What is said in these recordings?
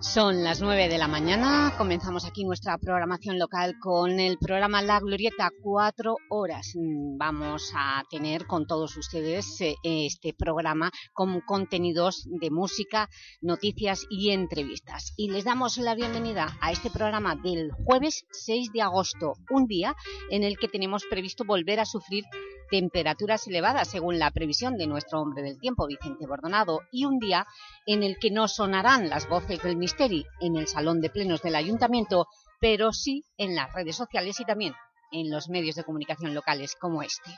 Son las 9 de la mañana, comenzamos aquí nuestra programación local con el programa La Glorieta, cuatro horas. Mm, vamos a tener con todos ustedes eh, este programa con contenidos de música, noticias y entrevistas. Y les damos la bienvenida a este programa del jueves 6 de agosto, un día en el que tenemos previsto volver a sufrir temperaturas elevadas según la previsión de nuestro hombre del tiempo, Vicente Bordonado, y un día en el que no sonarán las voces del Misteri en el Salón de Plenos del Ayuntamiento, pero sí en las redes sociales y también en los medios de comunicación locales como este.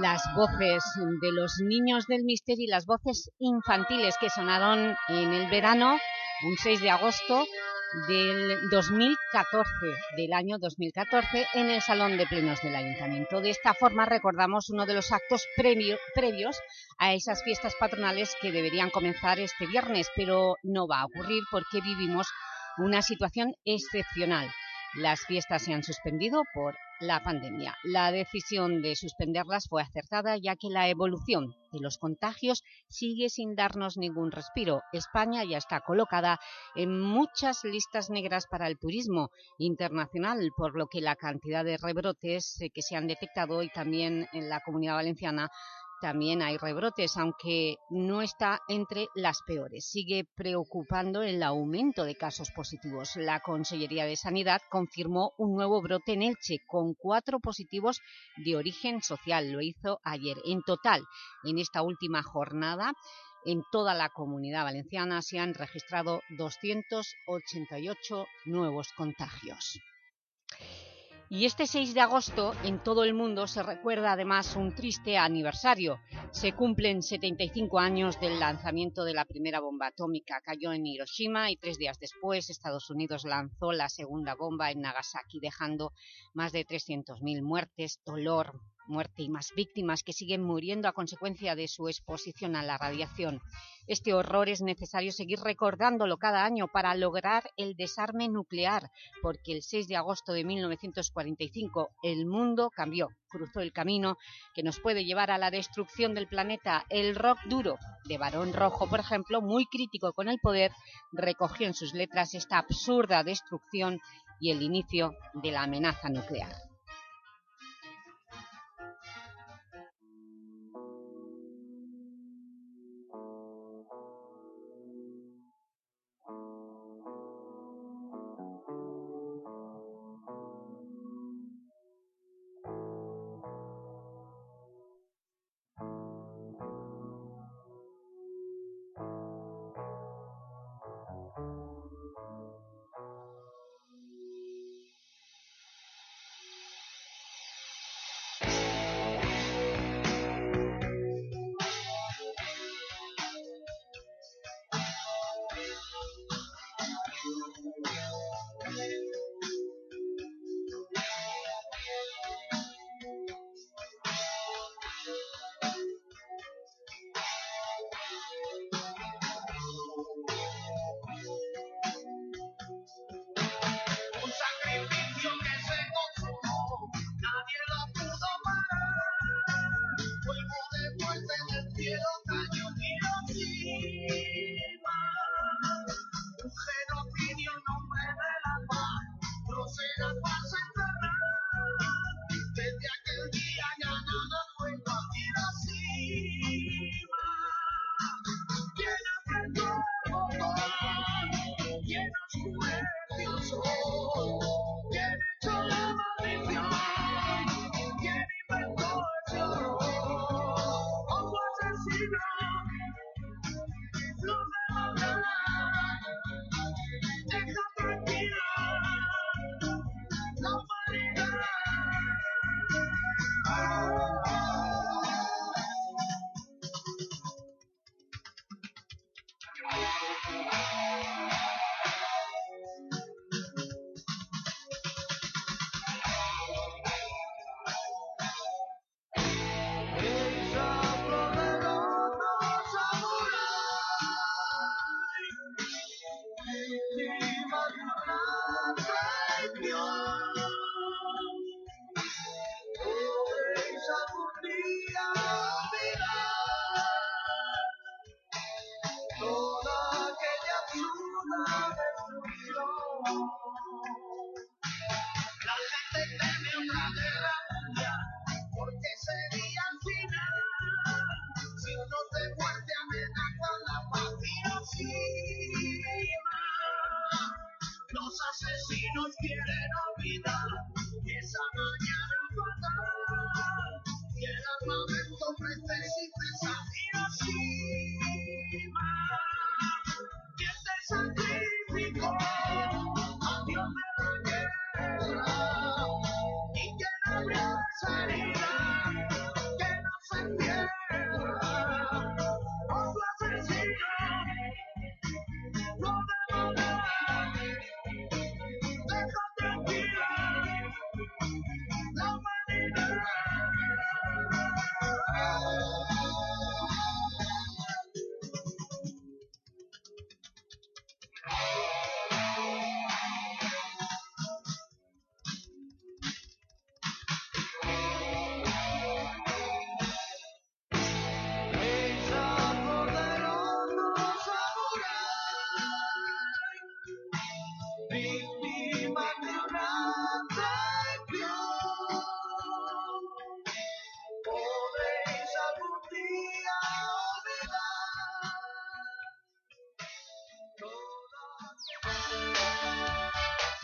Las voces de los niños del misterio y las voces infantiles que sonaron en el verano, un 6 de agosto del 2014, del año 2014, en el Salón de Plenos del Ayuntamiento. De esta forma recordamos uno de los actos previos a esas fiestas patronales que deberían comenzar este viernes, pero no va a ocurrir porque vivimos una situación excepcional. Las fiestas se han suspendido por la pandemia. La decisión de suspenderlas fue acertada ya que la evolución de los contagios sigue sin darnos ningún respiro. España ya está colocada en muchas listas negras para el turismo internacional, por lo que la cantidad de rebrotes eh, que se han detectado y también en la Comunidad Valenciana también hay rebrotes, aunque no está entre las peores. Sigue preocupando el aumento de casos positivos. La Consellería de Sanidad confirmó un nuevo brote en Elche, con cuatro positivos de origen social. Lo hizo ayer. En total, en esta última jornada, en toda la Comunidad Valenciana se han registrado 288 nuevos contagios. Y este 6 de agosto en todo el mundo se recuerda además un triste aniversario. Se cumplen 75 años del lanzamiento de la primera bomba atómica. Cayó en Hiroshima y tres días después Estados Unidos lanzó la segunda bomba en Nagasaki, dejando más de 300.000 muertes, dolor, muerte y más víctimas que siguen muriendo a consecuencia de su exposición a la radiación. Este horror es necesario seguir recordándolo cada año para lograr el desarme nuclear, porque el 6 de agosto de 1945 el mundo cambió, cruzó el camino que nos puede llevar a la destrucción del planeta. El rock duro de Barón Rojo, por ejemplo, muy crítico con el poder, recogió en sus letras esta absurda destrucción y el inicio de la amenaza nuclear.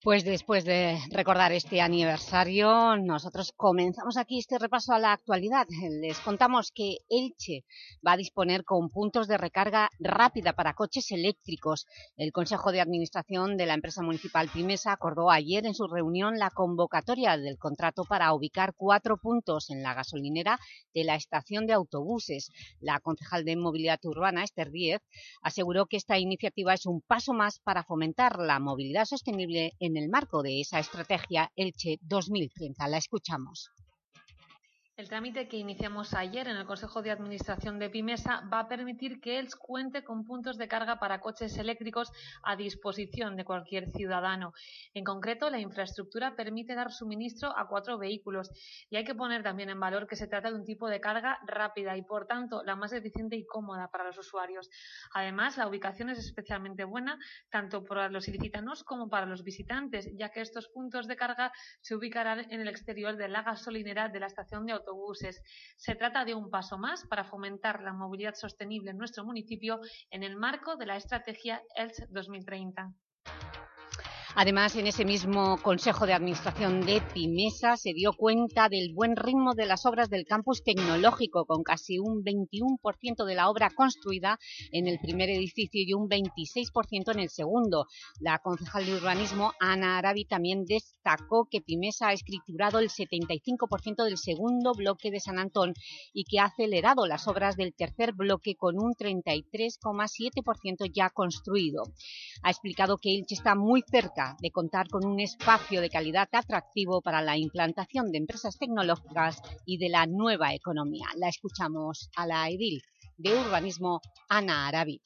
Pues después de recordar este aniversario, nosotros comenzamos aquí este repaso a la actualidad. Les contamos que Elche va a disponer con puntos de recarga rápida para coches eléctricos. El Consejo de Administración de la empresa municipal Pimesa acordó ayer en su reunión la convocatoria del contrato para ubicar cuatro puntos en la gasolinera de la estación de autobuses. La concejal de Movilidad Urbana, Esther Díez, aseguró que esta iniciativa es un paso más para fomentar la movilidad sostenible en el marco de esa estrategia Elche 2030. La escuchamos. El trámite que iniciamos ayer en el Consejo de Administración de Pimesa va a permitir que ELS cuente con puntos de carga para coches eléctricos a disposición de cualquier ciudadano. En concreto, la infraestructura permite dar suministro a cuatro vehículos y hay que poner también en valor que se trata de un tipo de carga rápida y, por tanto, la más eficiente y cómoda para los usuarios. Además, la ubicación es especialmente buena tanto para los ilicitanos como para los visitantes, ya que estos puntos de carga se ubicarán en el exterior de la gasolinera de la estación de autobús se trata de un paso más para fomentar la movilidad sostenible en nuestro municipio en el marco de la estrategia ELS 2030. Además, en ese mismo Consejo de Administración de Pimesa se dio cuenta del buen ritmo de las obras del campus tecnológico, con casi un 21% de la obra construida en el primer edificio y un 26% en el segundo. La concejal de urbanismo, Ana Arabi, también destacó que Pimesa ha escriturado el 75% del segundo bloque de San Antón y que ha acelerado las obras del tercer bloque con un 33,7% ya construido. Ha explicado que Ilche está muy cerca de contar con un espacio de calidad atractivo para la implantación de empresas tecnológicas y de la nueva economía. La escuchamos a la edil de urbanismo Ana Arabi.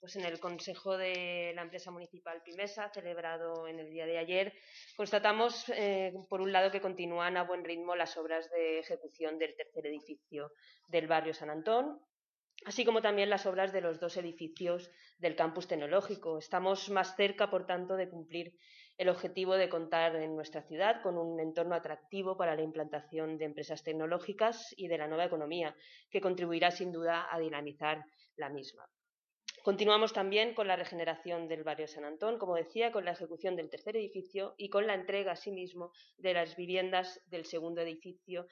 Pues en el Consejo de la Empresa Municipal Pimesa, celebrado en el día de ayer, constatamos, eh, por un lado, que continúan a buen ritmo las obras de ejecución del tercer edificio del barrio San Antón, así como también las obras de los dos edificios del campus tecnológico. Estamos más cerca, por tanto, de cumplir el objetivo de contar en nuestra ciudad con un entorno atractivo para la implantación de empresas tecnológicas y de la nueva economía, que contribuirá sin duda a dinamizar la misma. Continuamos también con la regeneración del barrio San Antón, como decía, con la ejecución del tercer edificio y con la entrega, asimismo, de las viviendas del segundo edificio.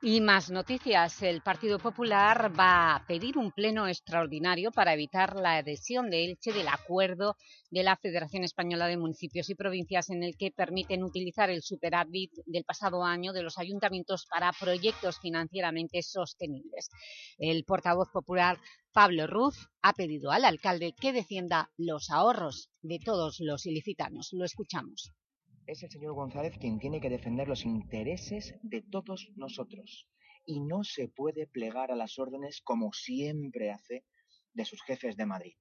Y más noticias. El Partido Popular va a pedir un pleno extraordinario para evitar la adhesión de Elche del acuerdo de la Federación Española de Municipios y Provincias en el que permiten utilizar el superávit del pasado año de los ayuntamientos para proyectos financieramente sostenibles. El portavoz popular Pablo Ruz ha pedido al alcalde que defienda los ahorros de todos los ilicitanos. Lo escuchamos es el señor González quien tiene que defender los intereses de todos nosotros y no se puede plegar a las órdenes como siempre hace de sus jefes de Madrid.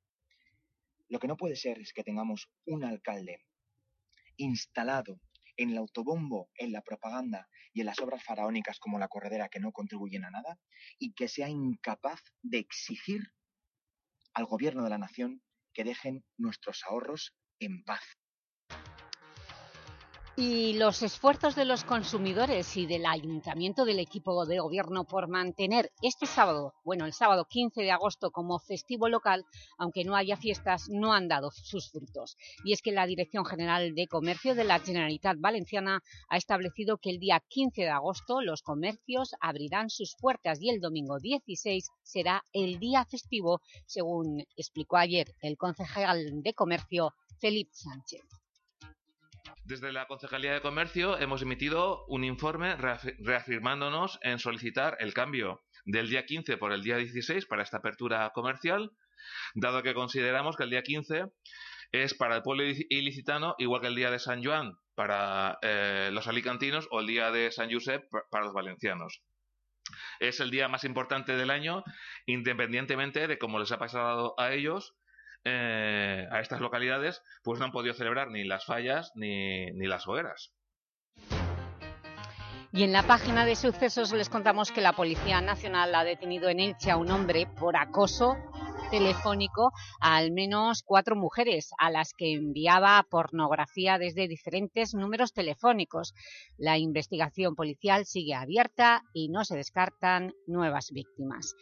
Lo que no puede ser es que tengamos un alcalde instalado en el autobombo, en la propaganda y en las obras faraónicas como la corredera que no contribuyen a nada, y que sea incapaz de exigir al gobierno de la nación que dejen nuestros ahorros en paz. Y los esfuerzos de los consumidores y del ayuntamiento del equipo de gobierno por mantener este sábado, bueno, el sábado 15 de agosto como festivo local, aunque no haya fiestas, no han dado sus frutos. Y es que la Dirección General de Comercio de la Generalitat Valenciana ha establecido que el día 15 de agosto los comercios abrirán sus puertas y el domingo 16 será el día festivo, según explicó ayer el concejal de Comercio, Felipe Sánchez. Desde la Concejalía de Comercio hemos emitido un informe reafirmándonos en solicitar el cambio del día 15 por el día 16 para esta apertura comercial, dado que consideramos que el día 15 es para el pueblo ilicitano igual que el día de San Juan para eh, los alicantinos o el día de San Josep para los valencianos. Es el día más importante del año, independientemente de cómo les ha pasado a ellos eh, a estas localidades, pues no han podido celebrar ni las fallas ni, ni las hogueras. Y en la página de sucesos les contamos que la Policía Nacional ha detenido en Elche a un hombre por acoso telefónico a al menos cuatro mujeres a las que enviaba pornografía desde diferentes números telefónicos. La investigación policial sigue abierta y no se descartan nuevas víctimas.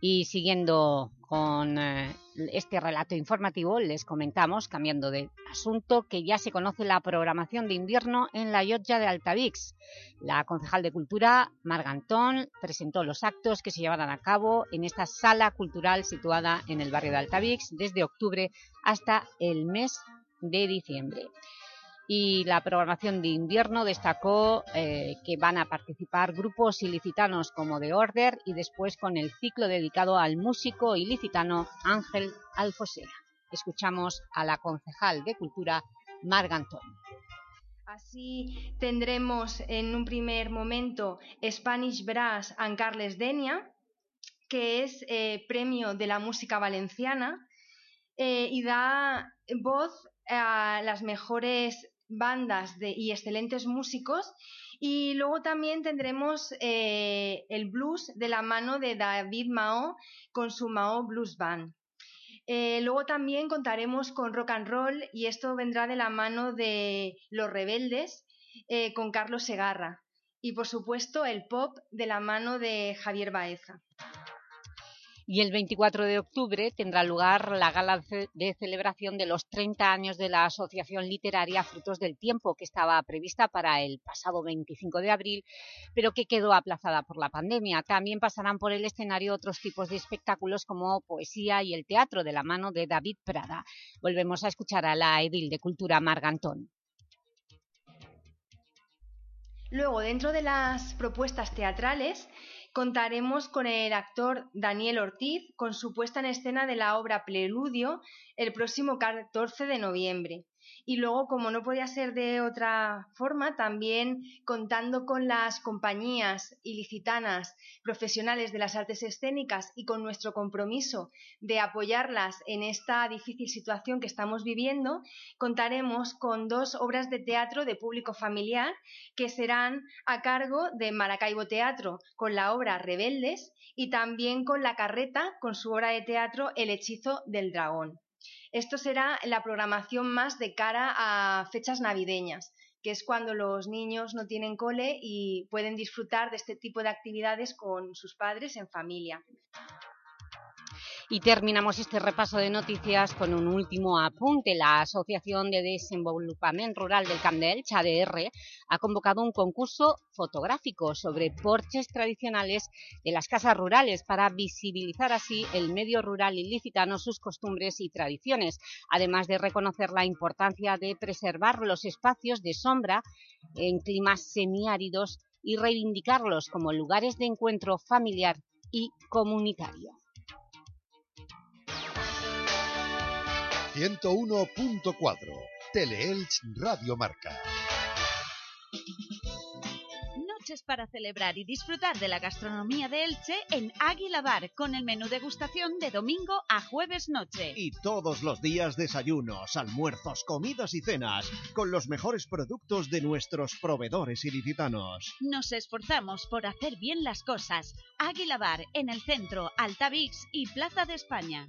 Y siguiendo con eh, este relato informativo, les comentamos, cambiando de asunto, que ya se conoce la programación de invierno en la Llotja de Altavix. La concejal de Cultura, Margantón, presentó los actos que se llevarán a cabo en esta sala cultural situada en el barrio de Altavix desde octubre hasta el mes de diciembre y la programación de invierno destacó eh, que van a participar grupos ilicitanos como The Order y después con el ciclo dedicado al músico ilicitano Ángel Alfosea. Escuchamos a la concejal de Cultura, Margantón. Así tendremos en un primer momento Spanish Brass and Carles Denia, que es eh, premio de la música valenciana eh, y da voz a las mejores bandas de, y excelentes músicos. Y luego también tendremos eh, el blues de la mano de David Mao con su Mao Blues Band. Eh, luego también contaremos con rock and roll y esto vendrá de la mano de Los Rebeldes eh, con Carlos Segarra. Y por supuesto el pop de la mano de Javier Baeza. Y el 24 de octubre tendrá lugar la gala de celebración de los 30 años de la Asociación Literaria Frutos del Tiempo, que estaba prevista para el pasado 25 de abril, pero que quedó aplazada por la pandemia. También pasarán por el escenario otros tipos de espectáculos como poesía y el teatro de la mano de David Prada. Volvemos a escuchar a la edil de Cultura Margantón. Luego, dentro de las propuestas teatrales, contaremos con el actor Daniel Ortiz con su puesta en escena de la obra Preludio el próximo 14 de noviembre. Y luego, como no podía ser de otra forma, también contando con las compañías ilicitanas profesionales de las artes escénicas y con nuestro compromiso de apoyarlas en esta difícil situación que estamos viviendo, contaremos con dos obras de teatro de público familiar que serán a cargo de Maracaibo Teatro con la obra Rebeldes y también con La Carreta con su obra de teatro El hechizo del dragón. Esto será la programación más de cara a fechas navideñas, que es cuando los niños no tienen cole y pueden disfrutar de este tipo de actividades con sus padres en familia. Y terminamos este repaso de noticias con un último apunte. La Asociación de Desenvolupament Rural del Camp de ha convocado un concurso fotográfico sobre porches tradicionales de las casas rurales para visibilizar así el medio rural ilicitano, sus costumbres y tradiciones, además de reconocer la importancia de preservar los espacios de sombra en climas semiáridos y reivindicarlos como lugares de encuentro familiar y comunitario. 101.4 Teleelch Radio Marca. noches para celebrar y disfrutar de la gastronomía de Elche en Águila Bar, con el menú degustación de domingo a jueves noche. Y todos los días desayunos, almuerzos, comidas y cenas, con los mejores productos de nuestros proveedores ilicitanos. Nos esforzamos por hacer bien las cosas. Águila Bar, en el centro, Altavix y Plaza de España.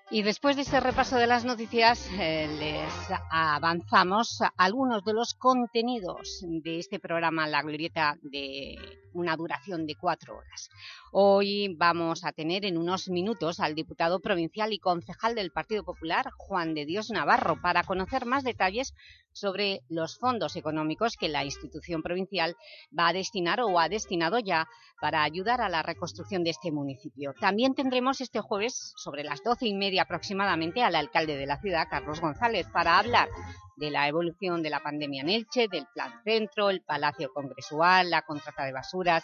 Y después de este repaso de las noticias, eh, les avanzamos algunos de los contenidos de este programa La Glorieta de una duración de cuatro horas. Hoy vamos a tener en unos minutos al diputado provincial y concejal del Partido Popular, Juan de Dios Navarro, para conocer más detalles sobre los fondos económicos que la institución provincial va a destinar o ha destinado ya para ayudar a la reconstrucción de este municipio. También tendremos este jueves, sobre las doce y media aproximadamente, al alcalde de la ciudad, Carlos González, para hablar de la evolución de la pandemia en Elche, del Plan Centro, el Palacio Congresual, la contrata de basuras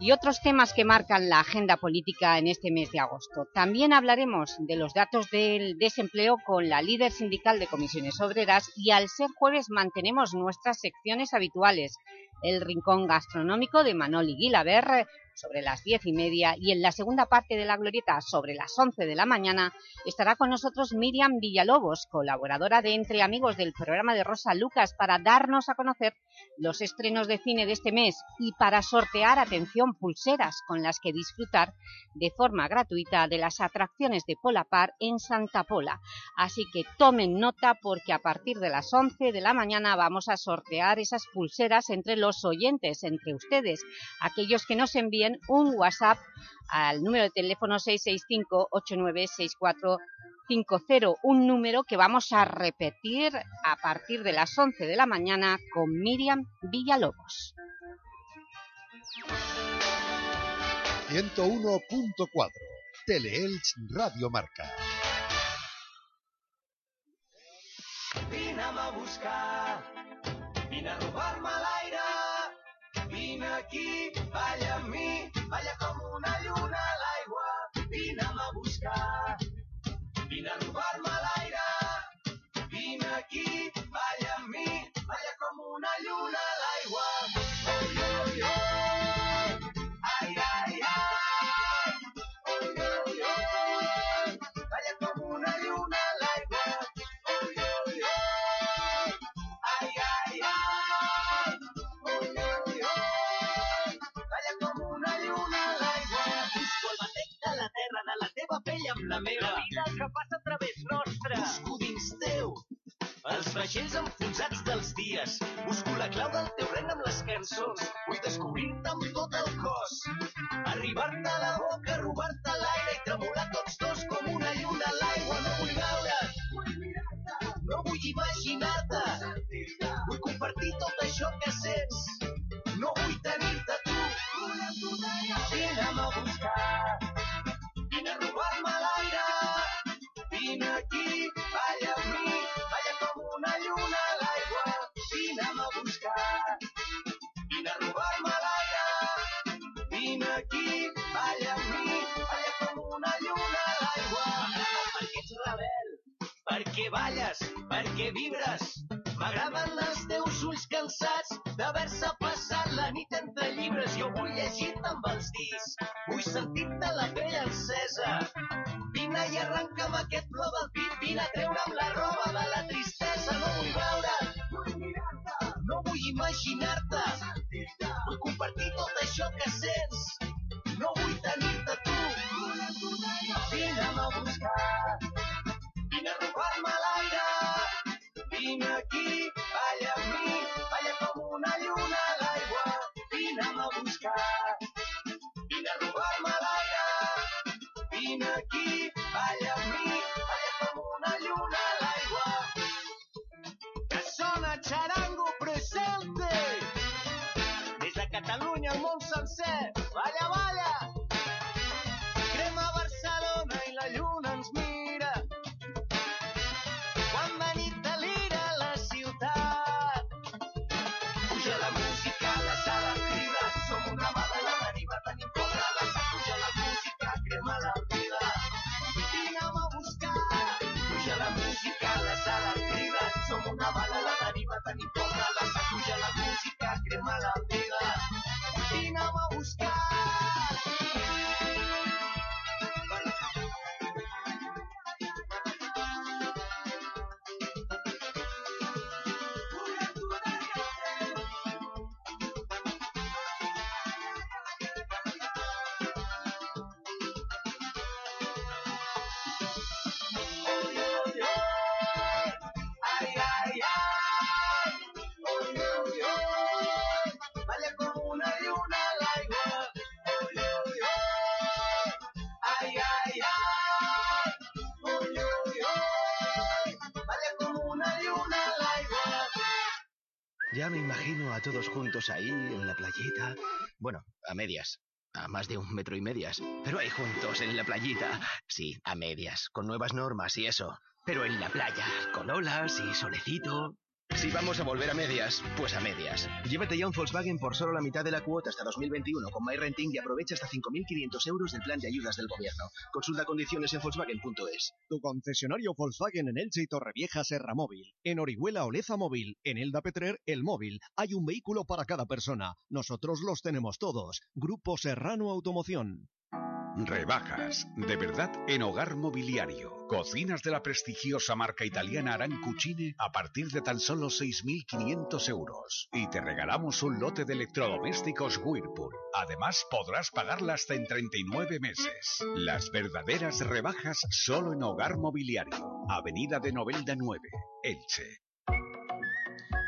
y otros temas que marcan la agenda política en este mes de agosto. También hablaremos de los datos del desempleo con la líder sindical de comisiones obreras y al ser jueves mantenemos nuestras secciones habituales, el Rincón Gastronómico de Manoli Guilaber, sobre las diez y media y en la segunda parte de la glorieta sobre las once de la mañana estará con nosotros Miriam Villalobos, colaboradora de Entre Amigos del programa de Rosa Lucas para darnos a conocer los estrenos de cine de este mes y para sortear, atención, pulseras con las que disfrutar de forma gratuita de las atracciones de Polapar en Santa Pola. Así que tomen nota porque a partir de las 11 de la mañana vamos a sortear esas pulseras entre los oyentes, entre ustedes, aquellos que nos envíen un WhatsApp al número de teléfono 665-896450, un número que vamos a repetir a partir de las 11 de la mañana con Miriam Villalobos. 101.4 Teleelch Radio Marca. a buscar, vine a robar-me l'aire, vine aquí, la meva. La vida que passa a través nostre. Busco dins teu els vaixells enfonsats dels dies. Busco la clau del teu ren amb les cançons. Vull descobrir-te amb tot el cos. Arribar-te a la boca, robar-te l'aire i tremolar perquè vibres. M'agraden els teus ulls cansats d'haver-se passat la nit entre llibres. Jo vull llegir-te amb els dits, vull sentir-te la pell encesa. Vine i arrenca'm aquest plor del pit, vine a treure'm la roba de la tristesa. No vull veure't, no vull imaginar-te, todos juntos ahí, en la playita. Bueno, a medias. A más de un metro y medias. Pero ahí juntos, en la playita. Sí, a medias, con nuevas normas y eso. Pero en la playa, con olas y solecito. Si vamos a volver a medias, pues a medias. Llévate ya un Volkswagen por solo la mitad de la cuota hasta 2021 con MyRenting y aprovecha hasta 5.500 euros del plan de ayudas del gobierno. Consulta condiciones en Volkswagen.es. Tu concesionario Volkswagen en Elche y Torrevieja Serra Móvil. En Orihuela Oleza Móvil. En Elda Petrer El Móvil. Hay un vehículo para cada persona. Nosotros los tenemos todos. Grupo Serrano Automoción. Rebajas, de verdad, en Hogar Mobiliario. Cocinas de la prestigiosa marca italiana Arancucine a partir de tan solo 6.500 euros. Y te regalamos un lote de electrodomésticos Whirlpool. Además, podrás pagarla hasta en 39 meses. Las verdaderas rebajas solo en Hogar Mobiliario. Avenida de Novelda 9, Elche.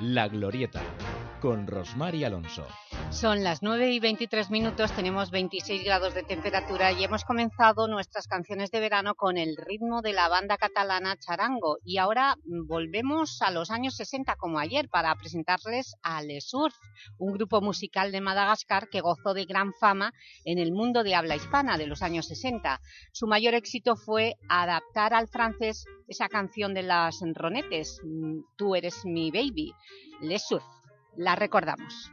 La Glorieta, con Rosmar y Alonso. Son las 9 y 23 minutos, tenemos 26 grados de temperatura y hemos comenzado nuestras canciones de verano con el ritmo de la banda catalana Charango. Y ahora volvemos a los años 60 como ayer para presentarles a Le Surf, un grupo musical de Madagascar que gozó de gran fama en el mundo de habla hispana de los años 60. Su mayor éxito fue adaptar al francés esa canción de las ronetes, mm, Tú eres mi baby, Le Surf. La recordamos.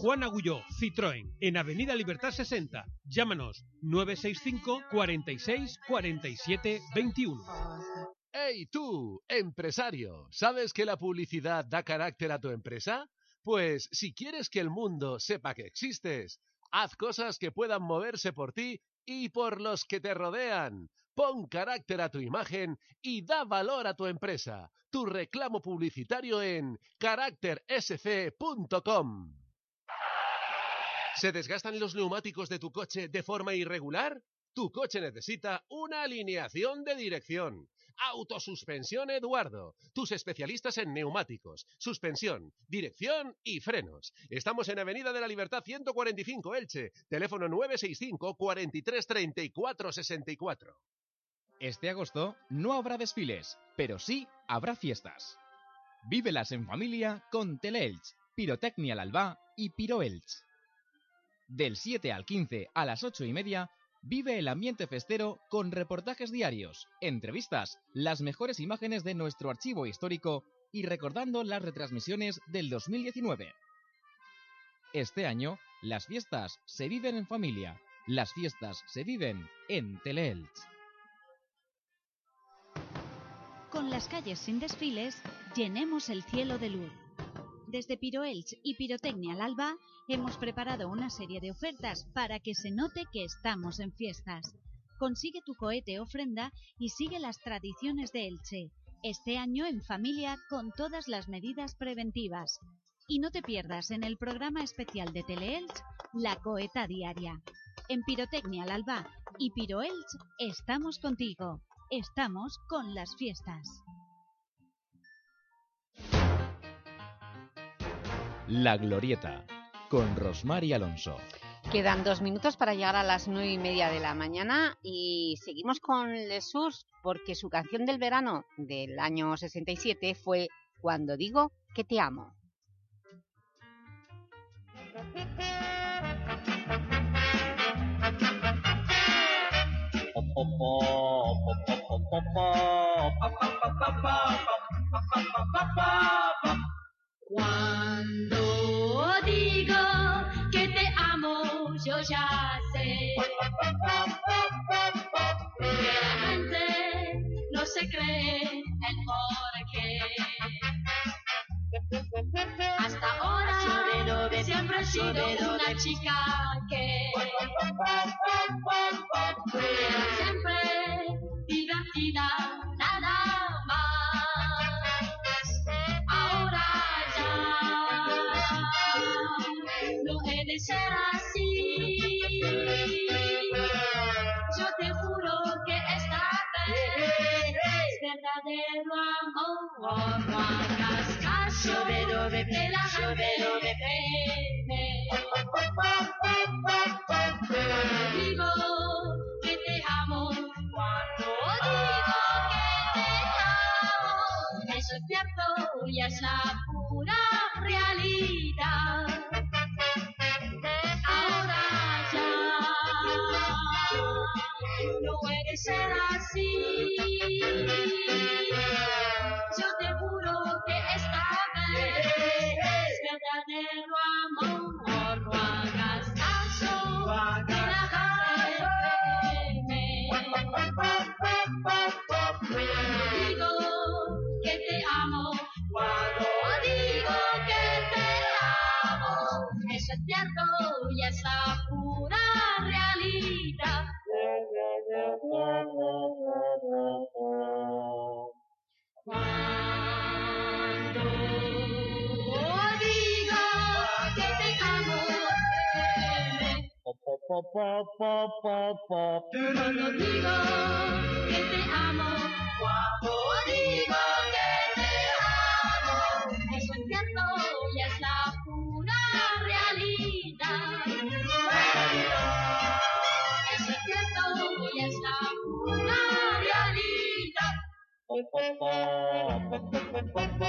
Juan Agulló, Citroën, en Avenida Libertad 60. Llámanos 965 46 47 21. ¡Hey tú, empresario! ¿Sabes que la publicidad da carácter a tu empresa? Pues si quieres que el mundo sepa que existes, haz cosas que puedan moverse por ti y por los que te rodean. Pon carácter a tu imagen y da valor a tu empresa. Tu reclamo publicitario en caráctersc.com. ¿Se desgastan los neumáticos de tu coche de forma irregular? Tu coche necesita una alineación de dirección. Autosuspensión Eduardo. Tus especialistas en neumáticos, suspensión, dirección y frenos. Estamos en Avenida de la Libertad 145 Elche. Teléfono 965 43 34 64. Este agosto no habrá desfiles, pero sí habrá fiestas. Vívelas en familia con Teleelch, Pirotecnia al Alba y Piroelch. Del 7 al 15 a las 8 y media, vive el ambiente festero con reportajes diarios, entrevistas, las mejores imágenes de nuestro archivo histórico y recordando las retransmisiones del 2019. Este año, las fiestas se viven en familia, las fiestas se viven en Teleelch. Con las calles sin desfiles, llenemos el cielo de luz. Desde Piroelch y Pirotecnia al Alba hemos preparado una serie de ofertas para que se note que estamos en fiestas. Consigue tu cohete ofrenda y sigue las tradiciones de Elche. Este año en familia con todas las medidas preventivas. Y no te pierdas en el programa especial de Teleelch La Coheta Diaria. En Pirotecnia al Alba y Piroelch estamos contigo. Estamos con las fiestas. La Glorieta, con Rosmar y Alonso. Quedan dos minutos para llegar a las nueve y media de la mañana y seguimos con Lesurs porque su canción del verano del año 67 fue Cuando digo que te amo. Cuando digo que te amo, yo ya sé. Que la gente no se cree el porqué. Hasta ahora siempre he sido una chica que siempre divertida, no puede ser así. Pa, pa, pa, pa, pa. Pero yo digo que te amo. Guapo digo que te amo. Eso es cierto y es la pura realidad. Eso es cierto y es la pura realidad. Pa, pa, pa, pa, pa,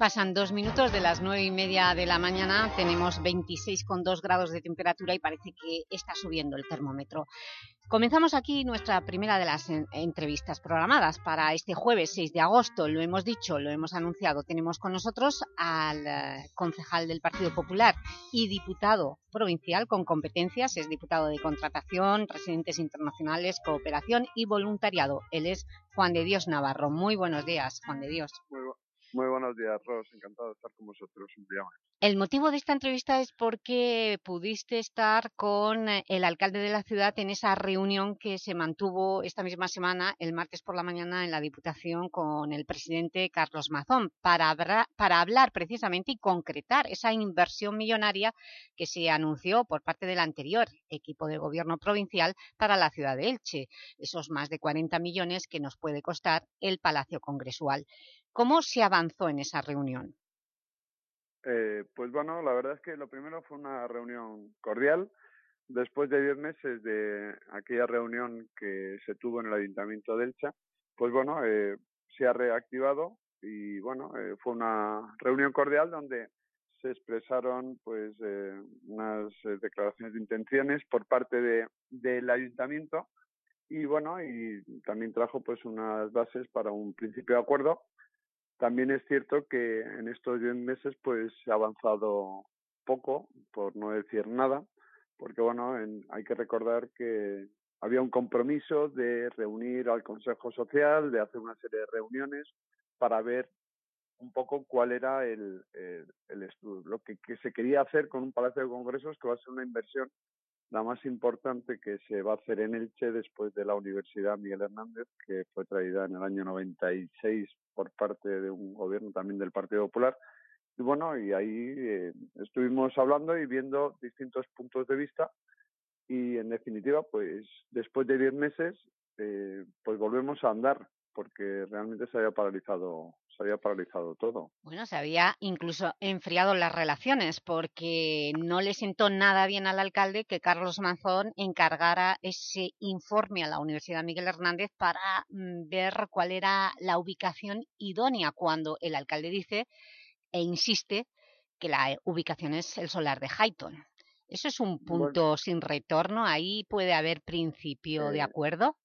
Pasan dos minutos de las nueve y media de la mañana, tenemos 26,2 grados de temperatura y parece que está subiendo el termómetro. Comenzamos aquí nuestra primera de las en- entrevistas programadas para este jueves 6 de agosto. Lo hemos dicho, lo hemos anunciado. Tenemos con nosotros al eh, concejal del Partido Popular y diputado provincial con competencias. Es diputado de contratación, residentes internacionales, cooperación y voluntariado. Él es Juan de Dios Navarro. Muy buenos días, Juan de Dios. Muy buenos días, Ros. Encantado de estar con vosotros un día más. El motivo de esta entrevista es porque pudiste estar con eh, el alcalde de la ciudad en esa reunión que se mantuvo esta misma semana, el martes por la mañana, en la Diputación con el presidente Carlos Mazón, para, habra- para hablar precisamente y concretar esa inversión millonaria que se anunció por parte del anterior equipo de gobierno provincial para la ciudad de Elche, esos más de 40 millones que nos puede costar el Palacio Congresual. ¿Cómo se avanzó en esa reunión? Eh, pues bueno, la verdad es que lo primero fue una reunión cordial. Después de diez meses de aquella reunión que se tuvo en el Ayuntamiento de Elcha, pues bueno, eh, se ha reactivado y bueno, eh, fue una reunión cordial donde se expresaron pues eh, unas eh, declaraciones de intenciones por parte de, del Ayuntamiento y bueno, y también trajo pues unas bases para un principio de acuerdo también es cierto que en estos 10 meses pues se ha avanzado poco, por no decir nada, porque bueno, en- hay que recordar que había un compromiso de reunir al Consejo Social, de hacer una serie de reuniones para ver un poco cuál era el, estudio, lo que, que se quería hacer con un Palacio de Congresos que va a ser una inversión la más importante que se va a hacer en Elche después de la Universidad Miguel Hernández, que fue traída en el año 96 por parte de un gobierno también del Partido Popular. Y bueno, y ahí eh, estuvimos hablando y viendo distintos puntos de vista y en definitiva, pues después de 10 meses, eh, pues volvemos a andar porque realmente se había paralizado, se había paralizado todo. Bueno, se había incluso enfriado las relaciones porque no le sentó nada bien al alcalde que Carlos Manzón encargara ese informe a la Universidad Miguel Hernández para mm, ver cuál era la ubicación idónea cuando el alcalde dice e insiste que la ubicación es el solar de Highton. ¿Eso es un punto sin retorno? ¿Ahí puede haber principio de Eh, acuerdo?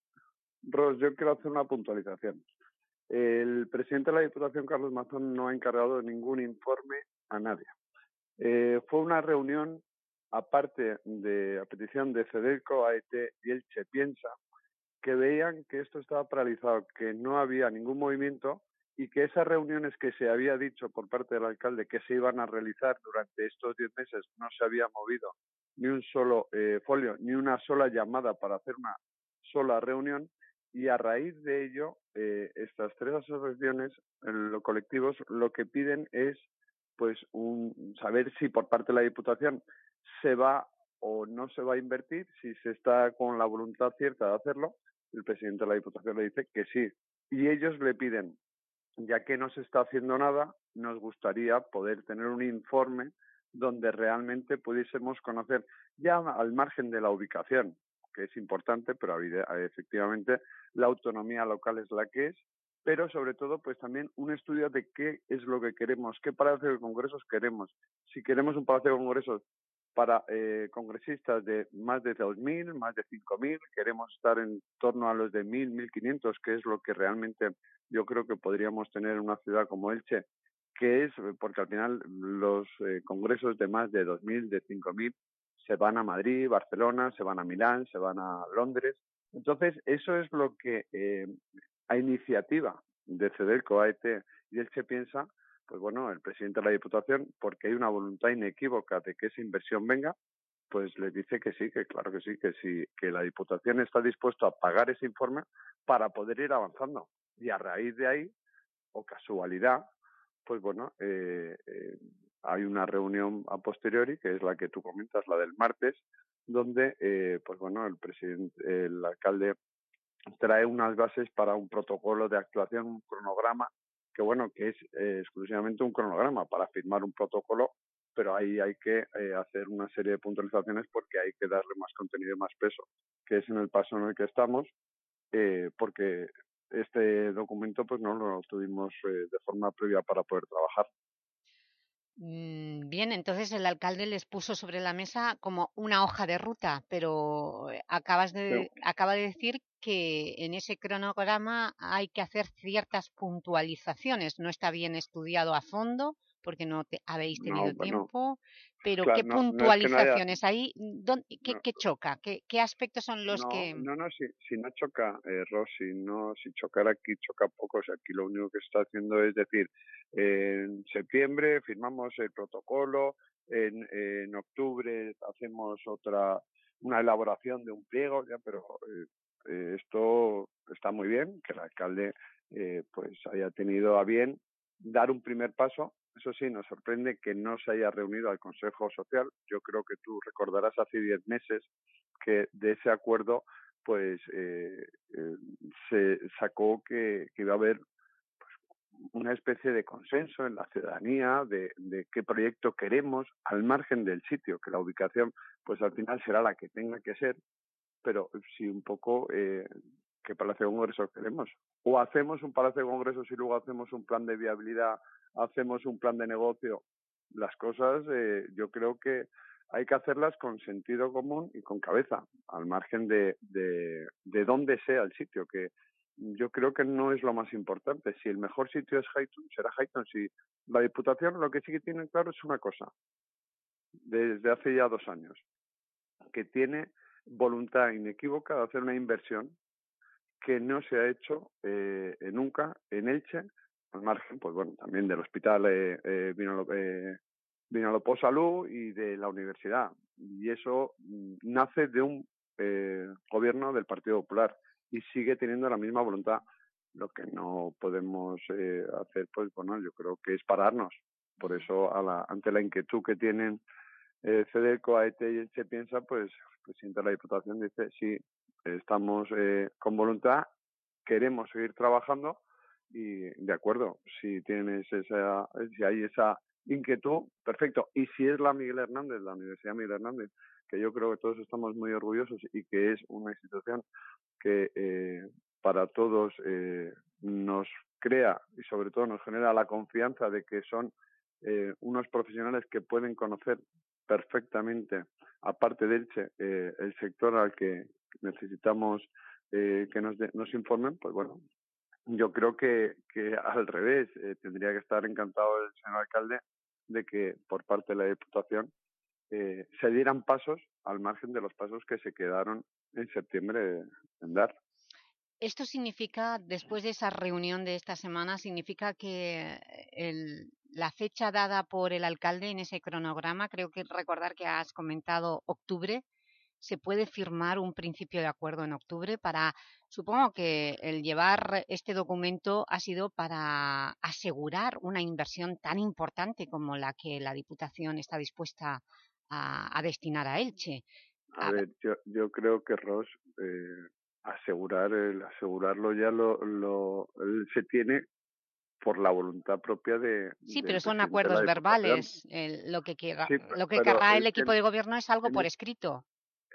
Ros, yo quiero hacer una puntualización. El presidente de la Diputación, Carlos Mazón, no ha encargado ningún informe a nadie. Eh, fue una reunión, aparte de a petición de Cedelco, AET y Elche Piensa, que veían que esto estaba paralizado, que no había ningún movimiento y que esas reuniones que se había dicho por parte del alcalde que se iban a realizar durante estos diez meses no se había movido ni un solo eh, folio, ni una sola llamada para hacer una sola reunión y a raíz de ello eh, estas tres asociaciones, eh, los colectivos, lo que piden es pues un saber si por parte de la Diputación se va o no se va a invertir, si se está con la voluntad cierta de hacerlo. El presidente de la Diputación le dice que sí. Y ellos le piden, ya que no se está haciendo nada, nos gustaría poder tener un informe donde realmente pudiésemos conocer, ya al margen de la ubicación, que es importante, pero avide- efectivamente la autonomía local es la que es, pero sobre todo pues también un estudio de qué es lo que queremos, qué palacio de congresos queremos. Si queremos un palacio de congresos para eh, congresistas de más de 2.000, más de 5.000, queremos estar en torno a los de 1.000, 1.500, que es lo que realmente yo creo que podríamos tener en una ciudad como Elche, que es, eh, porque al final los eh, congresos de más de 2.000, de 5.000, se van a Madrid, Barcelona, se van a Milán, se van a Londres. Entonces, eso es lo que eh, a iniciativa de Cedelco, AET y Elche piensa, pues bueno, el presidente de la Diputación, porque hay una voluntad inequívoca de que esa inversión venga, pues le dice que sí, que claro que sí, que sí, que la Diputación está dispuesta a pagar ese informe para poder ir avanzando. Y a raíz de ahí, o casualidad, pues bueno, eh, eh, hay una reunión a posteriori, que es la que tú comentas, la del martes, donde, eh, pues bueno, el presidente, el alcalde trae unas bases para un protocolo de actuación, un cronograma, que bueno, que es eh, exclusivamente un cronograma para firmar un protocolo, pero ahí hay que eh, hacer una serie de puntualizaciones porque hay que darle más contenido y más peso, que es en el paso en el que estamos, eh, porque este documento pues no lo tuvimos de forma previa para poder trabajar. Mm, Bien, entonces el alcalde les puso sobre la mesa como una hoja de ruta, pero eh, acabas de, acaba de decir que en ese cronograma hay que hacer ciertas puntualizaciones. No está bien estudiado a fondo porque no te, habéis No, tenido bueno, tiempo, pero claro, ¿qué no- no es que no haya- puntualizaciones hay? ¿Dónde- qué, qué choca? ¿Qué, qué aspectos son los que...? No, no, si, si no choca, eh, Ros, si, no, si chocar aquí choca poco, o sea, aquí lo único que está haciendo es decir, en septiembre firmamos el protocolo, en, en octubre hacemos otra, una elaboración de un pliego, ya, pero eh, eh, esto está muy bien, que el alcalde eh, pues haya tenido a bien dar un primer paso. Eso sí, nos sorprende que no se haya reunido al Consejo Social. Yo creo que tú recordarás hace diez meses que de ese acuerdo pues eh, eh, se sacó que, que iba a haber pues, una especie de consenso en la ciudadanía de, de qué proyecto queremos al margen del sitio, que la ubicación pues al final será la que tenga que ser, pero sí un poco eh, qué Palacio de Congresos queremos. O hacemos un Palacio de Congresos y luego hacemos un plan de viabilidad, hacemos un plan de negocio. Las cosas eh, yo creo que hay que hacerlas con sentido común y con cabeza, al margen de, de, de dónde sea el sitio, que yo creo que no es lo más importante. Si el mejor sitio es Highton, será Highton. Si la Diputación lo que sí que tiene claro es una cosa, desde hace ya dos años, que tiene voluntad inequívoca de hacer una inversión que no se ha hecho eh, nunca en Elche, al margen, pues bueno, también del hospital eh, eh, Vinalopó eh, Vinalopó Salud y de la universidad. Y eso mm, nace de un eh, gobierno del Partido Popular y sigue teniendo la misma voluntad. Lo que no podemos eh, hacer, pues bueno, yo creo que es pararnos. Por eso, a la, ante la inquietud que tienen eh, Cedelco, AET y Elche piensa, pues el presidente de la Diputación dice, sí, estamos eh, con voluntad, queremos seguir trabajando y de acuerdo, si tienes esa, si hay esa inquietud, perfecto. Y si es la Miguel Hernández, la Universidad Miguel Hernández, que yo creo que todos estamos muy orgullosos y que es una institución que eh, para todos eh, nos crea y sobre todo nos genera la confianza de que son eh, unos profesionales que pueden conocer perfectamente, aparte de Elche, eh, el sector al que necesitamos eh, que nos, de, nos informen, pues bueno, yo creo que, que al revés, eh, tendría que estar encantado el señor alcalde de que por parte de la Diputación eh, se dieran pasos al margen de los pasos que se quedaron en septiembre en dar. Esto significa, después de esa reunión de esta semana, significa que el, la fecha dada por el alcalde en ese cronograma, creo que recordar que has comentado octubre, se puede firmar un principio de acuerdo en octubre para, supongo que el llevar este documento ha sido para asegurar una inversión tan importante como la que la Diputación está dispuesta a, a destinar a Elche. A, a ver, yo, yo creo que Ross, eh, asegurar, el asegurarlo ya lo, lo se tiene por la voluntad propia de... Sí, pero son acuerdos verbales. El, lo que, quiera, sí, lo que querrá el equipo de gobierno es algo por escrito.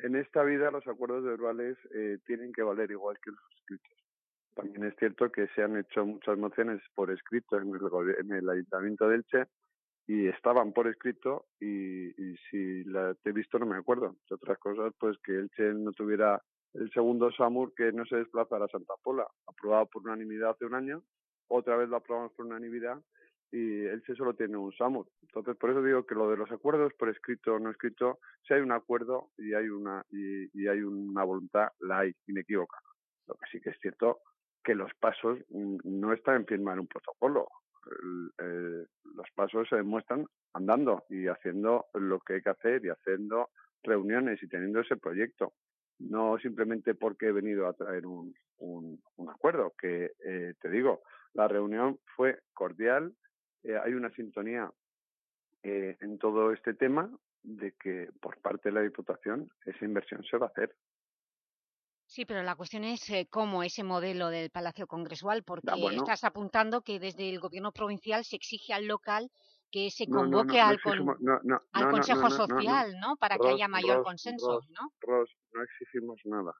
En esta vida los acuerdos verbales eh, tienen que valer igual que los escritos. También es cierto que se han hecho muchas mociones por escrito en el, en el Ayuntamiento de Elche y estaban por escrito y, si la he visto no me acuerdo. De otras cosas, pues que Elche no tuviera el segundo SAMUR que no se desplazara a Santa Pola, aprobado por unanimidad hace un año, otra vez lo aprobamos por unanimidad y Elche solo tiene un SAMUR. Entonces, por eso digo que lo de los acuerdos por escrito o no escrito, si hay un acuerdo y hay una y, y hay una voluntad, la hay, inequívoca. Lo que sí que es cierto que los pasos no están en firmar un protocolo. El, los pasos se demuestran andando y haciendo lo que hay que hacer y haciendo reuniones y teniendo ese proyecto. No simplemente porque he venido a traer un, un, un acuerdo, que eh, te digo, la reunión fue cordial, eh, hay una sintonía eh, en todo este tema de que por parte de la Diputación esa inversión se va a hacer. Sí, pero la cuestión es eh, cómo ese modelo del Palacio Congresual, porque Ah, bueno. estás apuntando que desde el gobierno provincial se exige al local que se No, no, no, convoque no al, Consejo. Social, ¿no? Para que haya mayor Ros, consenso, Ros, ¿no? Ros, no exigimos nada.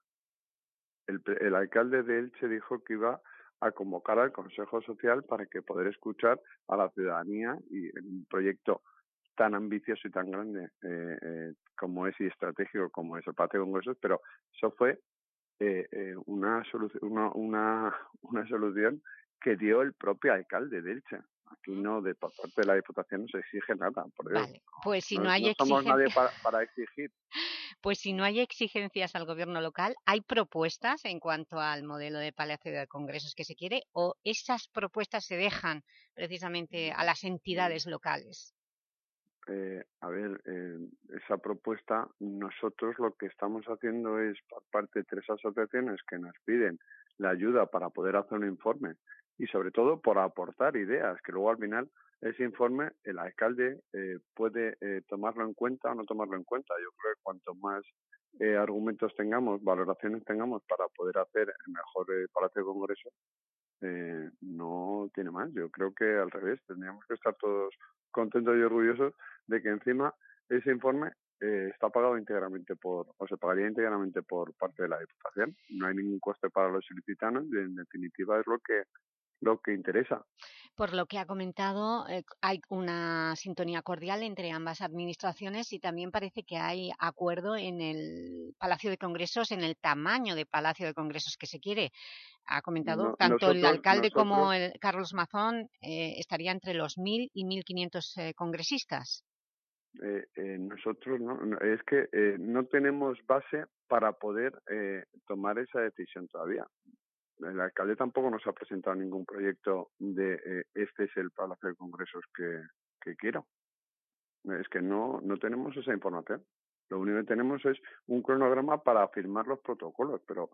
El, el alcalde de Elche dijo que iba a convocar al Consejo Social para que poder escuchar a la ciudadanía y en un proyecto tan ambicioso y tan grande eh, eh, como es y estratégico como es el Palacio de Congresos, pero eso fue eh, eh, una, solución, una, una, una solución que dio el propio alcalde de Elche. Aquí no, de por parte de la Diputación no se exige nada, por Dios. Vale, pues si no, no, hay no somos nadie para, para exigir. pues si no hay exigencias al gobierno local, ¿hay propuestas en cuanto al modelo de Palacio de Congresos que se quiere o esas propuestas se dejan precisamente a las entidades locales? Eh, a ver, eh, esa propuesta, nosotros lo que estamos haciendo es, por parte de tres asociaciones que nos piden la ayuda para poder hacer un informe y sobre todo por aportar ideas, que luego al final ese informe el alcalde eh, puede eh, tomarlo en cuenta o no tomarlo en cuenta. Yo creo que cuanto más eh, argumentos tengamos, valoraciones tengamos para poder hacer el mejor eh, Palacio de Congreso, eh, no tiene más. Yo creo que al revés, tendríamos que estar todos contentos y orgullosos de que encima ese informe está pagado íntegramente por, o se pagaría íntegramente por parte de la Diputación. No hay ningún coste para los ilicitanos y en definitiva es lo que lo que interesa. Por lo que ha comentado, eh, hay una sintonía cordial entre ambas administraciones y también parece que hay acuerdo en el Palacio de Congresos, en el tamaño de Palacio de Congresos que se quiere. Ha comentado No- tanto el nosotros- alcalde como el Carlos Mazón eh, estaría entre los 1.000 y 1.500 eh, congresistas. Eh, eh, nosotros no, no, es que eh, no tenemos base para poder eh, tomar esa decisión todavía. El alcalde tampoco nos ha presentado ningún proyecto de eh, este es el Palacio de Congresos que, quiero. Es que no, no tenemos esa información. Lo único que tenemos es un cronograma para firmar los protocolos, pero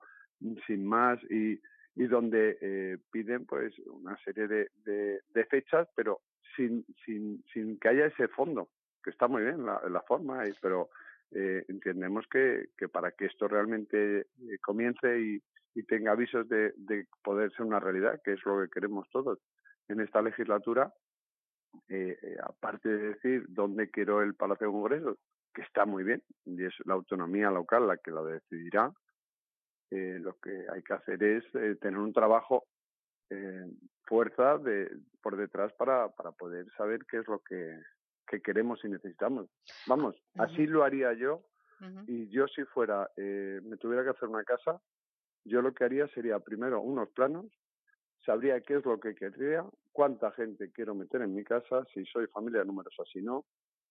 sin más y, y donde eh, piden pues una serie de, de, fechas, pero sin, sin, sin que haya ese fondo, que está muy bien la, forma, pero eh, entendemos que, que para que esto realmente eh, comience y, y tenga avisos de, de poder ser una realidad, que es lo que queremos todos en esta legislatura, eh, eh, aparte de decir dónde quiero el Palacio de Congresos, que está muy bien, y es la autonomía local la que lo decidirá, eh, lo que hay que hacer es tener un trabajo eh, fuerza de, por detrás para, para poder saber qué es lo que, que queremos y necesitamos. Vamos, así lo haría yo y yo si fuera, eh, me tuviera que hacer una casa, yo lo que haría sería primero unos planos, sabría qué es lo que querría, cuánta gente quiero meter en mi casa, si soy familia numerosa, si no,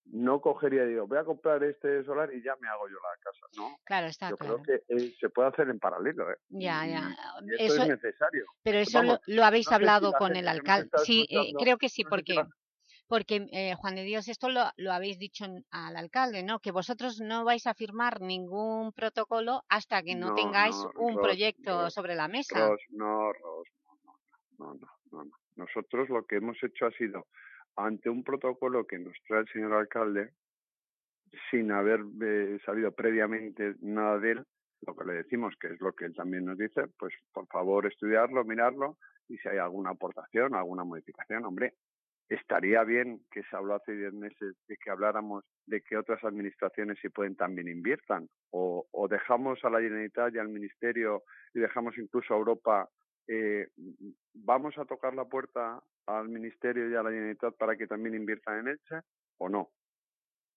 no cogería y digo, voy a comprar este solar y ya me hago yo la casa, ¿no? Claro, está Yo claro. creo que eh, se puede hacer en paralelo, ¿eh? Ya, ya. Y esto Eso- es necesario. Pero eso Vamos, lo, lo habéis no sé si hablado la con el alcalde. Sí, eh, creo que sí, no sé si porque, porque eh, Juan de Dios, esto lo, lo habéis dicho al alcalde, ¿no? Que vosotros no vais a firmar ningún protocolo hasta que no, No, tengáis no, un Ros, proyecto Ros, sobre la mesa. Ros, no, Ros, no, no, no, no, no. Nosotros lo que hemos hecho ha sido, ante un protocolo que nos trae el señor alcalde, sin haber eh, sabido previamente nada de él, lo que le decimos, que es lo que él también nos dice, pues por favor estudiarlo, mirarlo, y si hay alguna aportación, alguna modificación, hombre, estaría bien que se habló hace 10 meses de que habláramos de que otras administraciones si pueden también inviertan o, o dejamos a la Generalitat y al Ministerio y dejamos incluso a Europa eh, vamos a tocar la puerta al Ministerio y a la Generalitat para que también inviertan en Elche o no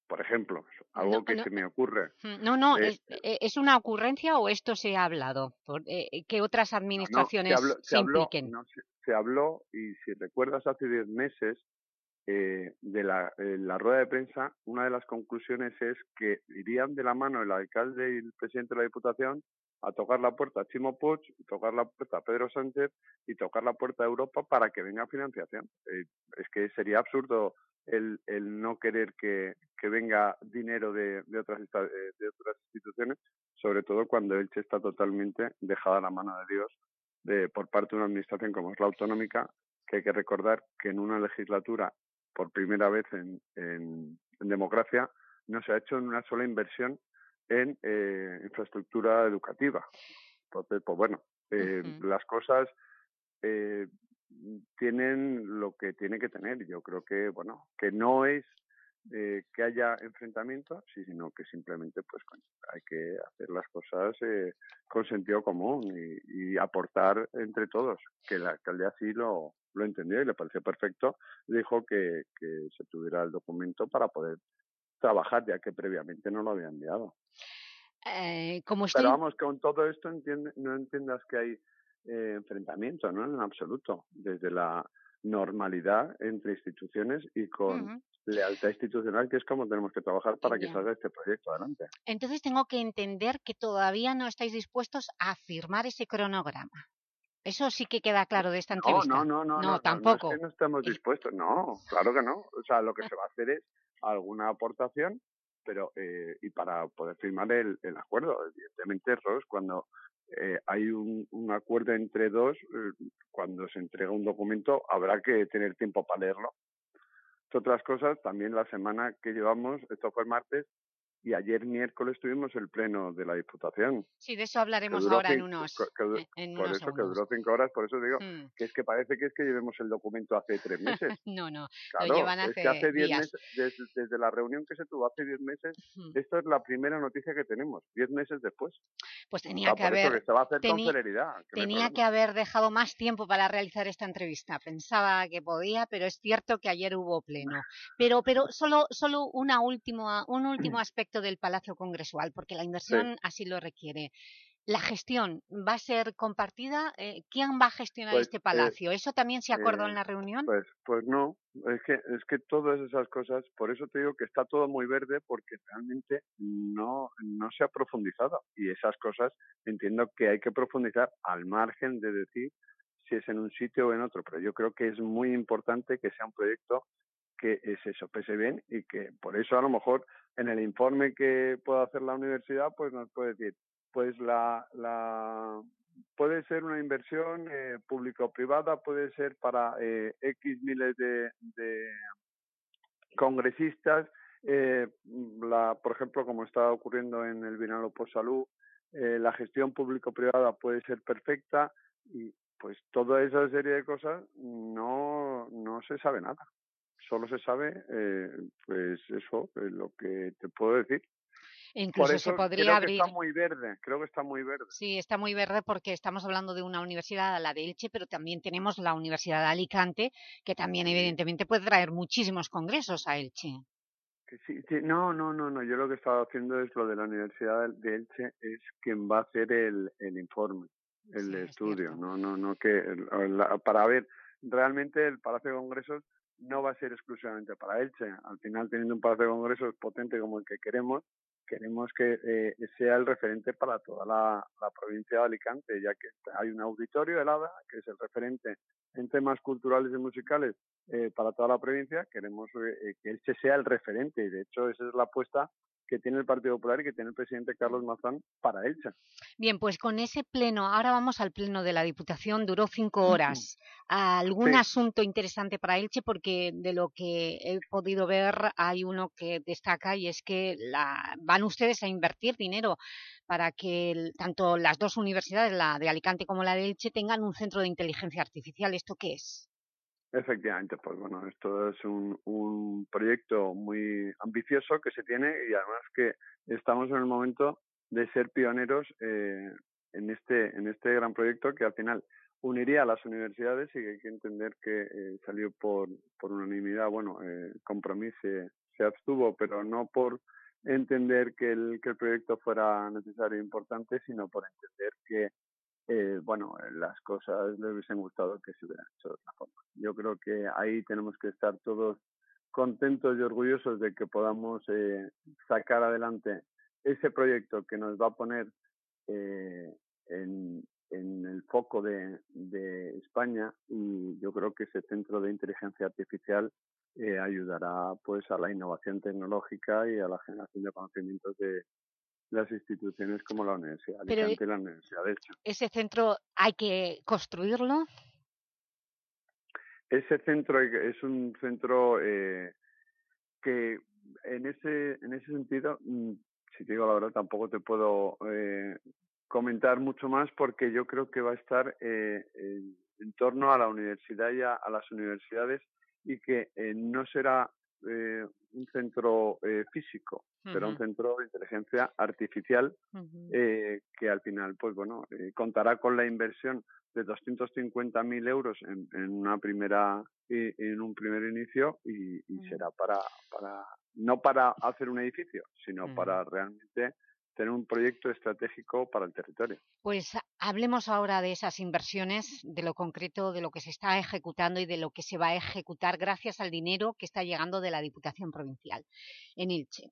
por ejemplo algo No, que no, se me ocurre Mm, No, no, Eh, es, eh, ¿es una ocurrencia o esto se ha hablado? Por, eh, que otras No, administraciones se habló, se, se habló, impliquen. no, se, se habló y si recuerdas hace 10 meses eh, de la, eh, la rueda de prensa, una de las conclusiones es que irían de la mano el alcalde y el presidente de la Diputación a tocar la puerta a Chimo Puig, tocar la puerta a Pedro Sánchez y tocar la puerta a Europa para que venga financiación. Eh, es que sería absurdo el, el no querer que, que venga dinero de, de, otras, eh, de otras instituciones, sobre todo cuando Elche está totalmente dejada a la mano de Dios de, por parte de una administración como es la autonómica, que hay que recordar que en una legislatura, por primera vez en, en, en democracia, no se ha hecho una sola inversión en eh, infraestructura educativa. Entonces, pues bueno, eh, las cosas eh, tienen lo que tiene que tener. Yo creo que, bueno, que no es eh, que haya enfrentamientos, sí, sino que simplemente pues hay que hacer las cosas eh, con sentido común y, y aportar entre todos, que el alcalde así lo, lo entendió y le pareció perfecto, dijo que, que se tuviera el documento para poder trabajar, ya que previamente no lo había enviado. Eh, como estoy... Pero vamos, con todo esto entiende, no entiendas que hay eh, enfrentamiento, ¿no? En absoluto. Desde la normalidad entre instituciones y con lealtad institucional, que es como tenemos que trabajar para que salga este proyecto adelante. Entonces tengo que entender que todavía no estáis dispuestos a firmar ese cronograma. Eso sí que queda claro de esta entrevista. no, no, no, no, no, tampoco. No, es que no estemos dispuestos, no, claro que no. O sea, lo que se va a hacer es alguna aportación, pero eh, y para poder firmar el, el acuerdo. Evidentemente, Ros, cuando eh, hay un, un acuerdo entre dos, eh, cuando se entrega un documento, habrá que tener tiempo para leerlo. Entre otras cosas, también la semana que llevamos, esto fue el martes, y ayer miércoles tuvimos el pleno de la Diputación. Sí, de eso hablaremos ahora en cin- unos, que- que en por unos eso que segundos. duró cinco horas, por eso digo Mm. que es que parece que es que llevemos el documento hace tres meses. No, no, Claro, lo llevan es hace, que hace diez días. meses, desde, desde la reunión que se tuvo hace diez meses, Ujú. esto es la primera noticia que tenemos, diez meses después. Pues tenía sea, que haber... que se va a hacer con celeridad. que Tenía que haber dejado más tiempo para realizar esta entrevista. Pensaba que podía, pero es cierto que ayer hubo pleno. Pero, pero solo, solo una última, un último aspecto del Palacio Congresual, porque la inversión así lo requiere. La gestión va a ser compartida. Eh, ¿Quién va a gestionar Pues, este eh, palacio? ¿Eso también se acordó eh, en la reunión? Pues, pues no, es que, es que todas esas cosas, por eso te digo que está todo muy verde porque realmente no, no se ha profundizado y esas cosas entiendo que hay que profundizar al margen de decir si es en un sitio o en otro, pero yo creo que es muy importante que sea un proyecto que se sopese bien y que por eso a lo mejor en el informe que pueda hacer la universidad pues nos puede decir pues la, la puede ser una inversión eh, público-privada, puede ser para eh, X miles de, congresistas, eh, la, por ejemplo, como está ocurriendo en el Bienal por Salud, eh, la gestión público-privada puede ser perfecta y pues toda esa serie de cosas no, no se sabe nada. Solo se sabe, eh, pues eso, eh, lo que te puedo decir. Por incluso eso se podría creo abrir... que está muy verde, creo que está muy verde. Sí, está muy verde porque estamos hablando de una universidad, la de Elche, pero también tenemos la Universidad de Alicante, que también evidentemente puede traer muchísimos congresos a Elche. Que sí, sí, no, no, no, no. Yo lo que estaba haciendo es lo de la Universidad de Elche, es quien va a hacer el, el informe, el estudio. No, no, no, que el- la- para ver, realmente el Palacio de Congresos no va a ser exclusivamente para Elche. Al final, teniendo un Palacio de Congresos potente como el que queremos, queremos que eh, sea el referente para toda la, provincia de Alicante, ya que hay un auditorio del ADA, que es el referente en temas culturales y musicales eh, para toda la provincia, queremos eh, que Elche sea el referente y de hecho esa es la apuesta que tiene el Partido Popular y que tiene el presidente Carlos Mazán para Elche. Bien, pues con ese pleno, ahora vamos al pleno de la Diputación, duró cinco horas. ¿Algún Sí. asunto interesante para Elche? Porque de lo que he podido ver hay uno que destaca y es que la, van ustedes a invertir dinero para que el- tanto las dos universidades, la de Alicante como la de Elche, tengan un centro de inteligencia artificial. ¿Esto qué es? Efectivamente, pues bueno, esto es un, un proyecto muy ambicioso que se tiene y además que estamos en el momento de ser pioneros eh, en este en este gran proyecto que al final uniría a las universidades y que hay que entender que eh, salió por, por unanimidad, bueno, eh, Compromís se, se abstuvo, pero no por entender que el, que el proyecto fuera necesario e importante, sino por entender que eh, bueno, eh, las cosas les hubiesen gustado que se hubieran hecho de otra forma. Yo creo que ahí tenemos que estar todos contentos y orgullosos de que podamos eh, sacar adelante ese proyecto que nos va a poner eh, en, el foco de, de España y yo creo que ese centro de inteligencia artificial ayudará pues a la innovación tecnológica y a la generación de conocimientos de las instituciones como la Universidad de Pero, Alicante y la Universidad de. ¿Ese centro hay que construirlo? Ese centro es un centro eh, que en ese en ese sentido, mm, si te digo la verdad, tampoco te puedo eh, comentar mucho más porque yo creo que va a estar eh, en, en torno a la universidad y a, a las universidades y que eh, no será eh, un centro eh, físico, será un centro de inteligencia artificial eh, que al final, pues bueno, eh, contará con la inversión de 250.000 euros en, en una primera eh, en un primer inicio y, y será para para no para hacer un edificio, sino para realmente tener un proyecto estratégico para el territorio. Pues hablemos ahora de esas inversiones, de lo concreto, de lo que se está ejecutando y de lo que se va a ejecutar gracias al dinero que está llegando de la Diputación Provincial en Ilche.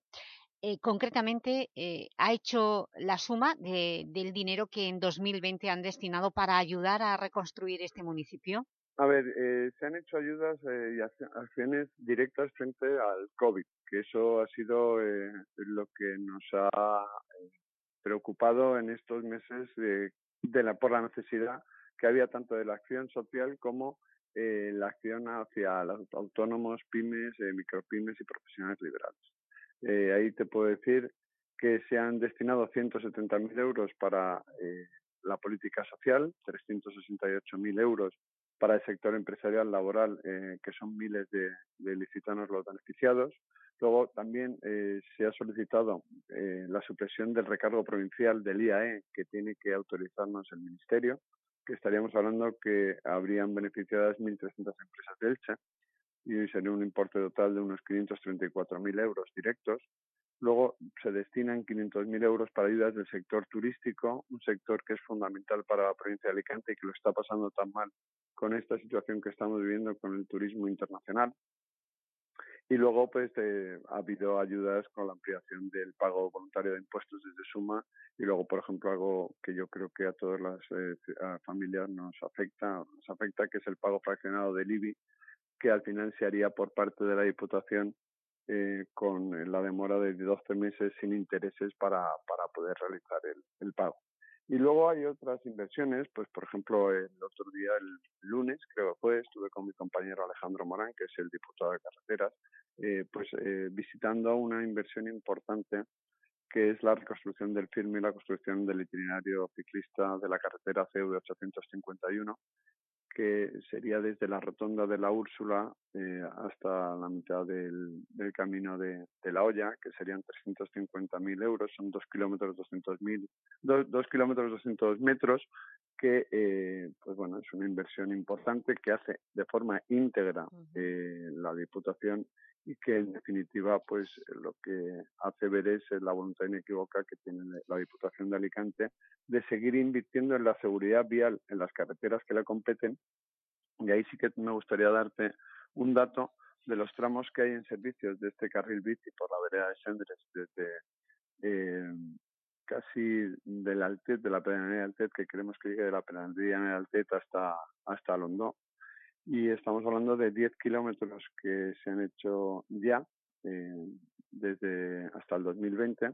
Eh, concretamente, eh, ha hecho la suma de- del dinero que en 2020 han destinado para ayudar a reconstruir este municipio. A ver, eh, se han hecho ayudas eh, y acci- acciones directas frente al COVID, que eso ha sido eh, lo que nos ha eh, preocupado en estos meses de, de la, por la necesidad que había tanto de la acción social como eh, la acción hacia los autónomos, pymes, eh, micropymes y profesionales liberales. Eh, ahí te puedo decir que se han destinado 170.000 euros para la política social, 368.000 euros para el sector empresarial laboral, eh, que son miles de, de licitanos los beneficiados. Luego también eh, se ha solicitado eh, la supresión del recargo provincial del IAE, que tiene que autorizarnos el Ministerio, que estaríamos hablando que habrían beneficiadas 1.300 empresas de Elche y sería un importe total de unos 534.000 euros directos. Luego se destinan 500.000 euros para ayudas del sector turístico, un sector que es fundamental para la provincia de Alicante y que lo está pasando tan mal con esta situación que estamos viviendo con el turismo internacional. Y luego, pues, eh, ha habido ayudas con la ampliación del pago voluntario de impuestos desde Suma y luego, por ejemplo, algo que yo creo que a todas las eh, familias nos afecta, nos afecta, que es el pago fraccionado del IBI, que al final se haría por parte de la Diputación eh, con la demora de 12 meses sin intereses para, para poder realizar el pago. Y luego hay otras inversiones, pues por ejemplo el otro día, el lunes creo que fue, estuve con mi compañero Alejandro Morán, que es el diputado de carreteras, eh, pues eh, visitando una inversión importante que es la reconstrucción del firme y la construcción del itinerario ciclista de la carretera CV 851 que sería desde la rotonda de la Úrsula eh, hasta la mitad del, del camino de, de, la olla, que serían 350.000 euros, son dos kilómetros 200.000, dos, dos kilómetros 200 metros, que eh, pues bueno es una inversión importante que hace de forma íntegra eh, la Diputación y que en definitiva pues lo que hace ver es la voluntad inequívoca que tiene la Diputación de Alicante de seguir invirtiendo en la seguridad vial en las carreteras que le competen y ahí sí que me gustaría darte un dato de los tramos que hay en servicios de este carril bici por la vereda de Sendres desde eh, casi del Altet, de la pedanía de Altet, que queremos que llegue de la pedanía de Altet hasta, hasta Londó. Y estamos hablando de 10 kilómetros que se han hecho ya eh, desde hasta el 2020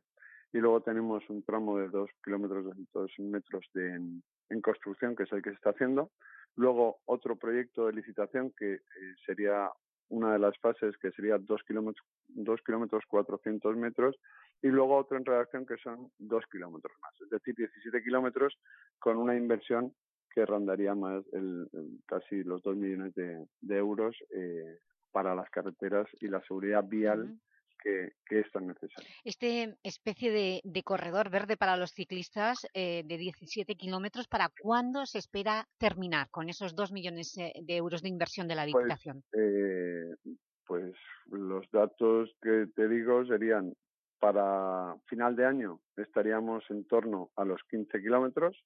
y luego tenemos un tramo de 2 kilómetros 200 metros de, en, en, construcción que es el que se está haciendo. Luego otro proyecto de licitación que eh, sería una de las fases que sería 2 kilómetros 2 kilómetros 400 metros y luego otro en redacción que son 2 kilómetros más es decir 17 kilómetros con una inversión que rondaría más el, el, casi los 2 millones de, de euros eh, para las carreteras y la seguridad vial uh -huh que, que, es tan necesario. Este especie de, de corredor verde para los ciclistas eh, de 17 kilómetros, ¿para cuándo se espera terminar con esos 2 millones eh, de euros de inversión de la Diputación? Pues, eh, pues los datos que te digo serían para final de año estaríamos en torno a los 15 kilómetros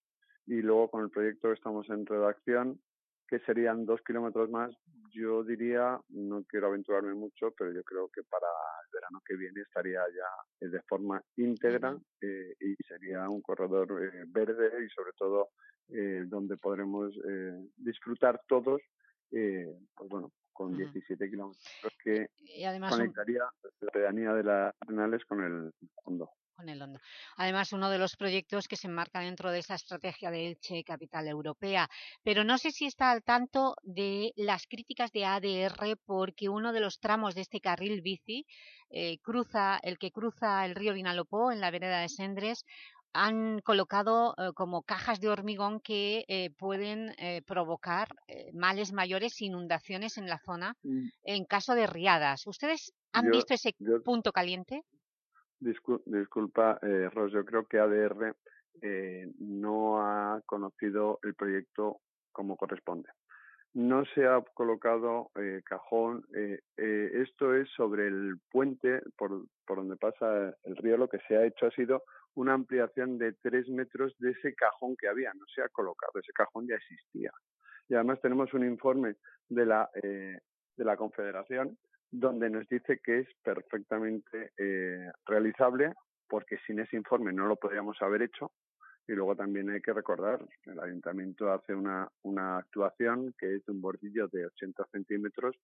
y luego con el proyecto que estamos en redacción que serían dos kilómetros más, yo diría, no quiero aventurarme mucho, pero yo creo que para el verano que viene estaría ya de forma íntegra eh, y sería un corredor eh, verde y sobre todo eh, donde podremos eh, disfrutar todos, eh, pues bueno, con 17 kilómetros que Y además un- conectaría la pedanía de las Arenales con el fondo. Con el Hondo. Además, uno de los proyectos que se enmarca dentro de esa estrategia de Elche Capital Europea. Pero no sé si está al tanto de las críticas de ADR porque uno de los tramos de este carril bici, eh, cruza, el que cruza el río Vinalopó en la vereda de Sendres, han colocado eh, como cajas de hormigón que eh, pueden eh, provocar males mayores, inundaciones en la zona en caso de riadas. ¿Ustedes han Yo- visto ese yo- punto caliente? Discul- disculpa, eh, Ros, yo creo que ADR eh, no ha conocido el proyecto como corresponde. No se ha colocado eh, cajón. eh, eh, esto es sobre el puente por, por donde pasa el río. Lo que se ha hecho ha sido una ampliación de tres metros de ese cajón que había. No se ha colocado, ese cajón ya existía. Y además tenemos un informe de la, eh, de la Confederación donde nos dice que es perfectamente eh, realizable porque sin ese informe no lo podríamos haber hecho. Y luego también hay que recordar, el ayuntamiento hace una, una actuación que es de un bordillo de 80 centímetros,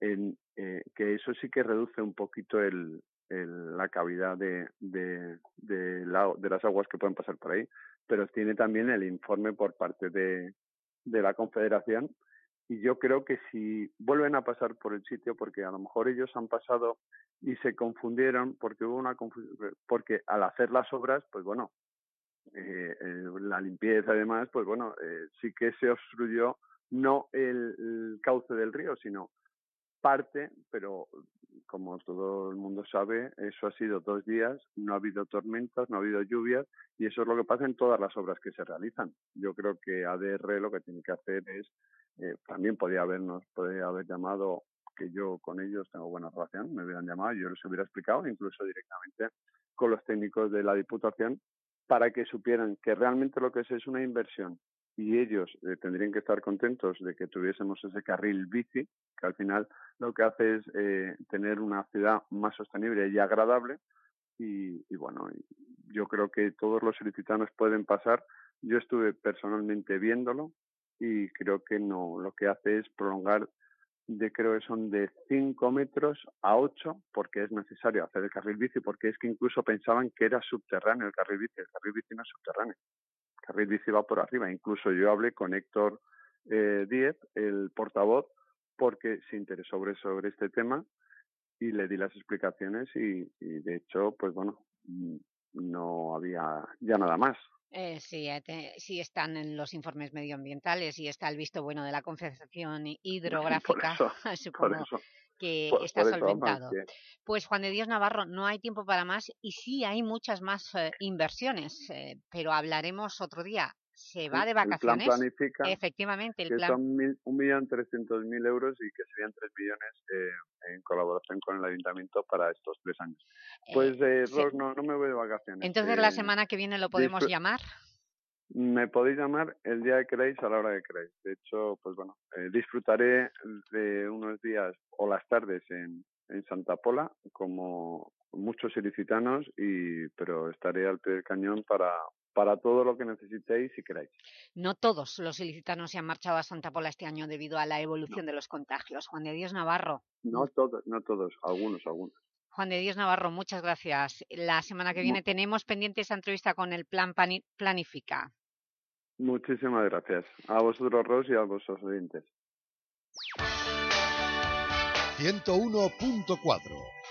en, eh, que eso sí que reduce un poquito el, el- la cavidad de, de, la- de las aguas que pueden pasar por ahí, pero tiene también el informe por parte de, de la Confederación y yo creo que si vuelven a pasar por el sitio, porque a lo mejor ellos han pasado y se confundieron porque hubo una confusión, porque al hacer las obras, pues bueno, eh, eh, la limpieza y demás, pues bueno, eh, sí que se obstruyó no el cauce del río, sino parte, pero como todo el mundo sabe, eso ha sido dos días, no ha habido tormentas, no ha habido lluvias, y eso es lo que pasa en todas las obras que se realizan. Yo creo que ADR lo que tiene que hacer es, eh, también podía habernos, podría haber llamado, que yo con ellos tengo buena relación, me hubieran llamado, yo les hubiera explicado, incluso directamente con los técnicos de la Diputación, para que supieran que realmente lo que es es una inversión y ellos eh, tendrían que estar contentos de que tuviésemos ese carril bici, que al final lo que hace es eh, tener una ciudad más sostenible y agradable. Y, y bueno, yo creo que todos los ilicitanos pueden pasar. Yo estuve personalmente viéndolo y creo que no, lo que hace es prolongar de creo que son de 5 metros a 8 porque es necesario hacer el carril bici porque es que incluso pensaban que era subterráneo el carril bici, el carril bici no es subterráneo el carril bici va por arriba. Incluso yo hablé con Héctor eh, Díez, el portavoz, porque se interesó sobre, sobre este tema y le di las explicaciones y, y de hecho, pues bueno, mm, no había ya nada más. Eh, sí, eh, te- sí están en los informes medioambientales y está el visto bueno de la Confederación Hidrográfica, supongo que Por- está por solventado. Pues Juan de Dios Navarro, no hay tiempo para más y sí hay muchas más eh, inversiones, eh, pero hablaremos otro día. Se va de el plan vacaciones. planifica, Efectivamente, el que plan. son mil- un millón trescientos mil euros y que serían tres millones eh, en colaboración con el ayuntamiento para estos tres años. Pues, eh. Ros, no, no me voy de vacaciones. Entonces la Eh, semana que viene lo podemos llamar. Me podéis llamar el día que queráis a la hora que queráis. De hecho, pues bueno, eh, disfrutaré de unos días o las tardes en, en Santa Pola, como muchos ilicitanos, y, pero estaré al pie del cañón para, para todo lo que necesitéis y queráis. No todos los ilicitanos se han marchado a Santa Pola este año debido a la evolución de los contagios. Juan de Dios Navarro. No todos, no todos, algunos, algunos. Juan de Dios Navarro, muchas gracias. La semana que viene tenemos pendiente esa entrevista con el Plan Planifica. Muchísimas gracias. A vosotros, Ros, y a vosotros oyentes. 101.4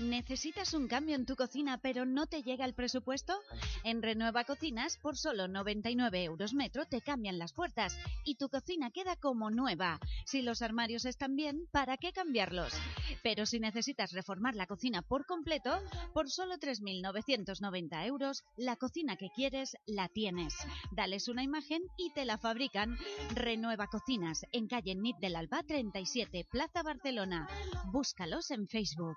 ¿Necesitas un cambio en tu cocina pero no te llega el presupuesto? En Renueva Cocinas, por solo 99 euros metro, te cambian las puertas y tu cocina queda como nueva. Si los armarios están bien, ¿para qué cambiarlos? Pero si necesitas reformar la cocina por completo, por solo 3.990 euros, la cocina que quieres la tienes. Dales una imagen y te la fabrican. Renueva Cocinas, en calle Nit del Alba 37, Plaza Barcelona. Búscalos en Facebook.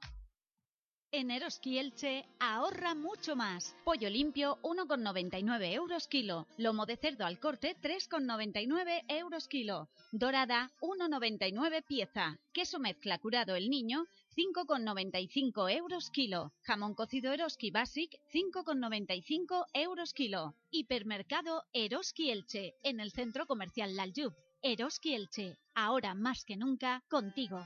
En Eroski Elche ahorra mucho más. Pollo limpio 1,99 euros kilo. Lomo de cerdo al corte 3,99 euros kilo. Dorada 1,99 pieza. Queso mezcla curado el niño 5,95 euros kilo. Jamón cocido Eroski Basic 5,95 euros kilo. Hipermercado Eroski Elche en el centro comercial Laljub. Eroski Elche, ahora más que nunca contigo.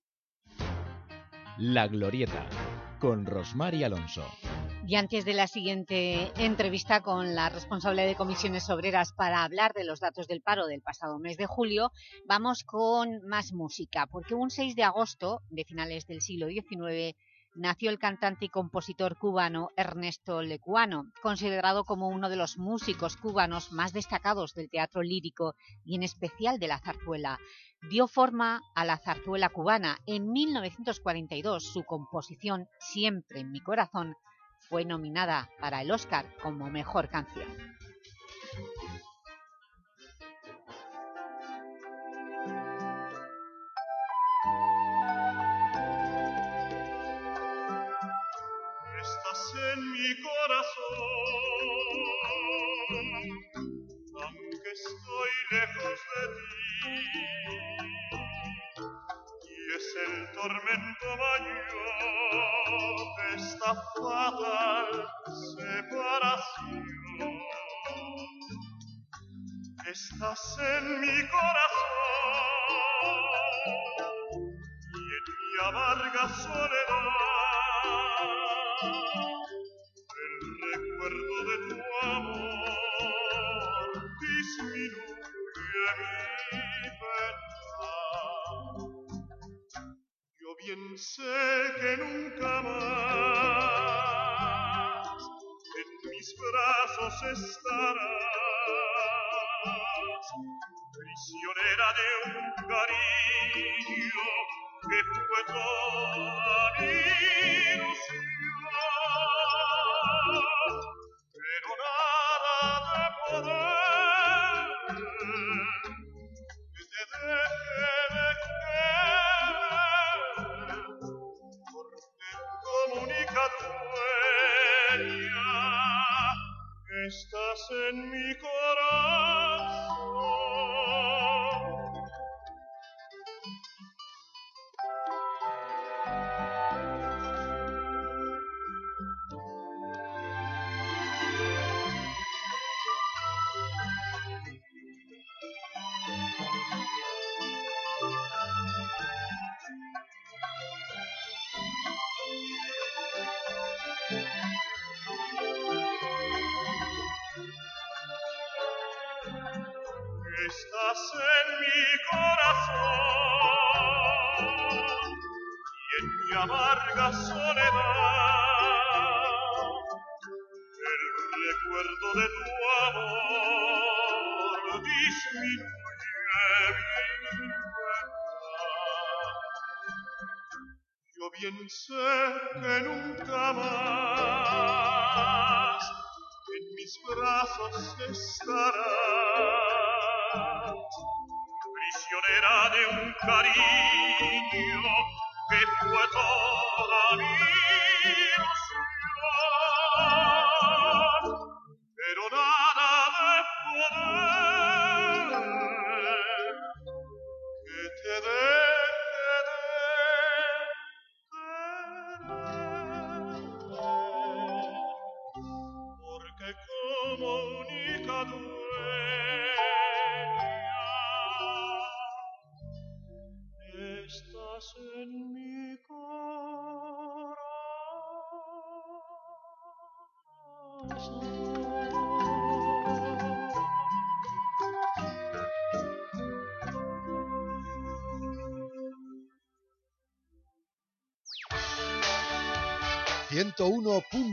La Glorieta, con Rosmar y Alonso. Y antes de la siguiente entrevista con la responsable de comisiones obreras para hablar de los datos del paro del pasado mes de julio, vamos con más música, porque un 6 de agosto de finales del siglo XIX nació el cantante y compositor cubano Ernesto Lecuano, considerado como uno de los músicos cubanos más destacados del teatro lírico y en especial de la zarzuela. Dio forma a la zarzuela cubana. En 1942 su composición Siempre en mi corazón fue nominada para el Oscar como Mejor Canción. Estás en mi corazón, aunque estoy lejos de ti. El tormento mayor esta fatal separación. Estás en mi corazón y en mi amarga soledad. El recuerdo de tu amor disminuye mi bien sé que nunca más en mis brazos estarás, prisionera de un cariño que fue toda mi. Estás en sé que nunca más. En mis brazos estarás, prisionera de un cariño que fue toda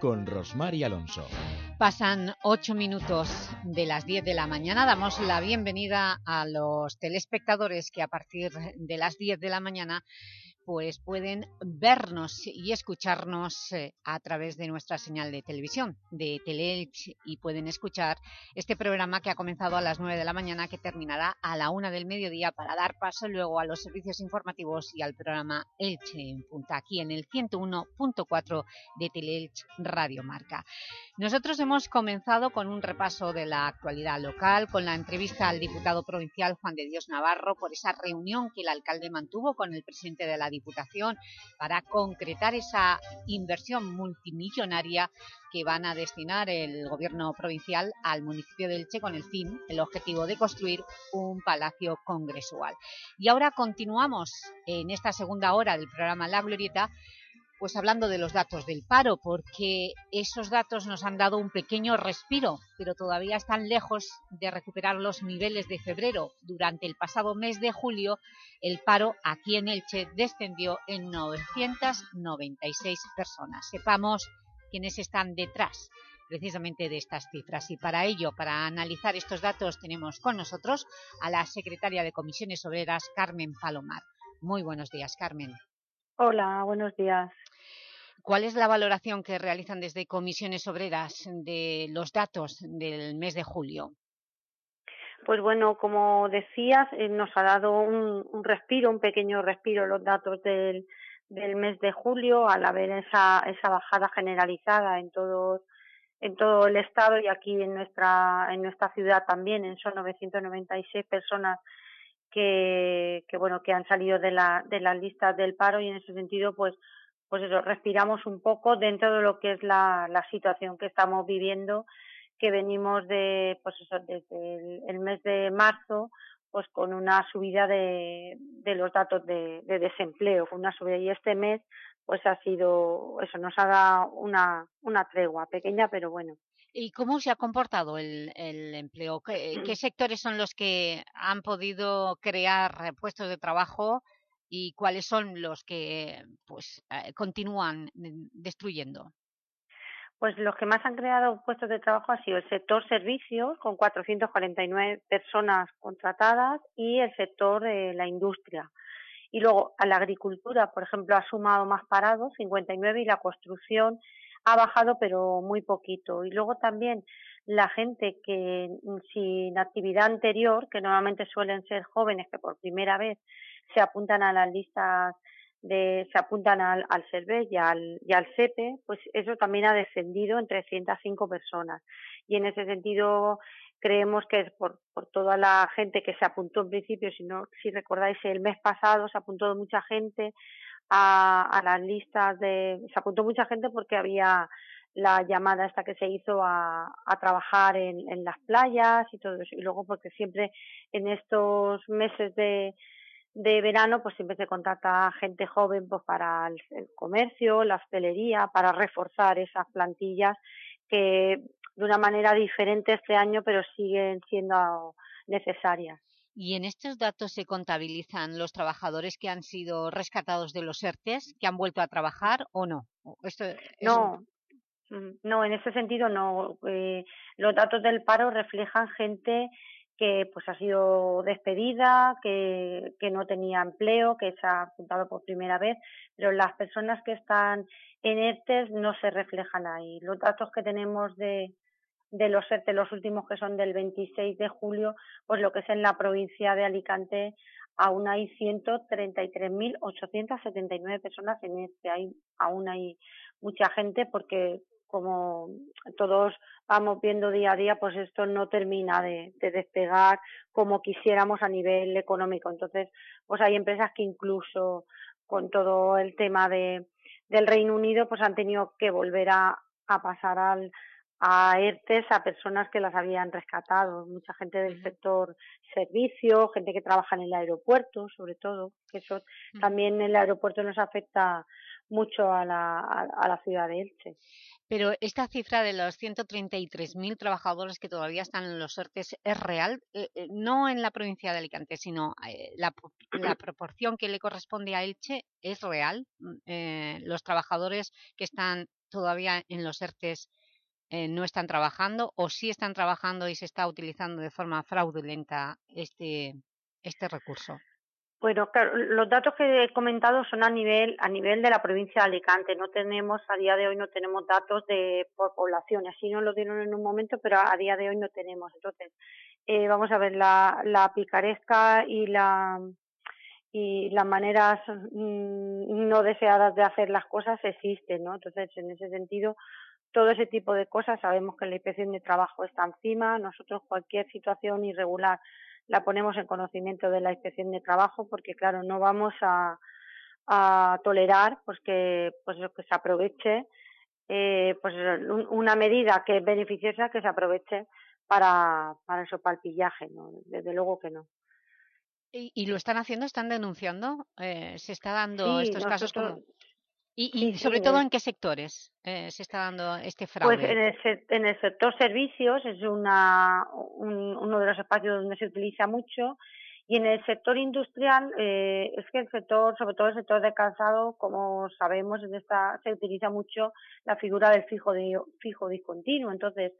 con Rosmar y Alonso. Pasan ocho minutos de las 10 de la mañana. Damos la bienvenida a los telespectadores que a partir de las 10 de la mañana pues pueden vernos y escucharnos eh, a través de nuestra señal de televisión, de Teleelch, y pueden escuchar este programa que ha comenzado a las 9 de la mañana, que terminará a la 1 del mediodía para dar paso luego a los servicios informativos y al programa Elche en Punta, aquí en el 101.4 de Teleelch Radio Marca. Nosotros hemos comenzado con un repaso de la actualidad local, con la entrevista al diputado provincial Juan de Dios Navarro por esa reunión que el alcalde mantuvo con el presidente de la Diputación para concretar esa inversión multimillonaria que van a destinar el gobierno provincial al municipio de Elche con el fin, el objetivo de construir un palacio congresual. Y ahora continuamos en esta segunda hora del programa La Glorieta pues hablando de los datos del paro, porque esos datos nos han dado un pequeño respiro, pero todavía están lejos de recuperar los niveles de febrero. Durante el pasado mes de julio, el paro aquí en Elche descendió en 996 personas. Sepamos quiénes están detrás precisamente de estas cifras. Y para ello, para analizar estos datos, tenemos con nosotros a la secretaria de Comisiones Obreras, Carmen Palomar. Muy buenos días, Carmen. Hola, buenos días. ¿Cuál es la valoración que realizan desde Comisiones Obreras de los datos del mes de julio? Pues bueno, como decías, eh, nos ha dado un, un, respiro, un pequeño respiro los datos del, del mes de julio al haber esa, esa bajada generalizada en todo, en todo el estado y aquí en nuestra, en nuestra ciudad también, en son 996 personas que, que bueno, que han salido de la, de las listas del paro y en ese sentido pues pues eso, respiramos un poco dentro de lo que es la, la situación que estamos viviendo, que venimos de, pues eso, desde el, el mes de marzo, pues con una subida de, de los datos de, de desempleo, con una subida y este mes pues ha sido, eso nos ha dado una, una tregua pequeña, pero bueno. ¿Y cómo se ha comportado el, el empleo? ¿Qué, ¿Qué sectores son los que han podido crear puestos de trabajo y cuáles son los que pues eh, continúan destruyendo? Pues los que más han creado puestos de trabajo ha sido el sector servicios, con 449 personas contratadas, y el sector de la industria. Y luego a la agricultura, por ejemplo, ha sumado más parados, 59, y la construcción ha bajado, pero muy poquito. Y luego también la gente que mm, sin actividad anterior, que normalmente suelen ser jóvenes que por primera vez se apuntan a las listas de, se apuntan al, al CERVES y al, y al CEPE, pues eso también ha descendido en 305 personas. Y en ese sentido creemos que es por, por toda la gente que se apuntó en principio, si no, si recordáis el mes pasado se apuntó mucha gente a, a las listas de, se apuntó mucha gente porque había la llamada esta que se hizo a, a trabajar en, en las playas y todo eso. Y luego porque siempre en estos meses de, de verano pues siempre se contrata gente joven pues para el, el, comercio, la hostelería, para reforzar esas plantillas que de una manera diferente este año pero siguen siendo necesarias. ¿Y en estos datos se contabilizan los trabajadores que han sido rescatados de los ERTES, que han vuelto a trabajar o no? Esto, no, mm, no, en ese sentido no. Eh, los datos del paro reflejan gente que pues ha sido despedida, que, que no tenía empleo, que se ha apuntado por primera vez, pero las personas que están en ERTES no se reflejan ahí. Los datos que tenemos de, de los ERTE, los últimos que son del 26 de julio, pues lo que es en la provincia de Alicante, aún hay 133.879 personas en este. Hay, aún hay mucha gente porque como todos vamos viendo día a día, pues esto no termina de, de, despegar como quisiéramos a nivel económico. Entonces, pues hay empresas que incluso con todo el tema de, del Reino Unido, pues han tenido que volver a pasar al, a ERTES a personas que las habían rescatado, mucha gente del sector servicio, gente que trabaja en el aeropuerto, sobre todo, que eso también el aeropuerto nos afecta mucho a la, a, a la ciudad de Elche. Pero esta cifra de los 133.000 trabajadores que todavía están en los ERTES es real, eh, eh, no en la provincia de Alicante, sino eh, la, la, proporción que le corresponde a Elche es real. Mm, eh, los trabajadores que están todavía en los ERTES eh, no están trabajando o sí están trabajando y se está utilizando de forma fraudulenta este, este recurso? Bueno, claro, los datos que he comentado son a nivel a nivel de la provincia de Alicante. No tenemos, a día de hoy no tenemos datos de por población. Así nos lo dieron en un momento, pero a día de hoy no tenemos. Entonces, eh, vamos a ver, la, la picaresca y la y las maneras mmm, no deseadas de hacer las cosas existen, ¿no? Entonces, en ese sentido, todo ese tipo de cosas sabemos que la inspección de trabajo está encima. Nosotros cualquier situación irregular la ponemos en conocimiento de la inspección de trabajo porque, claro, no vamos a, a tolerar pues que, pues que se aproveche eh, pues una medida que es beneficiosa que se aproveche para, para eso, para el pillaje, ¿no? Desde luego que no. ¿Y, y lo están haciendo? ¿Están denunciando? Eh, ¿Se está dando sí, estos nosotros, casos como...? ¿Y, y sobre sí, todo es, en qué sectores eh, se está dando este fraude? Pues en el, en el sector servicios es una, un, uno de los espacios donde se utiliza mucho y en el sector industrial eh, es que el sector, sobre todo el sector de calzado, como sabemos, en esta se utiliza mucho la figura del fijo, de, fijo discontinuo. Entonces,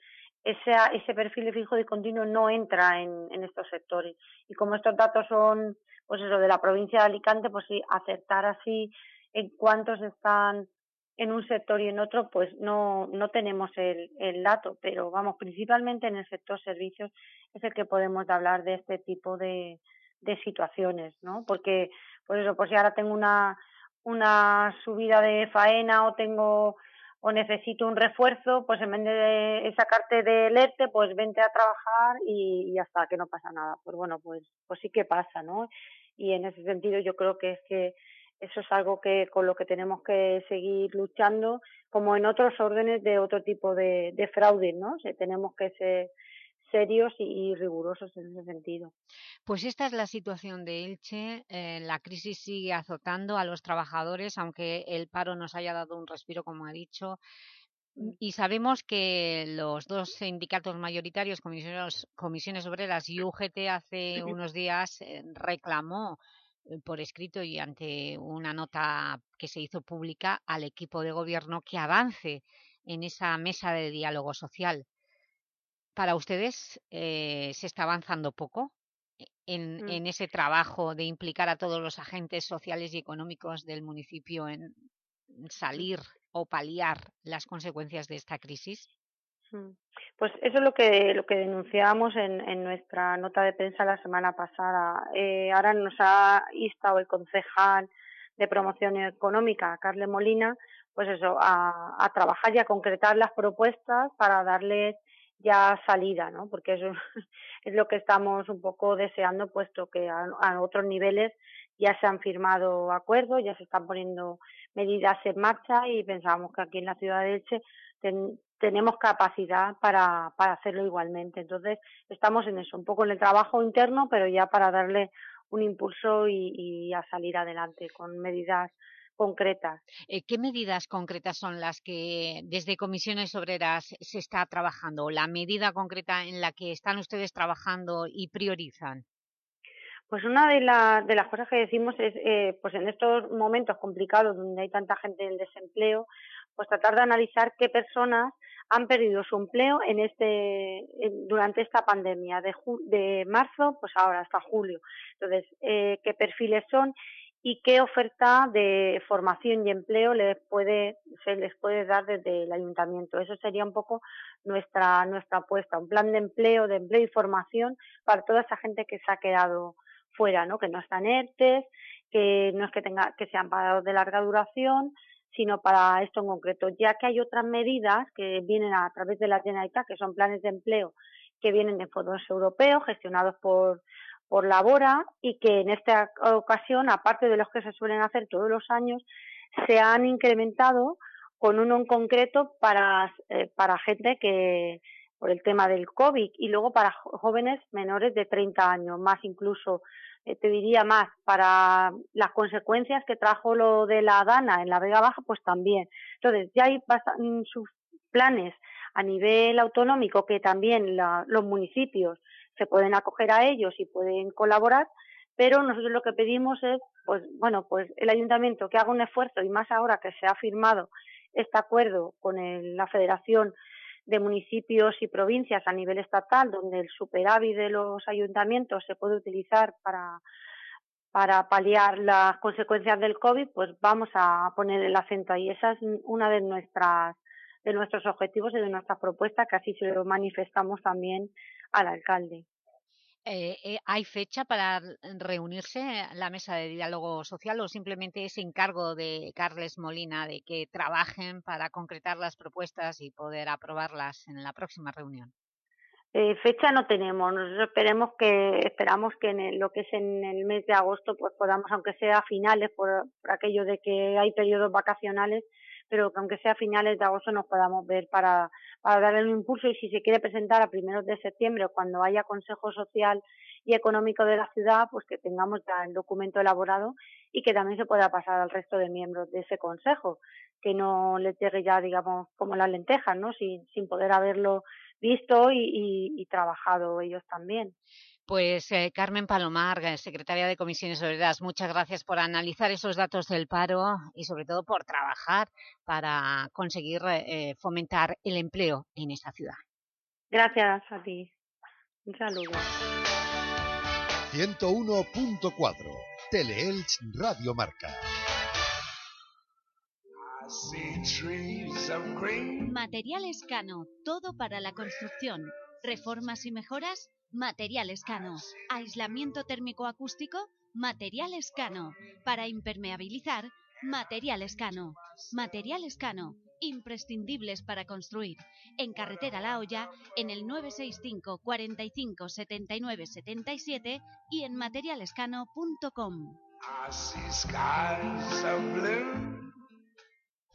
ese, ese perfil de fijo discontinuo no entra en, en estos sectores. Y como estos datos son, pues eso, de la provincia de Alicante, pues sí, acertar así en cuántos están en un sector y en otro, pues no, no tenemos el, el dato, pero vamos, principalmente en el sector servicios es el que podemos hablar de este tipo de, de situaciones, ¿no? Porque, pues eso, pues si ahora tengo una, una subida de faena o tengo o necesito un refuerzo, pues en vez de sacarte del ERTE, pues vente a trabajar y, y hasta que no pasa nada. Pues bueno, pues, pues sí que pasa, ¿no? Y en ese sentido yo creo que es que eso es algo que con lo que tenemos que seguir luchando, como en otros órdenes de otro tipo de, de fraude, ¿no? O sea, tenemos que ser serios y, y, rigurosos en ese sentido. Pues esta es la situación de Elche. Eh, la crisis sigue azotando a los trabajadores, aunque el paro nos haya dado un respiro, como ha dicho. Y sabemos que los dos sindicatos mayoritarios, comisiones, comisiones obreras y UGT, hace unos días eh, reclamó por escrito y ante una nota que se hizo pública al equipo de gobierno que avance en esa mesa de diálogo social. ¿Para ustedes eh, se está avanzando poco en, Mm. en ese trabajo de implicar a todos los agentes sociales y económicos del municipio en salir o paliar las consecuencias de esta crisis? Mm. Pues eso es lo que lo que denunciábamos en, en nuestra nota de prensa la semana pasada. Eh, ahora nos ha instado el concejal de promoción económica, Carle Molina, pues eso, a, a trabajar y a concretar las propuestas para darles ya salida, ¿no? Porque eso es lo que estamos un poco deseando, puesto que a, otros niveles ya se han firmado acuerdos, ya se están poniendo medidas en marcha y pensamos que aquí en la ciudad de Elche tenemos capacidad para, para hacerlo igualmente. Entonces, estamos en eso, un poco en el trabajo interno, pero ya para darle un impulso y, y a salir adelante con medidas concretas. Eh, ¿Qué medidas concretas son las que desde Comisiones Obreras se está trabajando? ¿O la medida concreta en la que están ustedes trabajando y priorizan? Pues una de, la- de las cosas que decimos es, eh, pues en estos momentos complicados donde hay tanta gente en desempleo, pues tratar de analizar qué personas han perdido su empleo en este, durante esta pandemia, de, ju- de marzo, pues ahora hasta julio. Entonces, eh, qué perfiles son y qué oferta de formación y empleo les puede, se les puede dar desde el ayuntamiento. Eso sería un poco nuestra, nuestra apuesta, un plan de empleo, de empleo y formación para toda esa gente que se ha quedado fuera, ¿no? Que no están ERTES, que no es que tenga, que sean parados de larga duración, sino para esto en concreto, ya que hay otras medidas que vienen a través de la Generalitat, que son planes de empleo que vienen de fondos europeos gestionados por por Labora y que en esta ocasión, aparte de los que se suelen hacer todos los años, se han incrementado con uno en concreto para, eh, para gente que, por el tema del COVID, y luego para jóvenes menores de 30 años, más incluso, eh, te diría más, para las consecuencias que trajo lo de la Dana en la Vega Baja, pues también. Entonces, ya hay mm, sus planes a nivel autonómico que también la- los municipios se pueden acoger a ellos y pueden colaborar, pero nosotros lo que pedimos es, pues bueno, pues el ayuntamiento que haga un esfuerzo y más ahora que se ha firmado este acuerdo con el- la Federación de Municipios y Provincias a nivel estatal, donde el superávit de los ayuntamientos se puede utilizar para para paliar las consecuencias del COVID, pues vamos a poner el acento ahí. Esa es una de nuestras de nuestros objetivos y de nuestras propuestas, que así se lo manifestamos también al alcalde. Eh, eh, ¿Hay fecha para reunirse la mesa de diálogo social o simplemente es encargo de Carles Molina de que trabajen para concretar las propuestas y poder aprobarlas en la próxima reunión? Eh, fecha no tenemos, nosotros esperemos que, esperamos que en el- lo que es en el mes de agosto pues podamos, aunque sea a finales, por, por aquello de que hay periodos vacacionales, pero que aunque sea a finales de agosto nos podamos ver para, para darle un impulso y si se quiere presentar a primeros de septiembre cuando haya Consejo Social y Económico de la ciudad, pues que tengamos ya el documento elaborado y que también se pueda pasar al resto de miembros de ese Consejo, que no les llegue ya, digamos, como las lentejas, ¿no? Sin, sin poder haberlo visto y, y trabajado ellos también. Pues eh, Carmen Palomar, eh, secretaria de Comisiones Obreras, muchas gracias por analizar esos datos del paro y sobre todo por trabajar para conseguir eh, fomentar el empleo en esta ciudad. Gracias a ti. Un saludo. 101.4 Teleelch Radio Marca. Materiales Cano, todo para la construcción. Reformas y mejoras, Materiales Cano. Aislamiento térmico acústico, Materiales Cano. Para impermeabilizar, Materiales Cano. Materiales Cano, imprescindibles para construir. En Carretera La Hoya, en el 965 45 79 77 y en materialescano.com.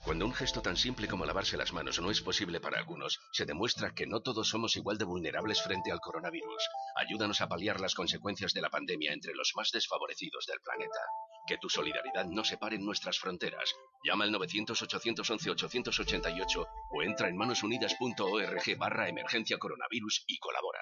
Cuando un gesto tan simple como lavarse las manos no es posible para algunos, se demuestra que no todos somos igual de vulnerables frente al coronavirus. Ayúdanos a paliar las consecuencias de la pandemia entre los más desfavorecidos del planeta. Que tu solidaridad no separe nuestras fronteras. Llama al 900-811-888 o entra en manosunidas.org barra emergencia coronavirus y colabora.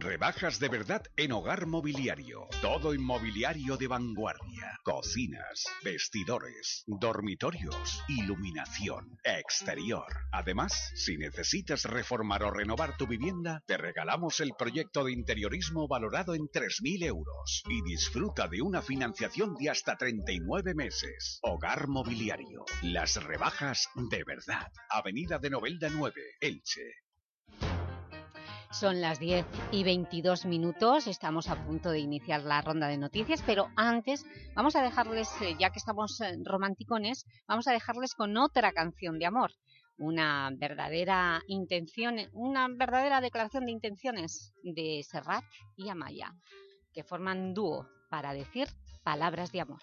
Rebajas de verdad en hogar mobiliario. Todo inmobiliario de vanguardia. Cocinas, vestidores, dormitorios, iluminación, exterior. Además, si necesitas reformar o renovar tu vivienda, te regalamos el proyecto de interiorismo valorado en 3.000 euros y disfruta de una financiación de hasta 39 meses. Hogar mobiliario. Las rebajas de verdad. Avenida de Novelda 9, Elche. Son las 10 y 22 minutos, estamos a punto de iniciar la ronda de noticias, pero antes vamos a dejarles, eh, ya que estamos eh, romanticones, vamos a dejarles con otra canción de amor. Una verdadera intención, una verdadera declaración de intenciones de Serrat y Amaya, que forman dúo para decir palabras de amor.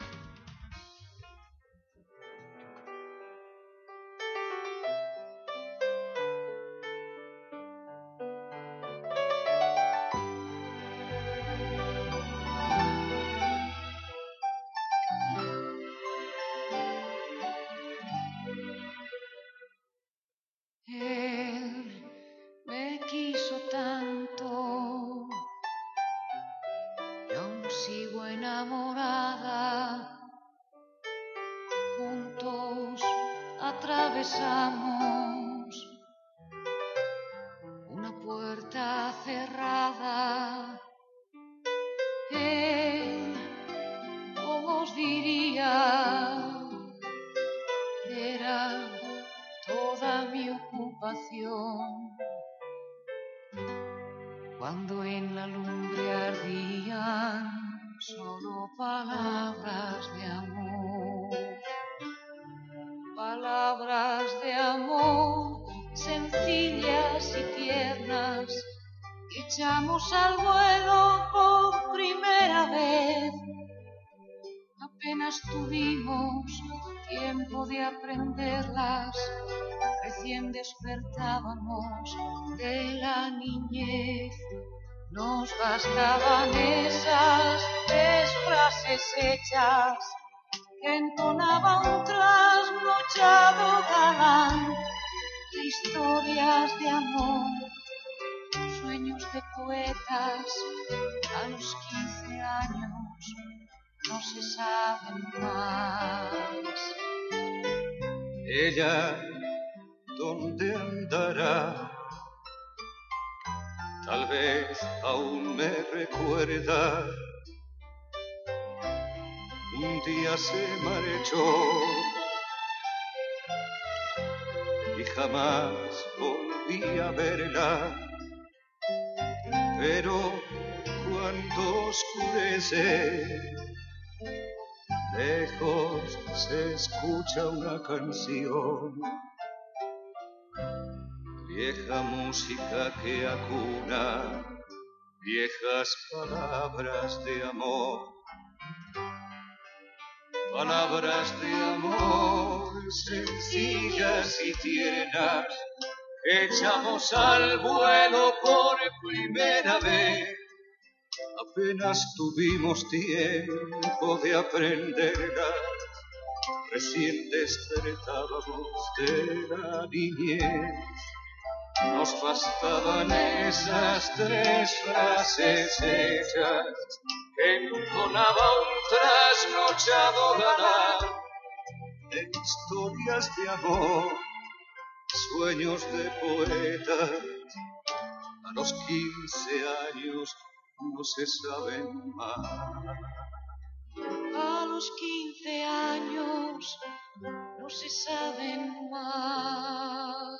Música que acuna viejas palabras de amor. Palabras de amor sencillas y tiernas echamos al vuelo por primera vez. Apenas tuvimos tiempo de aprenderla, recién despertábamos de la niñez. Nos bastaban esas tres frases hechas que entonaba un trasnochado galán de historias de amor, sueños de poetas. A los quince años no se saben más. A los 15 años no se saben más.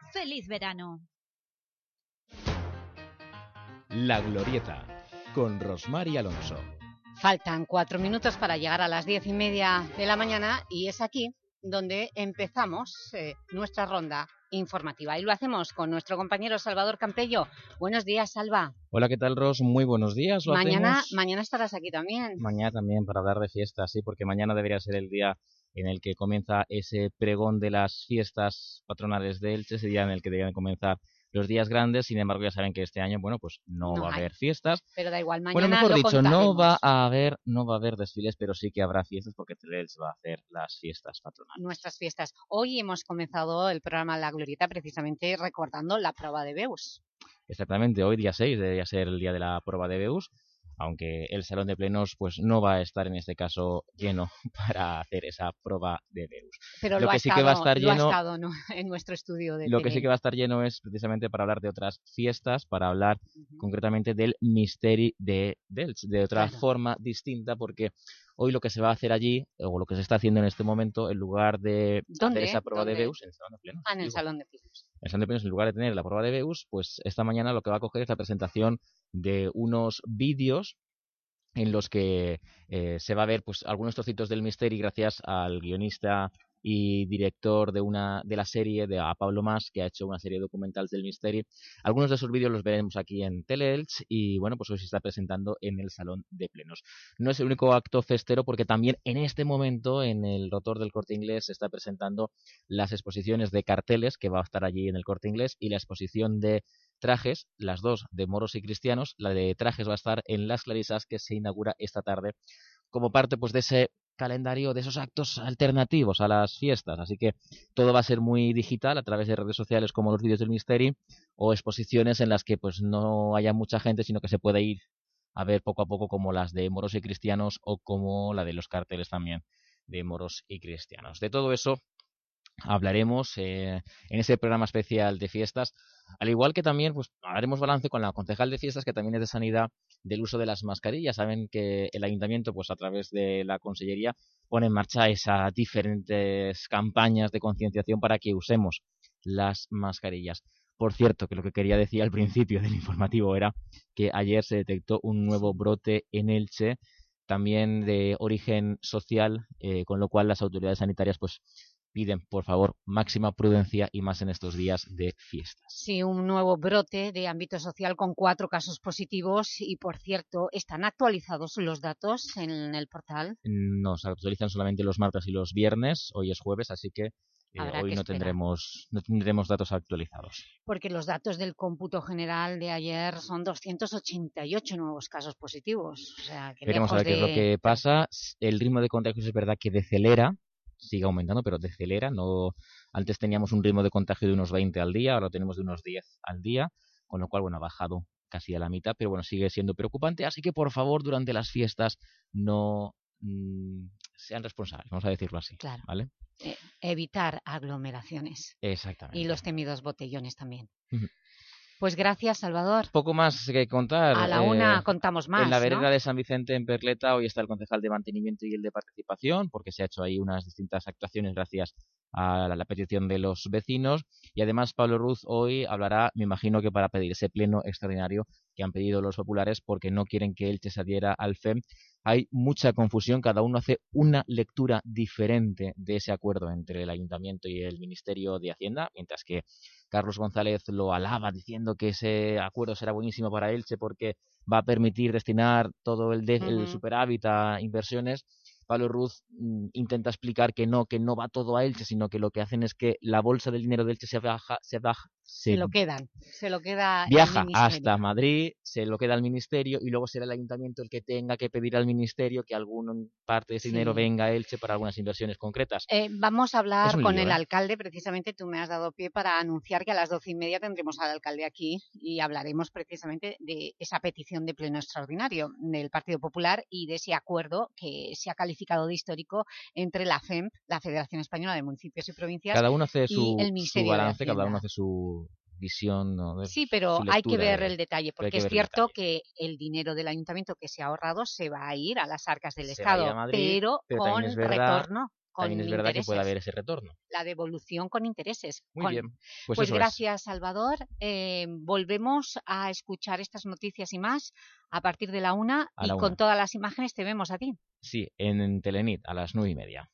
¡Feliz verano! La Glorieta, con Rosmar y Alonso. Faltan cuatro minutos para llegar a las diez y media de la mañana y es aquí donde empezamos eh, nuestra ronda informativa. Y lo hacemos con nuestro compañero Salvador Campello. Buenos días, Salva. Hola, ¿qué tal, Ros? Muy buenos días. Lo Mañana, hacemos mañana estarás aquí también. mañana también para hablar de fiestas, sí, porque mañana debería ser el día en el que comienza ese pregón de las fiestas patronales de Elche, ese día en el que deberían comenzar los días grandes, sin embargo ya saben que este año, bueno, pues no, No va a haber fiestas. Pero da igual, mañana Bueno, mejor lo dicho, no va a haber no va a haber desfiles, pero sí que habrá fiestas porque Teleelch va a hacer las fiestas patronales. nuestras fiestas. Hoy hemos comenzado el programa La Glorieta precisamente recordando la prueba de Beus. Exactamente, hoy día 6 debería ser el día de la prueba de Beus, aunque el salón de plenos pues no va a estar en este caso lleno para hacer esa prueba de Beus. Pero lo lo, que sí estado, que va a estar lleno estado, ¿no? en nuestro estudio de Lo que sí que va a estar lleno es precisamente para hablar de otras fiestas, para hablar concretamente del Misteri de Delch, de otra Claro. forma distinta, porque hoy lo que se va a hacer allí, o lo que se está haciendo en este momento, en lugar de ¿Dónde? hacer esa prueba de. Beus, en el Salón de Plenos, Ah, en el digo, Salón de Plenos. En Plenos, en lugar de tener la prueba de Beus, pues esta mañana lo que va a coger es la presentación de unos vídeos en los que eh, se va a ver pues algunos trocitos del Misteri gracias al guionista y director de una de la serie de a Pablo Mas que ha hecho una serie documental del Misteri. Algunos de esos vídeos los veremos aquí en Teleelch y bueno, pues hoy se está presentando en el Salón de Plenos. No es el único acto festero porque también en este momento en el rotor del Corte Inglés se está presentando las exposiciones de carteles que va a estar allí en el Corte Inglés y la exposición de trajes, las dos de moros y cristianos, la de trajes va a estar en Las Clarisas que se inaugura esta tarde como parte pues de ese calendario de esos actos alternativos a las fiestas, así que todo va a ser muy digital a través de redes sociales como los vídeos del Misteri o exposiciones en las que pues no haya mucha gente, sino que se puede ir a ver poco a poco como las de moros y cristianos o como la de los carteles también de moros y cristianos. De todo eso hablaremos eh, en ese programa especial de fiestas, al igual que también pues haremos balance con la concejal de fiestas que también es de sanidad del uso de las mascarillas. Saben que el ayuntamiento pues a través de la consellería pone en marcha esas diferentes campañas de concienciación para que usemos las mascarillas. Por cierto, que lo que quería decir al principio del informativo era que ayer se detectó un nuevo brote en Elche, también de origen social, eh, con lo cual las autoridades sanitarias pues piden, por favor, máxima prudencia y más en estos días de fiesta. Sí, un nuevo brote de ámbito social con cuatro casos positivos y, por cierto, ¿están actualizados los datos en el portal? Nos actualizan solamente los martes y los viernes, hoy es jueves, así que eh, hoy no esperar. tendremos, no tendremos datos actualizados. Porque los datos del cómputo general de ayer son 288 nuevos casos positivos. O sea, que Veremos a ver qué es lo que pasa. El ritmo de contagios es verdad que decelera, sigue aumentando, pero decelera. No, antes teníamos un ritmo de contagio de unos 20 al día, ahora lo tenemos de unos 10 al día, con lo cual, bueno, ha bajado casi a la mitad, pero bueno, sigue siendo preocupante. Así que, por favor, durante las fiestas no mm, sean responsables, vamos a decirlo así. Claro. ¿vale? eh, evitar aglomeraciones Exactamente. y los temidos botellones también. Pues gracias, Salvador. Poco más que contar. A la una eh, contamos más, En la ¿no? vereda de San Vicente, en Perleta, hoy está el concejal de mantenimiento y el de participación, porque se ha hecho ahí unas distintas actuaciones gracias a la, la petición de los vecinos. Y además, Pablo Ruz hoy hablará, me imagino que para pedir ese pleno extraordinario que han pedido los populares, porque no quieren que Elche se adhiera al FEM. Hay mucha confusión, cada uno hace una lectura diferente de ese acuerdo entre el Ayuntamiento y el Ministerio de Hacienda, mientras que Carlos González lo alaba diciendo que ese acuerdo será buenísimo para Elche porque va a permitir destinar todo el, de- el superávit a inversiones. Pablo Ruz mm, intenta explicar que no, que no va todo a Elche, sino que lo que hacen es que la bolsa del dinero de Elche se baja, se baja, Se lo quedan, se lo queda viaja hasta Madrid, se lo queda al ministerio y luego será el ayuntamiento el que tenga que pedir al ministerio que alguna parte de ese Sí. dinero venga a Elche para algunas inversiones concretas. Eh, vamos a hablar con el ¿eh? alcalde, precisamente tú me has dado pie para anunciar que a las doce y media tendremos al alcalde aquí y hablaremos precisamente de esa petición de pleno extraordinario del Partido Popular y de ese acuerdo que se ha calificado de histórico entre la FEMP, la Federación Española de Municipios y Provincias, Cada uno hace y su, el su Ministerio de balance, cada uno hace su visión. ¿no? de Sí, pero su hay que lectura ver el detalle, porque que es ver el cierto que el dinero del ayuntamiento que se ha ahorrado se va a ir a las arcas del Se Estado, Madrid, pero, pero con verdad- retorno, con También es verdad que puede haber ese retorno. La devolución con intereses. Muy con- bien, pues Pues, es. gracias, Salvador. Eh, volvemos a escuchar estas noticias y más a partir de la una A y la con todas las imágenes te vemos a ti. Sí, en Telenit a las nueve y media.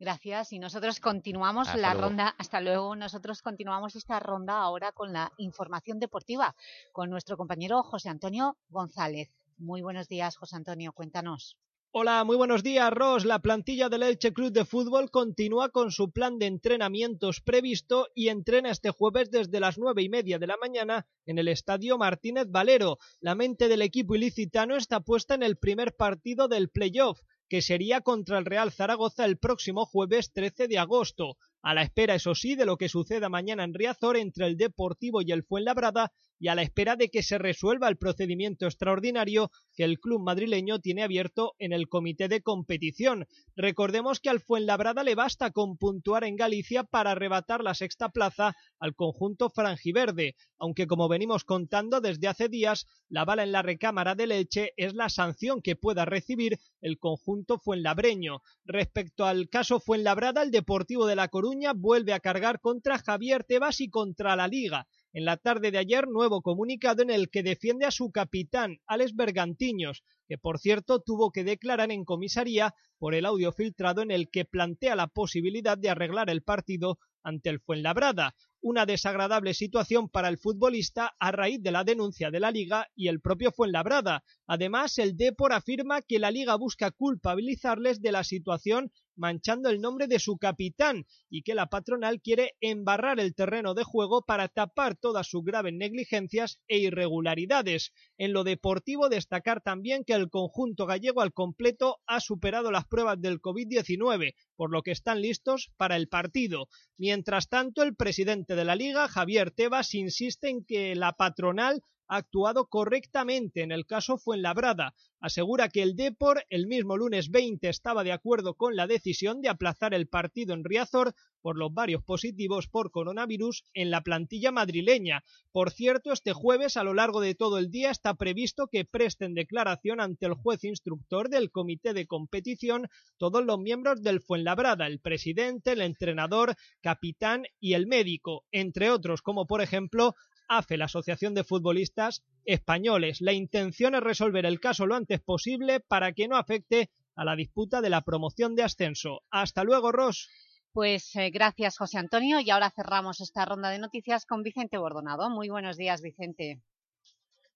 Gracias y nosotros continuamos Hasta la luego. ronda, hasta luego, nosotros continuamos esta ronda ahora con la información deportiva con nuestro compañero José Antonio González. Muy buenos días, José Antonio, cuéntanos. Hola, muy buenos días, Ross. La plantilla del Elche Club de Fútbol continúa con su plan de entrenamientos previsto y entrena este jueves desde las nueve y media de la mañana en el Estadio Martínez Valero. La mente del equipo ilicitano está puesta en el primer partido del playoff, que sería contra el Real Zaragoza el próximo jueves 13 de agosto. A la espera, eso sí, de lo que suceda mañana en Riazor entre el Deportivo y el Fuenlabrada y a la espera de que se resuelva el procedimiento extraordinario que el club madrileño tiene abierto en el comité de competición. Recordemos que al Fuenlabrada le basta con puntuar en Galicia para arrebatar la sexta plaza al conjunto franjiverde, aunque como venimos contando desde hace días, la bala en la recámara de Leche es la sanción que pueda recibir el conjunto fuenlabreño. Respecto al caso Fuenlabrada, el Deportivo de La Coruña vuelve a cargar contra Javier Tebas y contra la Liga. En la tarde de ayer, nuevo comunicado en el que defiende a su capitán, Alex Bergantiños, que por cierto tuvo que declarar en comisaría por el audio filtrado en el que plantea la posibilidad de arreglar el partido ante el Fuenlabrada, una desagradable situación para el futbolista a raíz de la denuncia de la Liga y el propio Fuenlabrada. Además, el Depor afirma que la Liga busca culpabilizarles de la situación manchando el nombre de su capitán y que la patronal quiere embarrar el terreno de juego para tapar todas sus graves negligencias e irregularidades. En lo deportivo destacar también que el conjunto gallego al completo ha superado las pruebas del COVID-19, por lo que están listos para el partido. Mientras tanto, el presidente de la liga, Javier Tebas, insiste en que la patronal actuado correctamente en el caso Fuenlabrada. Asegura que el Depor el mismo lunes 20 estaba de acuerdo con la decisión de aplazar el partido en Riazor por los varios positivos por coronavirus en la plantilla madrileña. Por cierto, este jueves a lo largo de todo el día está previsto que presten declaración ante el juez instructor del comité de competición todos los miembros del Fuenlabrada, el presidente, el entrenador, capitán y el médico, entre otros como por ejemplo AFE, la Asociación de Futbolistas Españoles. La intención es resolver el caso lo antes posible para que no afecte a la disputa de la promoción de ascenso. Hasta luego, Ross. Pues eh, gracias, José Antonio. Y ahora cerramos esta ronda de noticias con Vicente Bordonado. Muy buenos días, Vicente.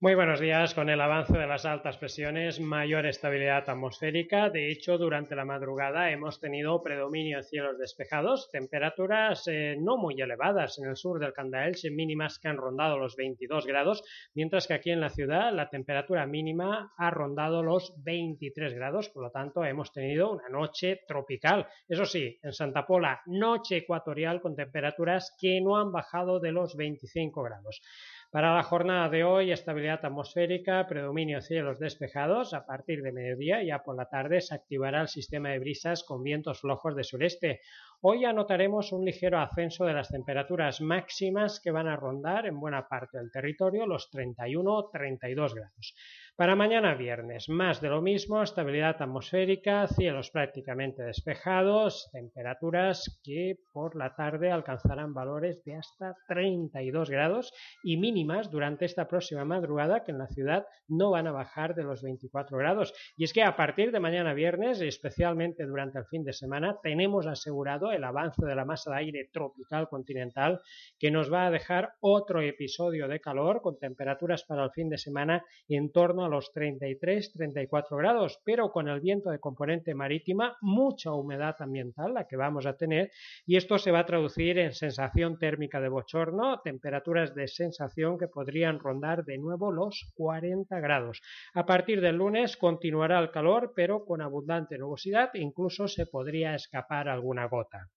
Muy buenos días. Con el avance de las altas presiones, mayor estabilidad atmosférica. De hecho, durante la madrugada hemos tenido predominio de cielos despejados, temperaturas eh, no muy elevadas en el sur del Candaelche, mínimas que han rondado los 22 grados, mientras que aquí en la ciudad la temperatura mínima ha rondado los 23 grados. Por lo tanto, hemos tenido una noche tropical. Eso sí, en Santa Pola, noche ecuatorial con temperaturas que no han bajado de los 25 grados. Para la jornada de hoy, estabilidad atmosférica, predominio cielos despejados. A partir de mediodía, ya por la tarde, se activará el sistema de brisas con vientos flojos de sureste. Hoy anotaremos un ligero ascenso de las temperaturas máximas que van a rondar en buena parte del territorio los 31-32 grados. Para mañana viernes, más de lo mismo, estabilidad atmosférica, cielos prácticamente despejados, temperaturas que por la tarde alcanzarán valores de hasta 32 grados y mínimas durante esta próxima madrugada que en la ciudad no van a bajar de los 24 grados. Y es que a partir de mañana viernes, especialmente durante el fin de semana, tenemos asegurado el avance de la masa de aire tropical continental que nos va a dejar otro episodio de calor con temperaturas para el fin de semana en torno a los 33-34 grados, pero con el viento de componente marítima, mucha humedad ambiental la que vamos a tener y esto se va a traducir en sensación térmica de bochorno, temperaturas de sensación que podrían rondar de nuevo los 40 grados. A partir del lunes continuará el calor, pero con abundante nubosidad, incluso se podría escapar alguna gota.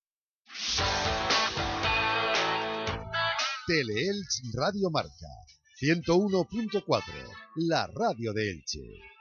Teleelch Radio Marca 101.4, la radio de Elche.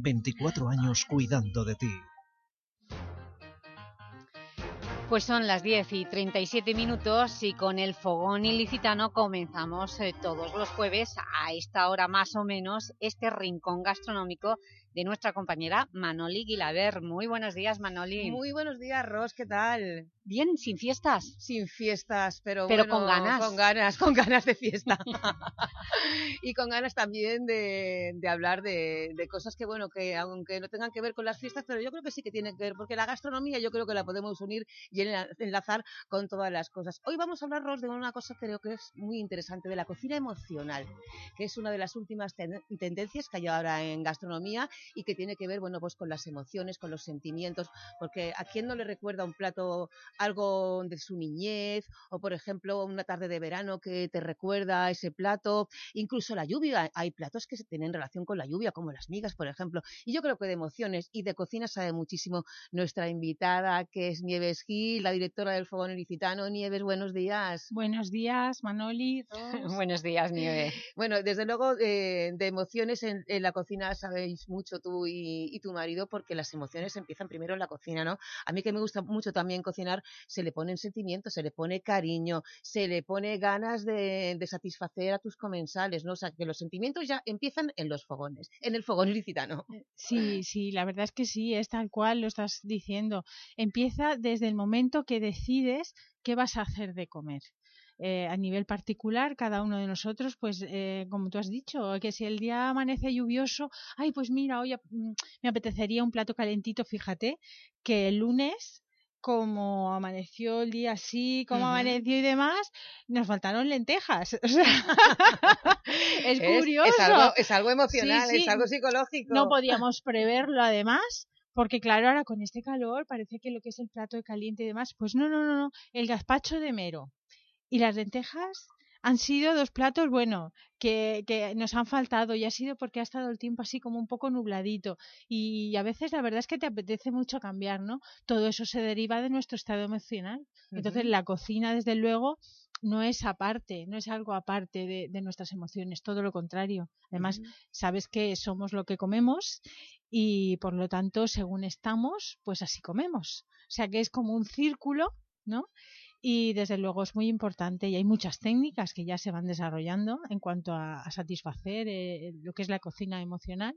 24 años cuidando de ti. Pues son las 10 y 37 minutos y con el fogón ilicitano comenzamos eh, todos los jueves a esta hora más o menos este rincón gastronómico de nuestra compañera Manoli Guilaber. Muy buenos días, Manoli. Muy buenos días, Ros, ¿qué tal? Bien, sin fiestas. Sin fiestas, pero, pero bueno, con ganas. Con ganas, con ganas de fiesta. y con ganas también de, de hablar de, de, cosas que, bueno, que aunque no tengan que ver con las fiestas, pero yo creo que sí que tienen que ver, porque la gastronomía yo creo que la podemos unir y enlazar con todas las cosas. Hoy vamos a hablar, Ros, de una cosa que creo que es muy interesante, de la cocina emocional, que es una de las últimas ten tendencias que hay ahora en gastronomía y que tiene que ver, bueno, pues con las emociones, con los sentimientos, porque a quién no le recuerda un plato algo de su niñez, o por ejemplo una tarde de verano que te recuerda ese plato, incluso la lluvia, hay platos que tienen relación con la lluvia, como las migas, por ejemplo, y yo creo que de emociones y de cocina sabe muchísimo nuestra invitada, que es Nieves Gil, la directora del Fogón Ilicitano. Nieves, buenos días. Buenos días, Manoli. buenos días, Nieves. Bueno, desde luego, eh, de emociones en, en, la cocina sabéis mucho tú y, tu marido, porque las emociones empiezan primero en la cocina, ¿no? A mí que me gusta mucho también cocinar, se le ponen sentimientos, se le pone cariño, se le pone ganas de, de satisfacer a tus comensales, ¿no? O sea, que los sentimientos ya empiezan en los fogones, en el fogón ilicitano. Sí, sí, la verdad es que sí, es tal cual lo estás diciendo. Empieza desde el momento que decides qué vas a hacer de comer. Eh, a nivel particular, cada uno de nosotros, pues eh, como tú has dicho, que si el día amanece lluvioso, ay, pues mira, hoy mm, me apetecería un plato calentito, fíjate, que el lunes como amaneció el día así, como uh -huh. amaneció y demás, nos faltaron lentejas. O sea, es curioso. Es, es, algo, es algo, emocional, sí, sí. es algo psicológico. No podíamos preverlo además. Porque claro, ahora con este calor parece que lo que es el plato de caliente y demás, pues no, no, no, no, el gazpacho de mero y las lentejas han sido dos platos, bueno, que, que, nos han faltado y ha sido porque ha estado el tiempo así como un poco nubladito y a veces la verdad es que te apetece mucho cambiar, ¿no? Todo eso se deriva de nuestro estado emocional. Entonces uh -huh. la cocina, desde luego, no es aparte, no es algo aparte de, de nuestras emociones, todo lo contrario. Además, uh -huh. sabes que somos lo que comemos y por lo tanto, según estamos, pues así comemos. O sea que es como un círculo, ¿no? Y desde luego es muy importante y hay muchas técnicas que ya se van desarrollando en cuanto a, satisfacer eh, lo que es la cocina emocional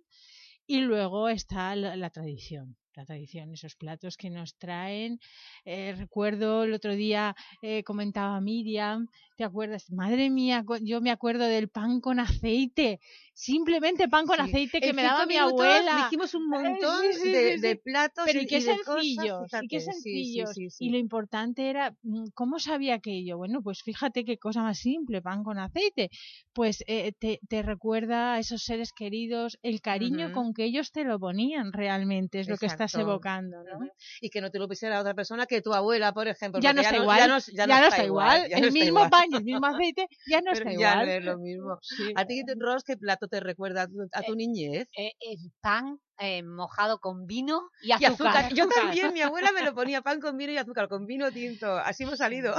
y luego está la, tradición. La tradición, esos platos que nos traen. Eh, recuerdo el otro día eh, comentaba Miriam, ¿te acuerdas? Madre mía, yo me acuerdo del pan con aceite, simplemente pan con Sí. aceite que En me daba mi abuela. dijimos un montón sí, sí, de, de platos Pero y, qué sencillos, y qué sencillos. Y lo importante era, mm, ¿cómo sabía aquello? Bueno, pues fíjate qué cosa más simple, pan con aceite. Pues eh, te, te recuerda a esos seres queridos, el cariño con que ellos te lo ponían realmente, es lo que estás evocando, ¿no? Y que no te lo pusiera otra persona que tu abuela, por ejemplo. Ya no está igual, Ya no, ya no está igual. ya el mismo igual. pan y el mismo aceite ya no Pero está ya igual. no es lo mismo. Sí. ¿A ti, Ros, qué plato te recuerda a tu, a tu niñez? Eh, el pan eh, mojado con vino y Y azúcar. azúcar. Yo también, mi abuela me lo ponía pan con vino y azúcar, con vino tinto. Así hemos salido.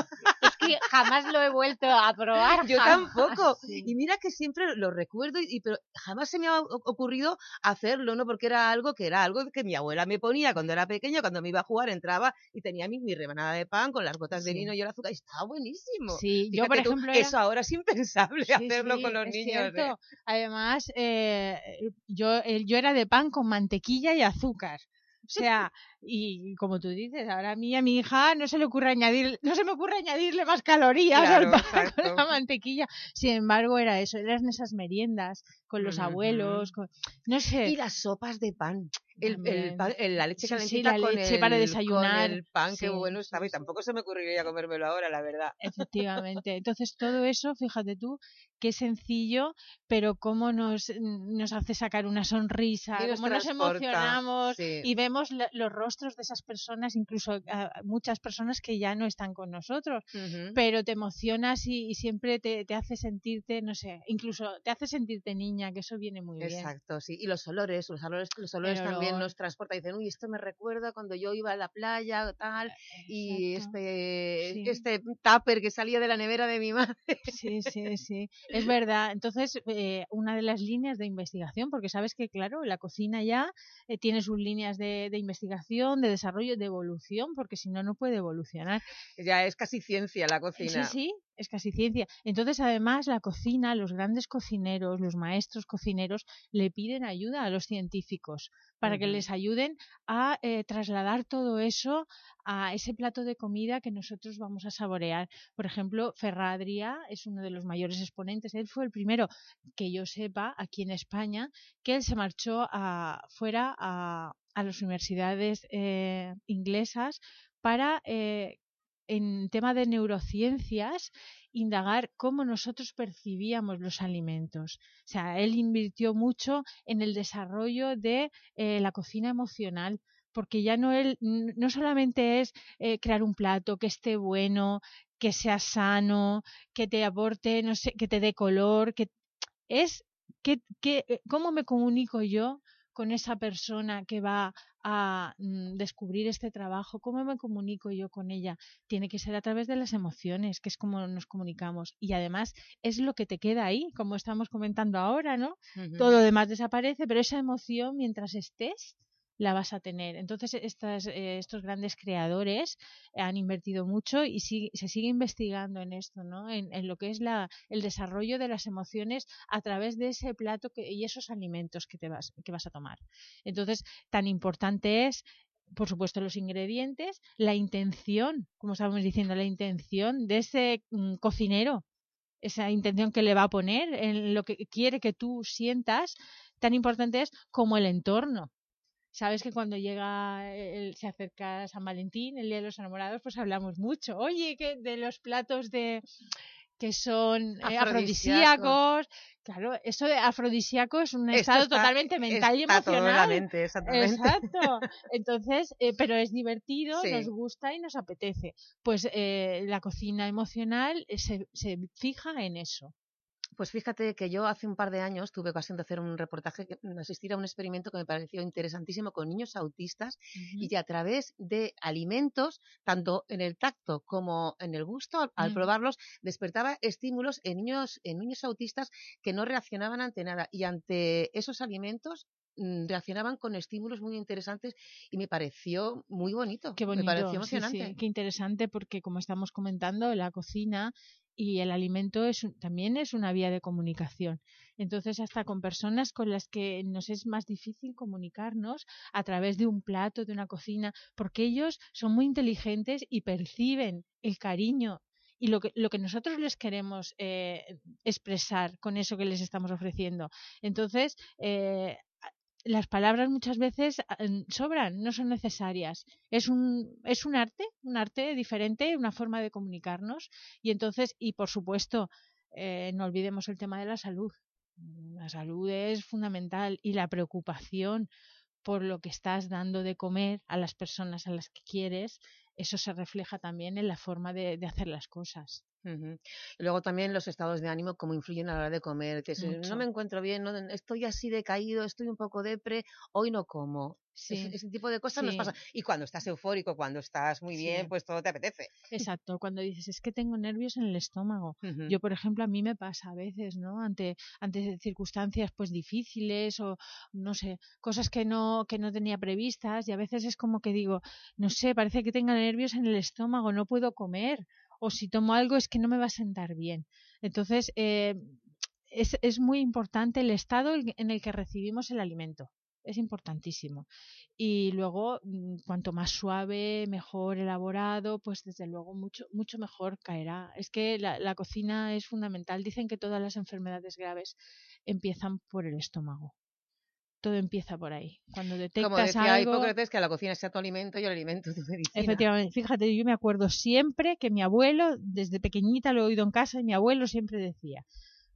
Jamás lo he vuelto a probar. Yo jamás. tampoco. Sí. Y mira que siempre lo recuerdo, y, pero jamás se me ha ocurrido hacerlo, ¿no? Porque era algo que era algo que mi abuela me ponía cuando era pequeño, cuando me iba a jugar, entraba y tenía mi, mi rebanada de pan con las gotas de vino y el azúcar. Y estaba buenísimo. Sí, yo, por tú, ejemplo, era- Eso ahora es impensable Sí, hacerlo con los niños. ¿eh? Además, eh, yo, eh, yo era de pan con mantequilla y azúcar. O sea, y como tú dices, ahora a mí y a mi hija no se le ocurre añadir, no se me ocurre añadirle más calorías Claro, al pan exacto. con la mantequilla. Sin embargo, era eso, eran esas meriendas con los abuelos, con, no sé. Y las sopas de pan. El, el el- la leche Sí, sí, calentita la con leche para desayunar. Con el pan, qué Sí, bueno estaba. Y tampoco se me ocurriría comérmelo ahora, la verdad. Efectivamente. Entonces, todo eso, fíjate tú, qué sencillo, pero cómo nos, nos hace sacar una sonrisa, nos cómo nos transporta, emocionamos y vemos los rostros de esas personas, incluso muchas personas que ya no están con nosotros, pero te emocionas y, y siempre te, te hace sentirte, no sé, incluso te hace sentirte niña, que eso viene muy bien. Exacto, sí. Y los olores, los olores, los olores también nos transportan. Dicen, uy, esto me recuerda cuando yo iba a la playa o tal, y Exacto. este, Sí. este tupper que salía de la nevera de mi madre. Sí, sí, sí, es verdad. Entonces, eh, una de las líneas de investigación, porque sabes que, claro, la cocina ya eh, tiene sus líneas de, de investigación, de desarrollo, de evolución, porque si no, no puede evolucionar. Ya es casi ciencia la Sí, cocina. sí, es casi ciencia. Entonces, además, la cocina, los grandes cocineros, los maestros cocineros, le piden ayuda a los científicos para que les ayuden a eh, trasladar todo eso a ese plato de comida que nosotros vamos a saborear. Por ejemplo, Ferradria es uno de los mayores exponentes. Él fue el primero que yo sepa aquí en España que él se marchó a, fuera a, a las universidades eh, inglesas para eh, en tema de neurociencias, indagar cómo nosotros percibíamos los alimentos. O sea, él invirtió mucho en el desarrollo de eh, la cocina emocional, porque ya no él no solamente es eh, crear un plato que esté bueno, que sea sano, que te aporte, no sé, que te dé color, que es que, que, cómo me comunico yo con esa persona que va a mm, descubrir este trabajo, cómo me comunico yo con ella. Tiene que ser a través de las emociones, que es como nos comunicamos. Y además es lo que te queda ahí, como estamos comentando ahora, ¿no? Todo lo demás desaparece, pero esa emoción, mientras estés, la vas a tener. Entonces, estas, eh, estos grandes creadores han invertido mucho y se sigue investigando en esto, ¿no? En, en lo que es la, el desarrollo de las emociones a través de ese plato que, y esos alimentos que, te vas, que vas a tomar. Entonces, tan importante es por supuesto, los ingredientes, la intención, como estábamos diciendo, la intención de ese mm, cocinero, esa intención que le va a poner en lo que quiere que tú sientas, tan importante es como el entorno. Sabes que cuando llega, el- se acerca San Valentín, el Día de los Enamorados, pues hablamos mucho. Oye, que de los platos de que son eh, Afrodisíacos. Claro, eso de afrodisíaco es un Esto estado está- totalmente mental y está todo la emocional. mente, exactamente. Exacto. Entonces, eh, pero es divertido, Sí. nos gusta y nos apetece. Pues eh, la cocina emocional eh, se, se fija en eso. Pues fíjate que yo hace un par de años tuve ocasión de hacer un reportaje, que- asistir a un experimento que me pareció interesantísimo con niños autistas y que a través de alimentos, tanto en el tacto como en el gusto, al- al Mm. probarlos, despertaba estímulos en niños, en niños autistas que no reaccionaban ante nada y ante esos alimentos mm, reaccionaban con estímulos muy interesantes y me pareció muy bonito, Qué bonito, me pareció sí, sí, emocionante. qué interesante porque como estamos comentando, la cocina y el alimento es también es una vía de comunicación. Entonces, hasta con personas con las que nos es más difícil comunicarnos a través de un plato, de una cocina, porque ellos son muy inteligentes y perciben el cariño y lo que, lo que nosotros les queremos eh, expresar con eso que les estamos ofreciendo. Entonces, eh, las palabras muchas veces eh, sobran, no son necesarias. Es un, es un arte, un arte diferente, una forma de comunicarnos. Y entonces, y por supuesto, eh, no olvidemos el tema de la salud. La salud es fundamental y la preocupación por lo que estás dando de comer a las personas a las que quieres, eso se refleja también en la forma de, de hacer las cosas. Ujú. Y luego también los estados de ánimo, cómo influyen a la hora de comer. Que si no me encuentro bien, no, estoy así decaído, estoy un poco depre, hoy no como. Sí. Ese, ese tipo de cosas nos pasa. Y cuando estás eufórico, cuando estás muy bien, Sí. pues todo te apetece. Exacto, cuando dices es que tengo nervios en el estómago. Yo, por ejemplo, a mí me pasa a veces, ¿no? Ante, ante circunstancias pues difíciles o no sé, cosas que no, que no tenía previstas y a veces es como que digo, no sé, parece que tenga nervios en el estómago, no puedo comer o si tomo algo es que no me va a sentar bien. Entonces, eh, es, muy importante el estado en el que recibimos el alimento. Es importantísimo. Y luego, mm, cuanto más suave, mejor elaborado, pues desde luego mucho, mucho mejor caerá. Es que la cocina es fundamental. Dicen que todas las enfermedades graves empiezan por el estómago. Todo empieza por ahí. Cuando Como detectas decía algo, Hipócrates, que la cocina sea tu alimento y el alimento tu medicina. efectivamente, fíjate, yo me acuerdo siempre que mi abuelo, desde pequeñita lo he oído en casa, y mi abuelo siempre decía,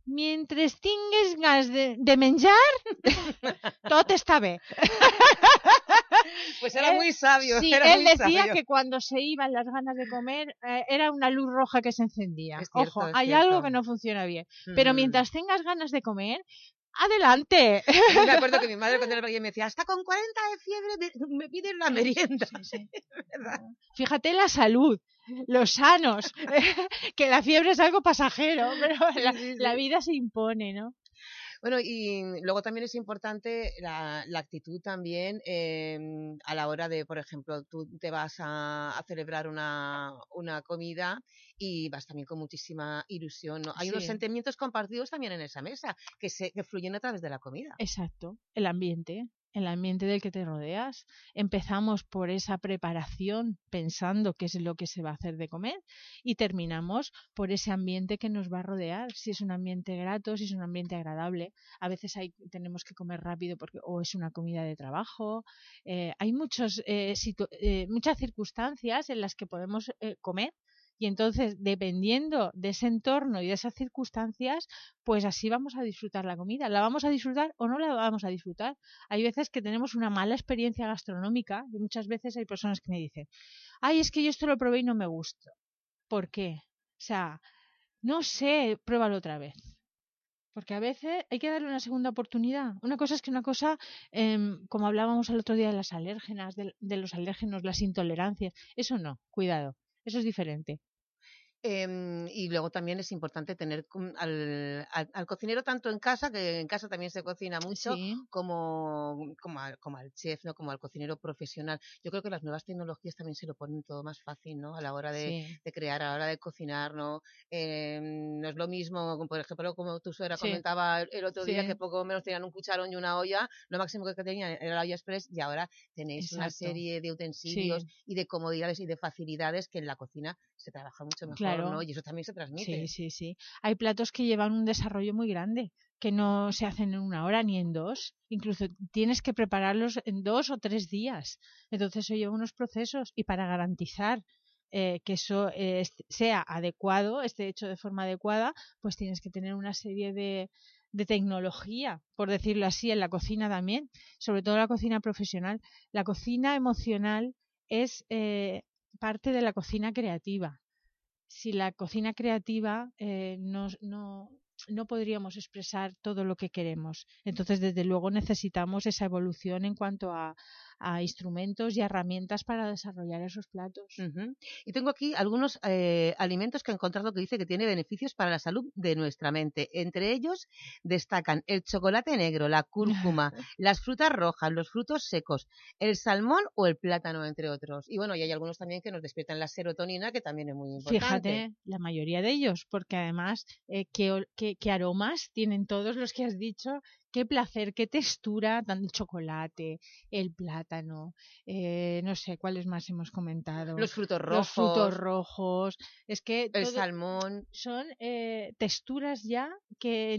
mientras tingues gas de, de menjar, tot està bé. Pues era Él- muy sabio. Sí, era él muy decía sabio. que cuando se iban las ganas de comer eh, era una luz roja que se encendía. Cierto, Ojo, hay cierto. algo que no funciona bien. Pero Ujú. mientras tengas ganas de comer, adelante. Yo me acuerdo que mi madre cuando era pequeña me decía, hasta con 40 de fiebre me- me piden la merienda. Fíjate la salud, los sanos, que la fiebre es algo pasajero, pero la, vida se impone, ¿no? Bueno, y luego también es importante la, la actitud también em, a la hora de, por ejemplo, tú te vas a, a celebrar una, una comida y vas también con muchísima ilusión. ¿no? Hay unos sentimientos compartidos también en esa mesa que, se, que fluyen a través de la comida. Exacto, el ambiente, el ambiente del que te rodeas. Empezamos por esa preparación pensando qué es lo que se va a hacer de comer y terminamos por ese ambiente que nos va a rodear, si es un ambiente grato, si es un ambiente agradable. A veces hay, tenemos que comer rápido porque o es una comida de trabajo. eh, hay muchos, eh, eh, muchas circunstancias en las que podemos eh, comer y entonces, dependiendo de ese entorno y de esas circunstancias, pues así vamos a disfrutar la comida. ¿La vamos a disfrutar o no la vamos a disfrutar? Hay veces que tenemos una mala experiencia gastronómica y muchas veces hay personas que me dicen, ay, es que yo esto lo probé y no me gustó. ¿Por qué? O sea, no sé, pruébalo otra vez. Porque a veces hay que darle una segunda oportunidad. Una cosa es que una cosa, em, como hablábamos el otro día de las alérgenas, de los alérgenos, las intolerancias, eso no, cuidado, eso es diferente. Em, y luego también es importante tener al, al- al cocinero tanto en casa, que en casa también se cocina mucho, Sí. como, como, al, como al chef, ¿no? como al cocinero profesional. Yo creo que las nuevas tecnologías también se lo ponen todo más fácil, ¿no? A la hora de, Sí. de crear, a la hora de cocinar, ¿no? Em, no es lo mismo, por ejemplo, como tu suegra Sí. comentaba el otro día, que poco menos tenían un cucharón y una olla, lo máximo que tenían era la olla express, y ahora tenéis una serie de utensilios y de comodidades y de facilidades que en la cocina se trabaja mucho mejor, Claro. ¿No? Y eso también se transmite. Sí, sí, sí. Hay platos que llevan un desarrollo muy grande, que no se hacen en una hora ni en dos. Incluso tienes que prepararlos en dos o tres días. Entonces eso lleva unos procesos y para garantizar eh, que eso eh, sea adecuado, esté hecho de forma adecuada, pues tienes que tener una serie de, de tecnología, por decirlo así, en la cocina también, sobre todo la cocina profesional. La cocina emocional es eh, parte de la cocina creativa si la cocina creativa eh, no, no, no podríamos expresar todo lo que queremos. Entonces, desde luego, necesitamos esa evolución en cuanto a, a instrumentos y herramientas para desarrollar esos platos. Y tengo aquí algunos eh, alimentos que he encontrado que dice que tiene beneficios para la salud de nuestra mente. Entre ellos destacan el chocolate negro, la cúrcuma, las frutas rojas, los frutos secos, el salmón o el plátano, entre otros. Y bueno, y hay algunos también que nos despiertan la serotonina, que también es muy importante. Fíjate, la mayoría de ellos, porque además, eh, ¿qué, ol- qué- qué aromas tienen todos los que has dicho? Qué placer, qué textura, dan el chocolate, el plátano, eh, no sé cuáles más hemos comentado. Los frutos Los frutos rojos. rojos. Es que El salmón. son eh, texturas ya que,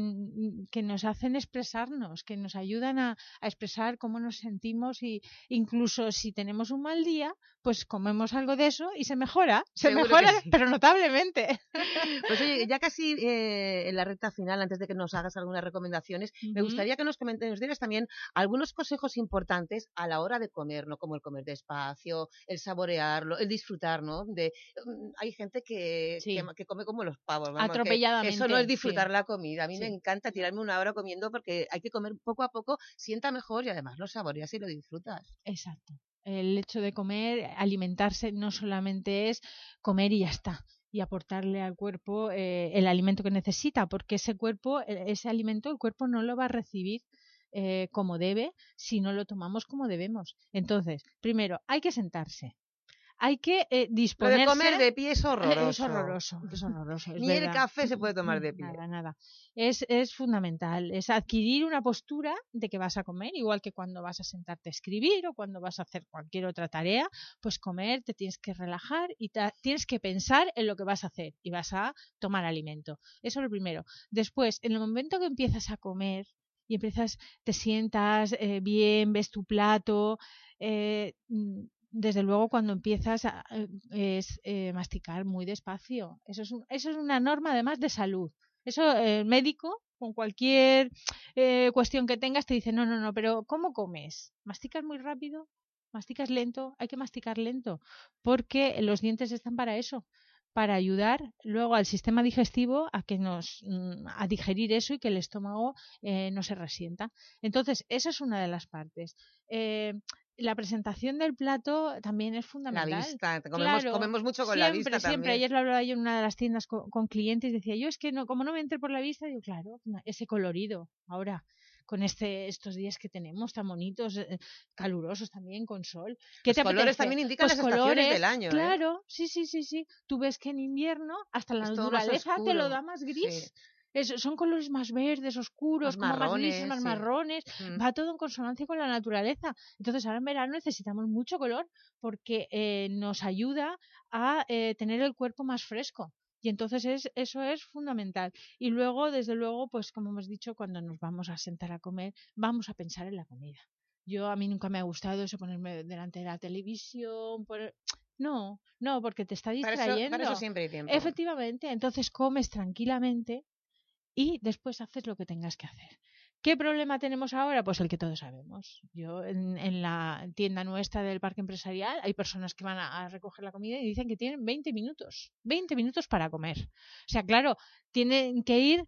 que nos hacen expresarnos, que nos ayudan a, a expresar cómo nos sentimos y incluso si tenemos un mal día, pues comemos algo de eso y se mejora, se Seguro mejora, sí. pero notablemente. Pues oye, ya casi eh, en la recta final, antes de que nos hagas algunas recomendaciones, me gustaría que nos, comentes, nos dieras también algunos consejos importantes a la hora de comer, ¿no? Como el comer despacio, el saborearlo, el disfrutar, ¿no? De, mm, hay gente que, Sí. que, que come como los pavos, vamos, que Eso no Atropelladamente, es disfrutar sí. la comida. A mí me encanta tirarme una hora comiendo porque hay que comer poco a poco, sienta mejor y además lo saboreas y lo disfrutas. Exacto. El hecho de comer, alimentarse, no solamente es comer y ya está, y aportarle al cuerpo eh, el alimento que necesita, porque ese cuerpo, e- ese alimento, el cuerpo no lo va a recibir eh, como debe si no lo tomamos como debemos. Entonces, primero, hay que sentarse. Hay que eh, Lo disponerse. de comer de pie es horroroso. Es horroroso, es horroroso. es Ni el café se puede tomar de pie. Nada, nada. Es, es fundamental, es adquirir una postura de que vas a comer, igual que cuando vas a sentarte a escribir o cuando vas a hacer cualquier otra tarea, pues comer, te tienes que relajar y tienes que pensar en lo que vas a hacer y vas a tomar alimento. Eso es lo primero. Después, en el momento que empiezas a comer y empiezas, te sientas eh, bien, ves tu plato, eh, mm, desde luego cuando empiezas a, eh, eh, masticar muy despacio. Eso es, un- eso es una norma además de salud. Eso el médico, con cualquier eh, cuestión que tengas, te dice, no, no, no, pero ¿cómo comes? ¿Masticas muy rápido? ¿Masticas lento? Hay que masticar lento, porque los dientes están para eso, para ayudar luego al sistema digestivo a que nos mm, a digerir eso y que el estómago eh, no se resienta. Entonces, esa es una de las partes. Eh, la presentación del plato también es fundamental. vista, comemos- Claro, comemos mucho con la siempre, vista Siempre, ayer lo hablaba yo en una de las tiendas con, con clientes, decía yo, es que no, como no me entre por la vista, digo, claro, ese colorido, ahora, con este, estos días que tenemos tan bonitos, eh, calurosos también, con sol. ¿Qué Los te colores apetece? también indican Pues las estaciones colores, del año, ¿eh? Claro, sí, sí, sí, sí. Tú ves que en invierno hasta la Es naturaleza te lo da más gris. sí. Es- son colores más verdes, oscuros, Más como más grises, marrones, más sí. marrones. Mm. Va todo en consonancia con la naturaleza. Entonces ahora en verano necesitamos mucho color porque eh, nos ayuda a eh, tener el cuerpo más fresco. Y entonces es, eso es fundamental. Y luego, desde luego, pues como hemos dicho, cuando nos vamos a sentar a comer, vamos a pensar en la comida. Yo a mí nunca me ha gustado eso ponerme delante de la televisión. poner- No, no, porque te está Para eso- distrayendo. para eso siempre hay tiempo. Efectivamente, entonces comes tranquilamente y después haces lo que tengas que hacer. ¿Qué problema tenemos ahora? Pues el que todos sabemos. Yo en, la tienda nuestra del parque empresarial hay personas que van a, a recoger la comida y dicen que tienen 20 minutos, 20 minutos para comer. O sea, claro, tienen que ir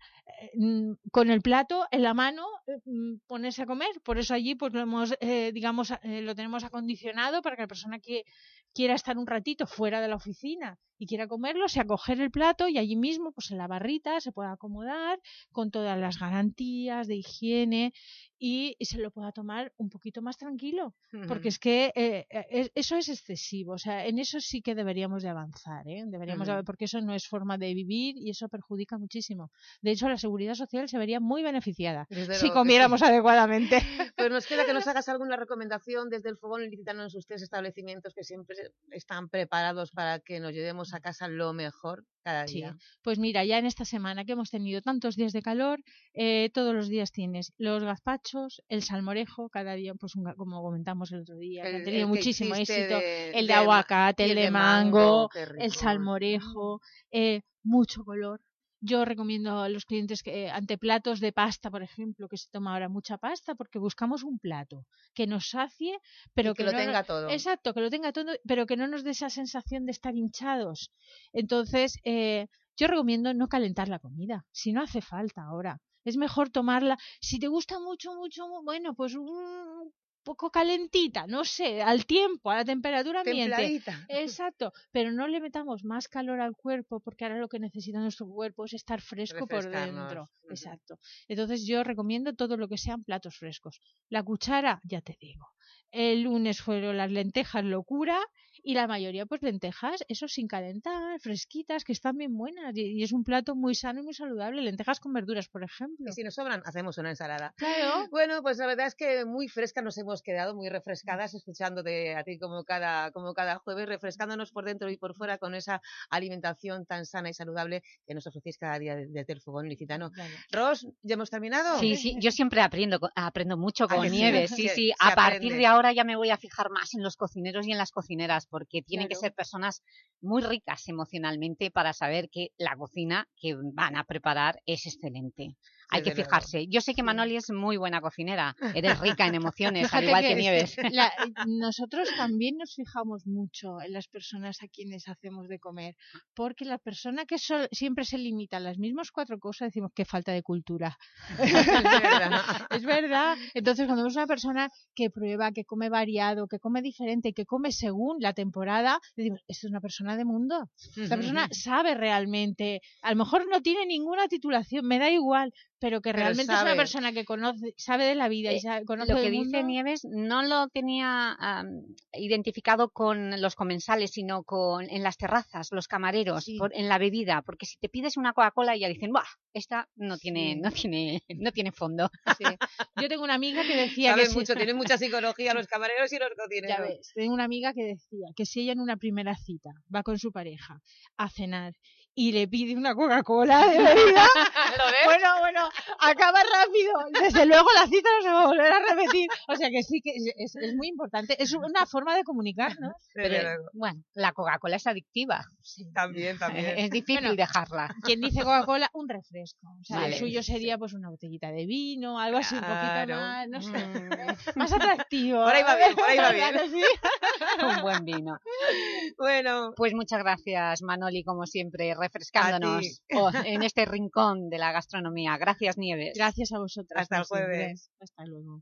eh, mm, con el plato en la mano, eh, mm, ponerse a comer. Por eso allí, pues lo hemos, eh, digamos, eh, lo tenemos acondicionado para que la persona que quiera estar un ratito fuera de la oficina y quiera comerlo, sea coger el plato y allí mismo, pues en la barrita, se pueda acomodar con todas las garantías de higiene y, y se lo pueda tomar un poquito más tranquilo. Porque es que eh, es- eso es excesivo. O sea, en eso sí que deberíamos de avanzar. Deberíamos de- Ujú. porque eso no es forma de vivir y eso perjudica muchísimo. De hecho, la seguridad social se vería muy beneficiada Desde si que comiéramos sí. adecuadamente. Pues nos queda que nos hagas alguna recomendación desde el fogón ilicitano en sus tres establecimientos que siempre están preparados para que nos llevemos a casa lo mejor cada Sí, día. pues mira, ya en esta semana que hemos tenido tantos días de calor, eh, todos los días tienes los gazpachos, el salmorejo, cada día, pues un como comentamos el otro día, que El- han tenido que muchísimo éxito, de- el de, aguacate, el de mango, mango, el salmorejo, eh, mucho color. Yo recomiendo a los clientes que eh, ante platos de pasta, por ejemplo, que se toma ahora mucha pasta, porque buscamos un plato que nos sacie, pero que que, lo no tenga todo. Exacto, que lo tenga todo, pero que no nos dé esa sensación de estar hinchados. Entonces, eh, yo recomiendo no calentar la comida, si no hace falta ahora. Es mejor tomarla. Si te gusta mucho, mucho, mu- bueno, pues un poco calentita, no sé, al tiempo, a la temperatura ambiente. Templadita. Exacto, pero no le metamos más calor al cuerpo porque ahora lo que necesita nuestro cuerpo es estar fresco por dentro. Exacto. Entonces yo recomiendo todo lo que sean platos frescos. La cuchara, ya te digo. El lunes fueron las lentejas locura y la mayoría pues lentejas, eso sin calentar, fresquitas, que están bien buenas y, y es un plato muy sano y muy saludable. Lentejas con verduras, por ejemplo. Y si nos sobran, hacemos una ensalada. Claro. Bueno, pues la verdad es que muy frescas nos hemos quedado, muy refrescadas, escuchándote a ti como cada, como cada jueves, refrescándonos por dentro y por fuera con esa alimentación tan sana y saludable que nos ofrecéis cada día desde el fogón licitano. Ros, ¿ya hemos terminado? Sí, sí, yo siempre aprendo, aprendo mucho ¿A con que sí? Nieves, sí, A partir aprende. de ahora ya me voy a fijar más en los cocineros y en las cocineras, porque tienen que ser personas muy ricas emocionalmente para saber que la cocina que van a preparar es excelente. Hay que fijarse. Yo sé que Manoli es muy buena cocinera, eres rica en emociones, al igual que Nieves. la- nosotros también nos fijamos mucho en las personas a quienes hacemos de comer, porque la persona que sol- siempre se limita a las mismas cuatro cosas decimos que falta de cultura. es verdad. Entonces, cuando vemos una persona que prueba, que come variado, que come diferente, que come según la temporada, decimos, esto es una persona de mundo. Esta persona sabe realmente, a lo mejor no tiene ninguna titulación, me da igual, pero que Pero realmente es una persona que conoce, sabe de la vida y Eh, sabe- conoce lo que dice. Nieves no lo tenía am, identificado con los comensales, sino con en las terrazas, los camareros, por- en la bebida, porque si te pides una Coca-Cola ya dicen, ¡buah! Esta no tiene, Sí. no tiene, no tiene fondo. Yo tengo una amiga que decía que si- mucho, tienen mucha psicología los camareros y los Ya cocineros. ves, tengo una amiga que decía que si ella en una primera cita va con su pareja a cenar y le pide una Coca-Cola de bebida, bueno, bueno, acaba rápido. Desde luego la cita no se va a volver a repetir. O sea que sí que es, muy importante. Es una forma de comunicarnos. Pero, bueno, la Coca-Cola es adictiva. También, también. Es difícil Bueno, dejarla. Quien dice Coca-Cola, un refresco. O sea, Vale. el suyo sería pues una botellita de vino, algo así un poquito más, no sé, más atractivo. Por ahí va bien, por ahí va bien. Un buen vino. Bueno. Pues muchas gracias, Manoli, como siempre, refrescándonos en este rincón de la gastronomía. Gracias, Nieves. Gracias a vosotras. Hasta el siempre. jueves. Hasta luego.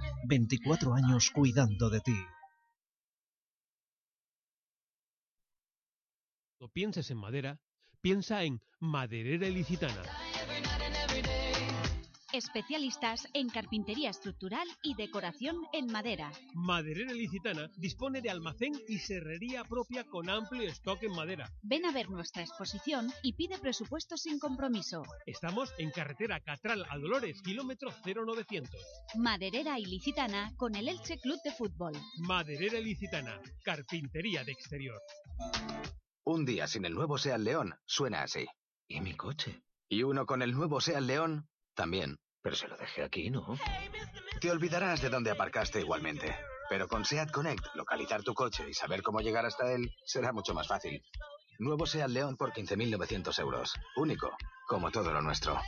24 años cuidando de ti. Cuando pienses en madera, piensa en Maderera Ilicitana. Especialistas en carpintería estructural y decoración en madera. Maderera Ilicitana dispone de almacén y serrería propia con amplio stock en madera. Ven a ver nuestra exposición y pide presupuesto sin compromiso. Estamos en carretera Catral a Dolores, kilómetro 0900. Maderera Ilicitana con el Elche Club de Fútbol. Maderera Ilicitana, carpintería de exterior. Un día sin el nuevo Seat León suena así. ¿Y mi coche? Y uno con el nuevo Seat León también. Pero se lo dejé aquí, ¿no? Te olvidarás de dónde aparcaste igualmente. Pero con Seat Connect, localizar tu coche y saber cómo llegar hasta él será mucho más fácil. Nuevo Seat León por 15.900 euros. Único, como todo lo nuestro.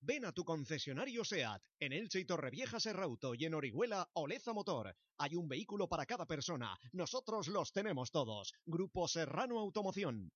Ven a tu concesionario SEAT, en Elche y Torrevieja Serrauto y en Orihuela Oleza Motor. Hay un vehículo para cada persona. Nosotros los tenemos todos. Grupo Serrano Automoción.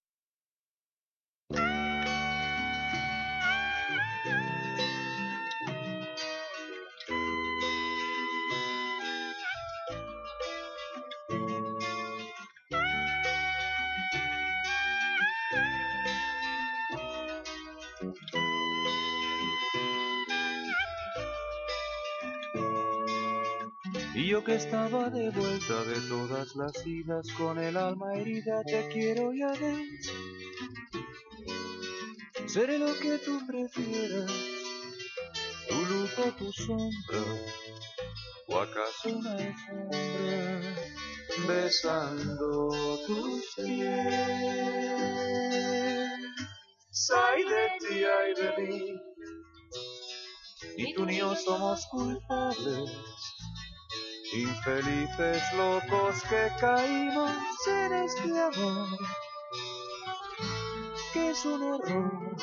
Yo que estaba de vuelta de todas las idas con el alma herida, te quiero ya ves. Seré lo que tú prefieras, tu luz o tu sombra, o acaso una alfombra besando tus pies. Ay de ti, ay de mí, Ni tú ni yo somos culpables. Infelices locos que caímos en este amor, que es un error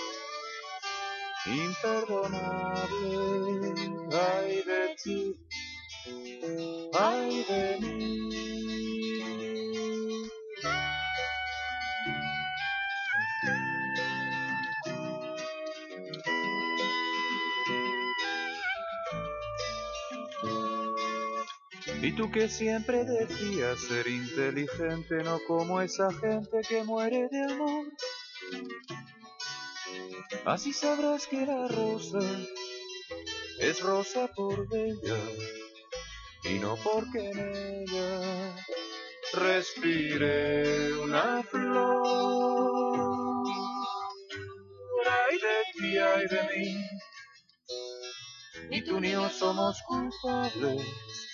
imperdonable. Ay de ti, ay de mí. Tú que siempre decías ser inteligente, no como esa gente que muere de amor. Así sabrás que la rosa es rosa por bella y no porque en ella respire una flor. Ay de ti, ay de mí, ni tú ni yo somos culpables.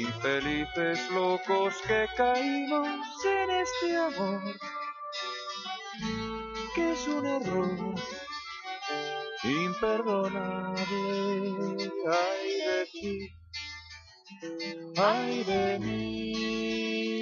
Infelices locos que caímos en este amor, que es un error imperdonable. Ay de ti, ay de mí.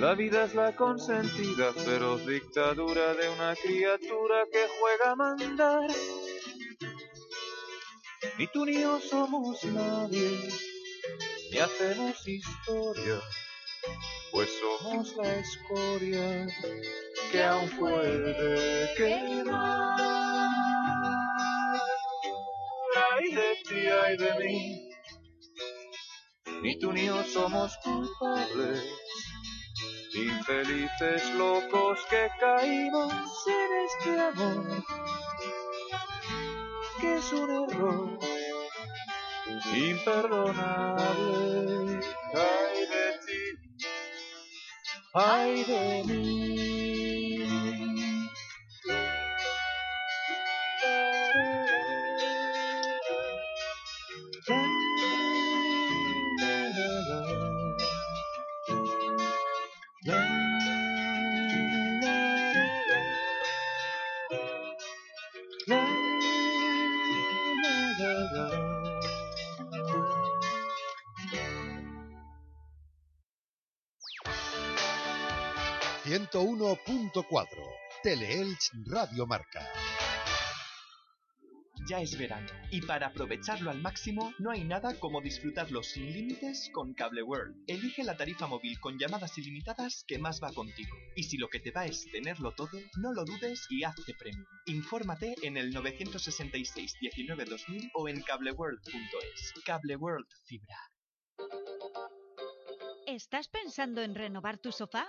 La vida es la consentida, feroz dictadura de una criatura que juega a mandar. Ni tú ni yo somos nadie, ni hacemos historia, pues somos la escoria que aún puede quemar. Ay de ti, ay de mí, ni tú ni yo somos culpables. Infelices locos que caímos en este amor, que es un error imperdonable. Ay de ti, ay de mí. ...101.4... Teleelch Radio Marca. Ya es verano y para aprovecharlo al máximo no hay nada como disfrutarlo sin límites con Cable World. Elige la tarifa móvil con llamadas ilimitadas que más va contigo. Y si lo que te va es tenerlo todo, no lo dudes y hazte premium. Infórmate en el 966 19 2000 o en cableworld.es. Cable World Fibra. ¿Estás pensando en renovar tu sofá?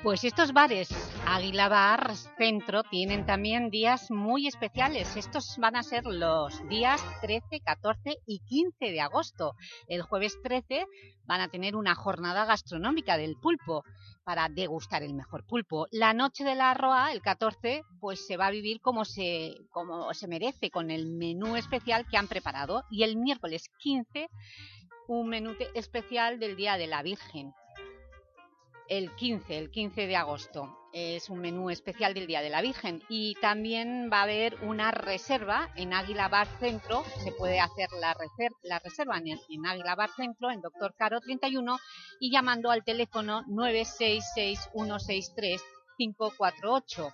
Pues estos bares, Águila Bar Centro, tienen también días muy especiales. Estos van a ser los días 13, 14 y 15 de agosto. El jueves 13 van a tener una jornada gastronómica del pulpo para degustar el mejor pulpo. La noche de la Roa, el 14, pues se va a vivir como se, como se merece, con el menú especial que han preparado. Y el miércoles 15, un menú especial del Día de la Virgen el 15, el 15 de agosto. Es un menú especial del Día de la Virgen y también va a haber una reserva en Águila Bar Centro, se puede hacer la, reser la reserva en, en, Águila Bar Centro, en Doctor Caro 31 y llamando al teléfono 966163548.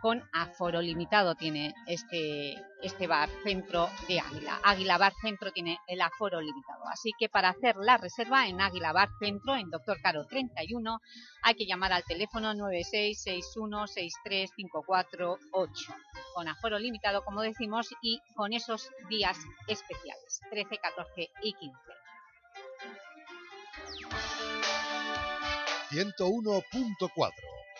Con aforo limitado tiene este, este bar centro de Águila. Águila Bar Centro tiene el aforo limitado, así que para hacer la reserva en Águila Bar Centro, en Doctor Caro 31, hay que llamar al teléfono 9661635448, con aforo limitado, como decimos, y con esos días especiales, 13, 14 y 15. 101.4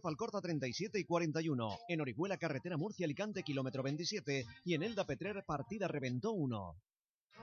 Falcorta 37 y 41. En Orihuela, Carretera Murcia, Alicante, kilómetro 27. Y en Elda Petrer, partida Reventó 1.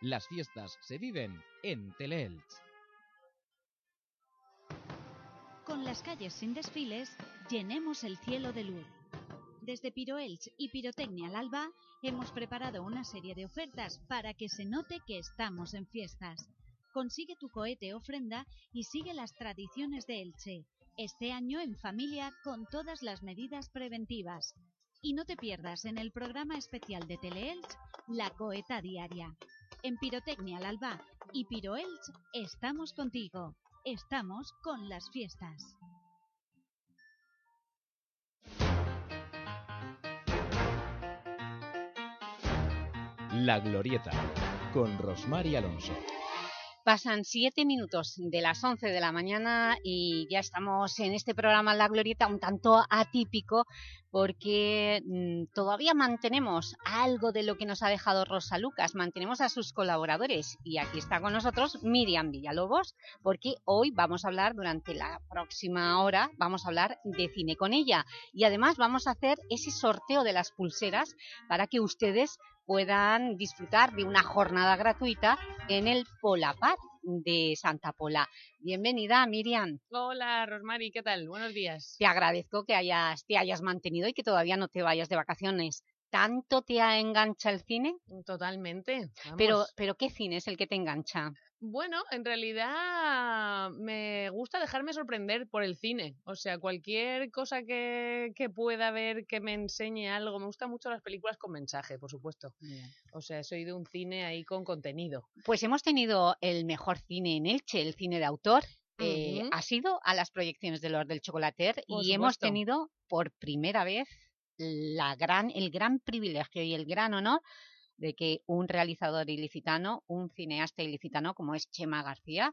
las fiestas se viven en Teleelch. Con las calles sin desfiles, llenemos el cielo de luz. Desde Piroelch y Pirotecnia al Alba hemos preparado una serie de ofertas para que se note que estamos en fiestas. Consigue tu cohete ofrenda y sigue las tradiciones de Elche. Este año en familia con todas las medidas preventivas. Y no te pierdas en el programa especial de Teleelch La Coheta Diaria. En Pirotecnia al Alba y Piroelch estamos contigo. Estamos con las fiestas. La Glorieta, con Rosmar y Alonso. Pasan siete minutos de las 11 de la mañana y ya estamos en este programa La Glorieta un tanto atípico porque mm, todavía mantenemos algo de lo que nos ha dejado Rosa Lucas, mantenemos a sus colaboradores y aquí está con nosotros Miriam Villalobos porque hoy vamos a hablar durante la próxima hora, vamos a hablar de cine con ella y además vamos a hacer ese sorteo de las pulseras para que ustedes puedan disfrutar de una jornada gratuita en el Polapar de Santa Pola. Bienvenida, Miriam. Hola, Rosmari, ¿qué tal? Buenos días. Te agradezco que hayas, te hayas mantenido y que todavía no te vayas de vacaciones. ¿Tanto te engancha el cine? Totalmente. Pero, pero ¿qué cine es el que te engancha? Bueno, en realidad me gusta dejarme sorprender por el cine. O sea, cualquier cosa que, que pueda ver que me enseñe algo. Me gustan mucho las películas con mensaje, por supuesto. O sea, soy de un cine ahí con contenido. Pues hemos tenido el mejor cine en Elche, el cine de autor. Eh, ha sido a las proyecciones de Lord del Chocolater Por y hemos tenido por primera vez la gran, el gran privilegio y el gran honor de que un realizador ilicitano, un cineasta ilicitano como es Chema García,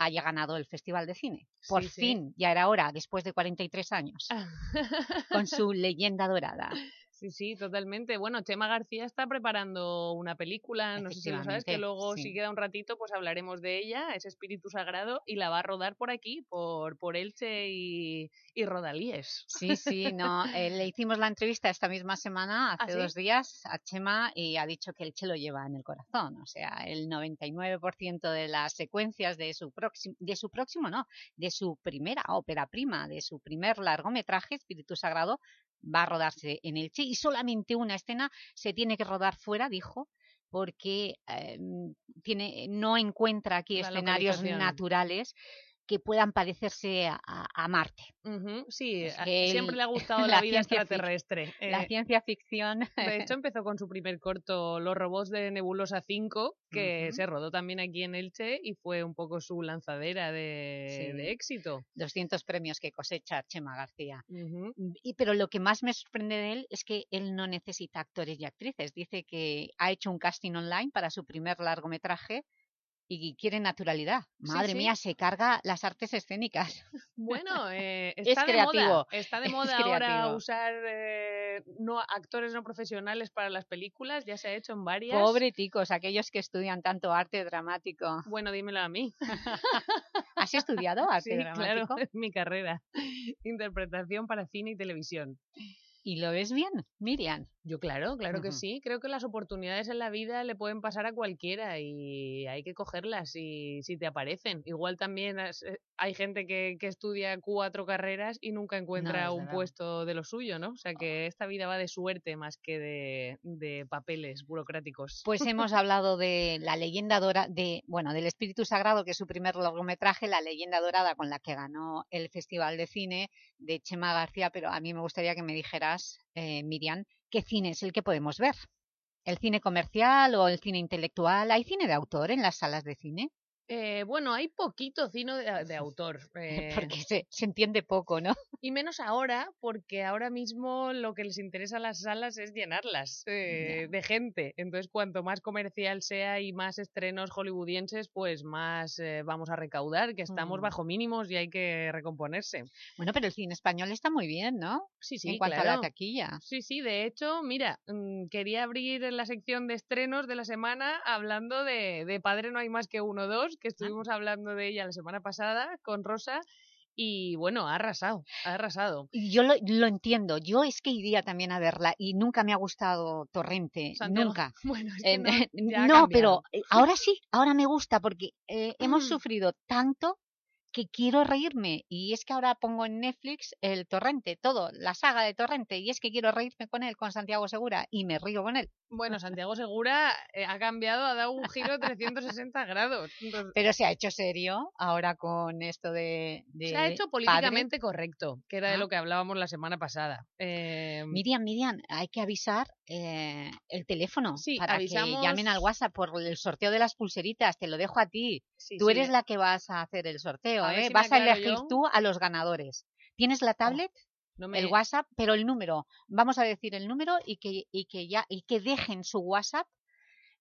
haya ganado el Festival de Cine. Por Sí, sí. fin, ya era hora, después de 43 años, con su leyenda dorada. Sí, sí, totalmente. Bueno, Chema García está preparando una película, no sé si lo sabes, que luego sí. si queda un ratito pues hablaremos de ella, es Espíritu Sagrado y la va a rodar por aquí, por, por Elche y, y Rodalíes. Sí, sí, no. eh, le hicimos la entrevista esta misma semana, hace ¿Ah, sí? dos días, a Chema y ha dicho que el Che lo lleva en el corazón. O sea, el 99% de las secuencias de su próximo, de su próximo, no, de su primera ópera prima, de su primer largometraje, Espíritu Sagrado, va a rodarse en Elche y solamente una escena se tiene que rodar fuera, dijo, porque eh, tiene, no encuentra aquí La escenarios naturales que puedan parecerse a, a Marte. Sí, Es a- que siempre el- le ha gustado la, vida extraterrestre. La Eh, ciencia ficción. De hecho, empezó con su primer corto, Los robots de Nebulosa 5, que se rodó también aquí en Elche y fue un poco su lanzadera de, Sí. de éxito. 200 premios que cosecha Chema García. Ujú. Y, pero lo que más me sorprende de él es que él no necesita actores y actrices. Dice que ha hecho un casting online para su primer largometraje y quiere naturalidad. Madre sí. mía, se carga las artes escénicas. Bueno, eh, Es está de creativo, moda. Está de es moda ahora usar eh, no, actores no profesionales para las películas. Ya se ha hecho en varias. Pobre ticos, aquellos que estudian tanto arte dramático. Bueno, dímelo a mí. ¿Has estudiado arte Sí, claro, dramático? es mi carrera. Interpretación para cine y televisión. ¿Y lo ves bien, Miriam? Yo claro, claro que sí. Creo que las oportunidades en la vida le pueden pasar a cualquiera y hay que cogerlas si, si te aparecen. Igual también has- eh, hay gente que, que estudia cuatro carreras y nunca encuentra un puesto de lo suyo, ¿no? O sea que esta vida va de suerte más que de, de papeles burocráticos. Pues hemos hablado de la leyenda dorada, de, bueno, del Espíritu Sagrado, que es su primer largometraje, la leyenda dorada con la que ganó el Festival de Cine de Chema García, pero a mí me gustaría que me eh, Miriam, ¿qué cine es el que podemos ver? ¿El cine comercial o el cine intelectual? ¿Hay cine de autor en las salas de cine? Eh, bueno, hay poquito cine de, de autor. eh, Porque se, se entiende poco, ¿no? Y menos ahora, porque ahora mismo lo que les interesa a las salas es llenarlas eh, de gente. Entonces, cuanto más comercial sea y más estrenos hollywoodienses, pues más eh, vamos a recaudar, que estamos Mm. bajo mínimos y hay que recomponerse. Bueno, pero el cine español está muy bien, ¿no? Sí, sí, En cuanto a la taquilla. Sí, sí, de hecho, mira, mm, quería abrir la sección de estrenos de la semana hablando de, de Padre No hay más que uno dos, que estuvimos hablando de ella la semana pasada con Rosa. Y bueno, ha arrasado, ha arrasado. Yo lo, lo entiendo, yo es que iría también a verla y nunca me ha gustado Torrente, Santiago, nunca. Bueno, es que Eh, no, no, pero eh, ahora sí, ahora me gusta porque eh, hemos Mm. sufrido tanto que quiero reírme y es que ahora pongo en Netflix el Torrente, todo, la saga de Torrente y es que quiero reírme con él, con Santiago Segura y me río con él. Bueno, Santiago Segura eh, ha cambiado, ha dado un giro de 360 grados. Entonces, Pero se ha hecho serio ahora con esto de... de se ha hecho padre. políticamente correcto, que era de Ah. lo que hablábamos la semana pasada. Eh, Miriam, Miriam, hay que avisar eh, el teléfono Sí, para avisamos- que llamen al WhatsApp por el sorteo de las pulseritas, te lo dejo a ti. Sí, tú sí. eres la que vas a hacer el sorteo, A ¿eh? si vas a elegir yo. tú a los ganadores. ¿Tienes la tablet? no me- El WhatsApp, pero el número. Vamos a decir el número y que, y que, ya, y que dejen su WhatsApp.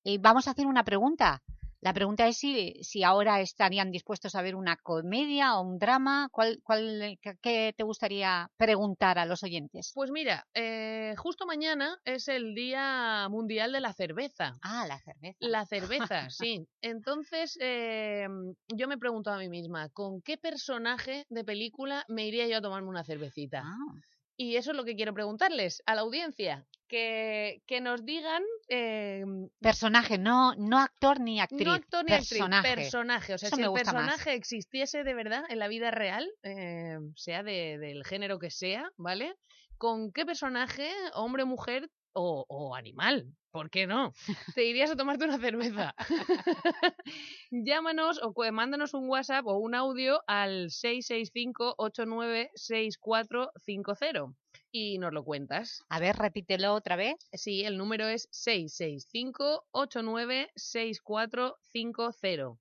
Y vamos a hacer una pregunta. La pregunta es si, si ahora estarían dispuestos a ver una comedia o un drama. ¿Cuál, cuál, qué- ¿Qué te gustaría preguntar a los oyentes? Pues mira, eh, justo mañana es el Día Mundial de la Cerveza. Ah, la cerveza. La cerveza, sí. Entonces, eh, yo me pregunto a mí misma, ¿con qué personaje de película me iría yo a tomarme una cervecita? Ah. Y eso es lo que quiero preguntarles a la audiencia, que, que nos digan... eh, Personaje, no, no actor ni actriz. no actor ni personaje. actriz, personaje. O sea, Eso si el más. personaje existiese de verdad en la vida real, eh, sea de- del género que sea, ¿vale? ¿Con qué personaje, hombre, mujer o, o animal? ¿Por qué no? Te irías a tomarte una cerveza. Llámanos o mándanos un WhatsApp o un audio al 665-896450 y nos lo cuentas. A ver, repítelo otra vez. Sí, el número es 665-896450.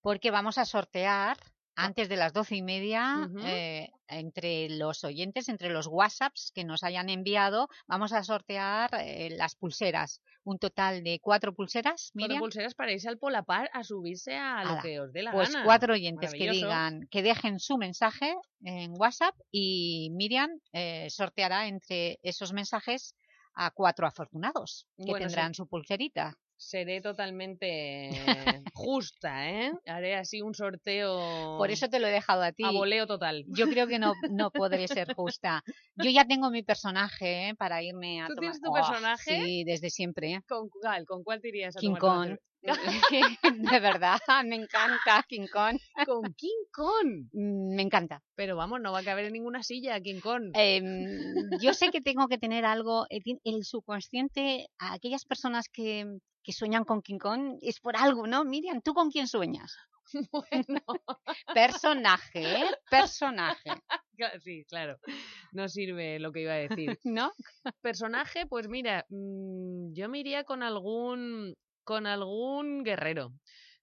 Porque vamos a sortear antes de las doce y media eh, entre los oyentes, entre los WhatsApps que nos hayan enviado, vamos a sortear eh, las pulseras. Un total de cuatro pulseras, Cuatro Miriam. pulseras para irse al Polapar a subirse a lo Ala, que os dé la Pues gana. cuatro oyentes que digan, que dejen su mensaje en WhatsApp y Miriam eh, sorteará entre esos mensajes a cuatro afortunados que Bueno, tendrán sí. su pulserita. Seré totalmente justa, ¿eh? Haré así un sorteo... Por eso te lo he dejado a ti. A voleo total. Yo creo que no, no podré ser justa. Yo ya tengo mi personaje ¿eh? para irme a ¿Tú tomar... tienes tu Oh, personaje? Sí, desde siempre. ¿eh? ¿Con cuál? ¿Con cuál te irías a King Kong. de verdad, me encanta King Kong. ¿Con King Kong? Mm, Me encanta. Pero vamos, no va a caber en ninguna silla King Kong. Em, yo sé que tengo que tener algo, eh, el subconsciente, a aquellas personas que, que sueñan con King Kong, es por algo, ¿no? Miriam, ¿tú con quién sueñas? Bueno. Personaje, ¿eh? Personaje. Sí, claro. No sirve lo que iba a decir. ¿No? Personaje, pues mira, mm, yo me iría con algún con algún guerrero.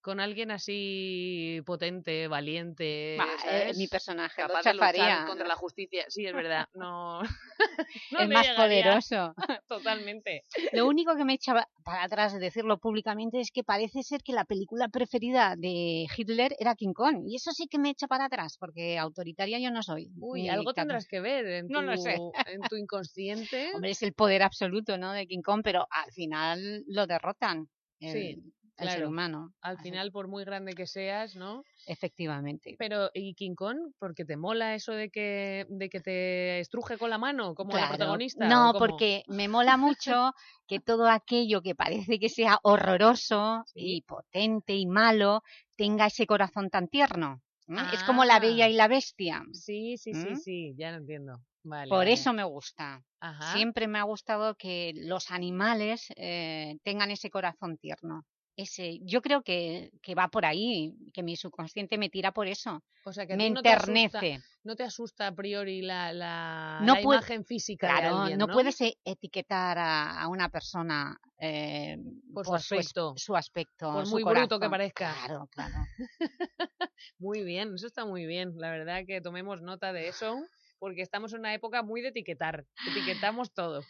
Con alguien así potente, valiente, Va, eh, mi personaje capaz de luchar contra la justicia. Sí, es verdad. No, no es más poderoso. Totalmente. Lo único que me echa para atrás de decirlo públicamente es que parece ser que la película preferida de Hitler era King Kong. Y eso sí que me echa para atrás, porque autoritaria yo no soy. Uy, algo tendrás que ver en tu, No lo sé. en tu inconsciente. Hombre, es el poder absoluto, ¿no? De King Kong, pero al final lo derrotan. El, Sí, el ser claro. humano. Al final, por muy grande que seas, ¿no? Efectivamente. Pero, ¿y King Kong? ¿Porque te mola eso de que, de que te estruje con la mano, como la Claro. protagonista? No, porque me mola mucho que todo aquello que parece que sea horroroso y potente y malo tenga ese corazón tan tierno. Es como la bella Ah. y la bestia. Sí, sí, sí, ¿Mm? sí, ya lo entiendo. Vale, Por vale. eso me gusta. Ajá. Siempre me ha gustado que los animales eh, tengan ese corazón tierno. Ese, yo creo que, que va por ahí, que mi subconsciente me tira por eso. O sea, que me no te asusta- enternece. no te asusta a priori la, la, No la puede- imagen física de Claro, alguien, no, ¿no? puedes e- etiquetar a, a una persona eh, Por su aspecto. su aspecto, Por su muy bruto que parezca. Claro, claro. Muy bien, eso está muy bien. La verdad que tomemos nota de eso, porque estamos en una época muy de etiquetar. Etiquetamos todo.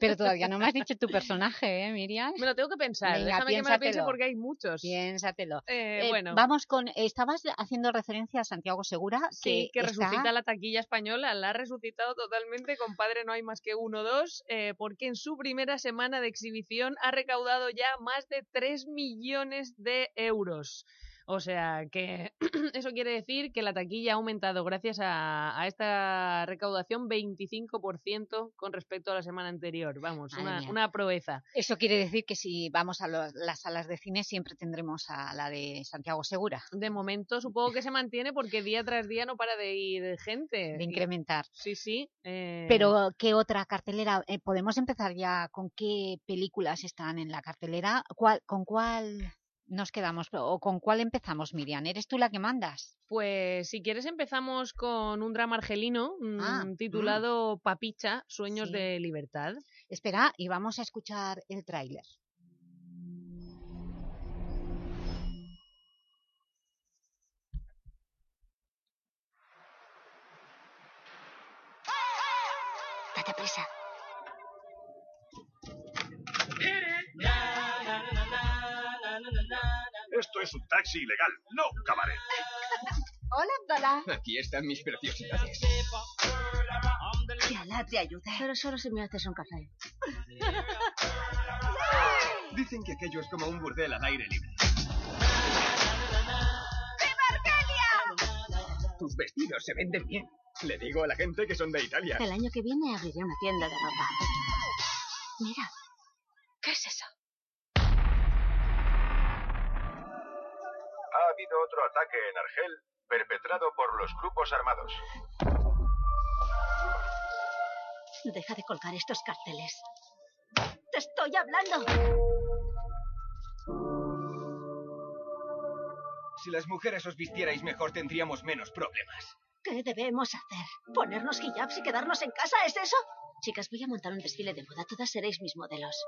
Pero todavía no me has dicho tu personaje, ¿eh, Miriam? Me lo tengo que pensar. Venga, Déjame que me lo piense piénsatelo. porque hay muchos. Piénsatelo. Eh, Eh, bueno. Vamos con... Estabas haciendo referencia a Santiago Segura, Sí, que, que, está- resucita la taquilla española, la ha resucitado totalmente, compadre, no hay más que uno dos, eh, porque en su primera semana de exhibición ha recaudado ya más de 3 millones de euros. O sea que eso quiere decir que la taquilla ha aumentado gracias a, a esta recaudación 25% con respecto a la semana anterior. Vamos, una, una proeza. Eso quiere decir que si vamos a los- las salas de cine siempre tendremos a la de Santiago Segura. De momento supongo que se mantiene porque día tras día no para de ir gente. De incrementar. Sí, sí. eh, Pero, ¿qué otra cartelera? Eh, ¿Podemos empezar ya con qué películas están en la cartelera? ¿Cuál, ¿Con cuál nos quedamos? ¿O con cuál empezamos, Miriam? ¿Eres tú la que mandas? Pues si quieres empezamos con un drama argelino mm, Ah, titulado Papicha, Sueños Sí. de Libertad. Espera, y vamos a escuchar el tráiler. Date prisa. Esto es un taxi ilegal, no un cabaret. Hola, Abdalá. Aquí están mis preciosidades. Que Alá te ayude. Pero solo si me haces un café. Dicen que aquello es como un burdel al aire libre. Tus vestidos se venden bien. Le digo a la gente que son de Italia. El año que viene abriré una tienda de ropa. Mira. Otro ataque en Argel perpetrado por los grupos armados. Deja de colgar estos carteles. ¡Te estoy hablando! Si las mujeres os vistierais mejor tendríamos menos problemas. ¿Qué debemos hacer? ¿Ponernos hijabs y quedarnos en casa? ¿Es eso? Chicas, voy a montar un desfile de moda. Todas seréis mis modelos.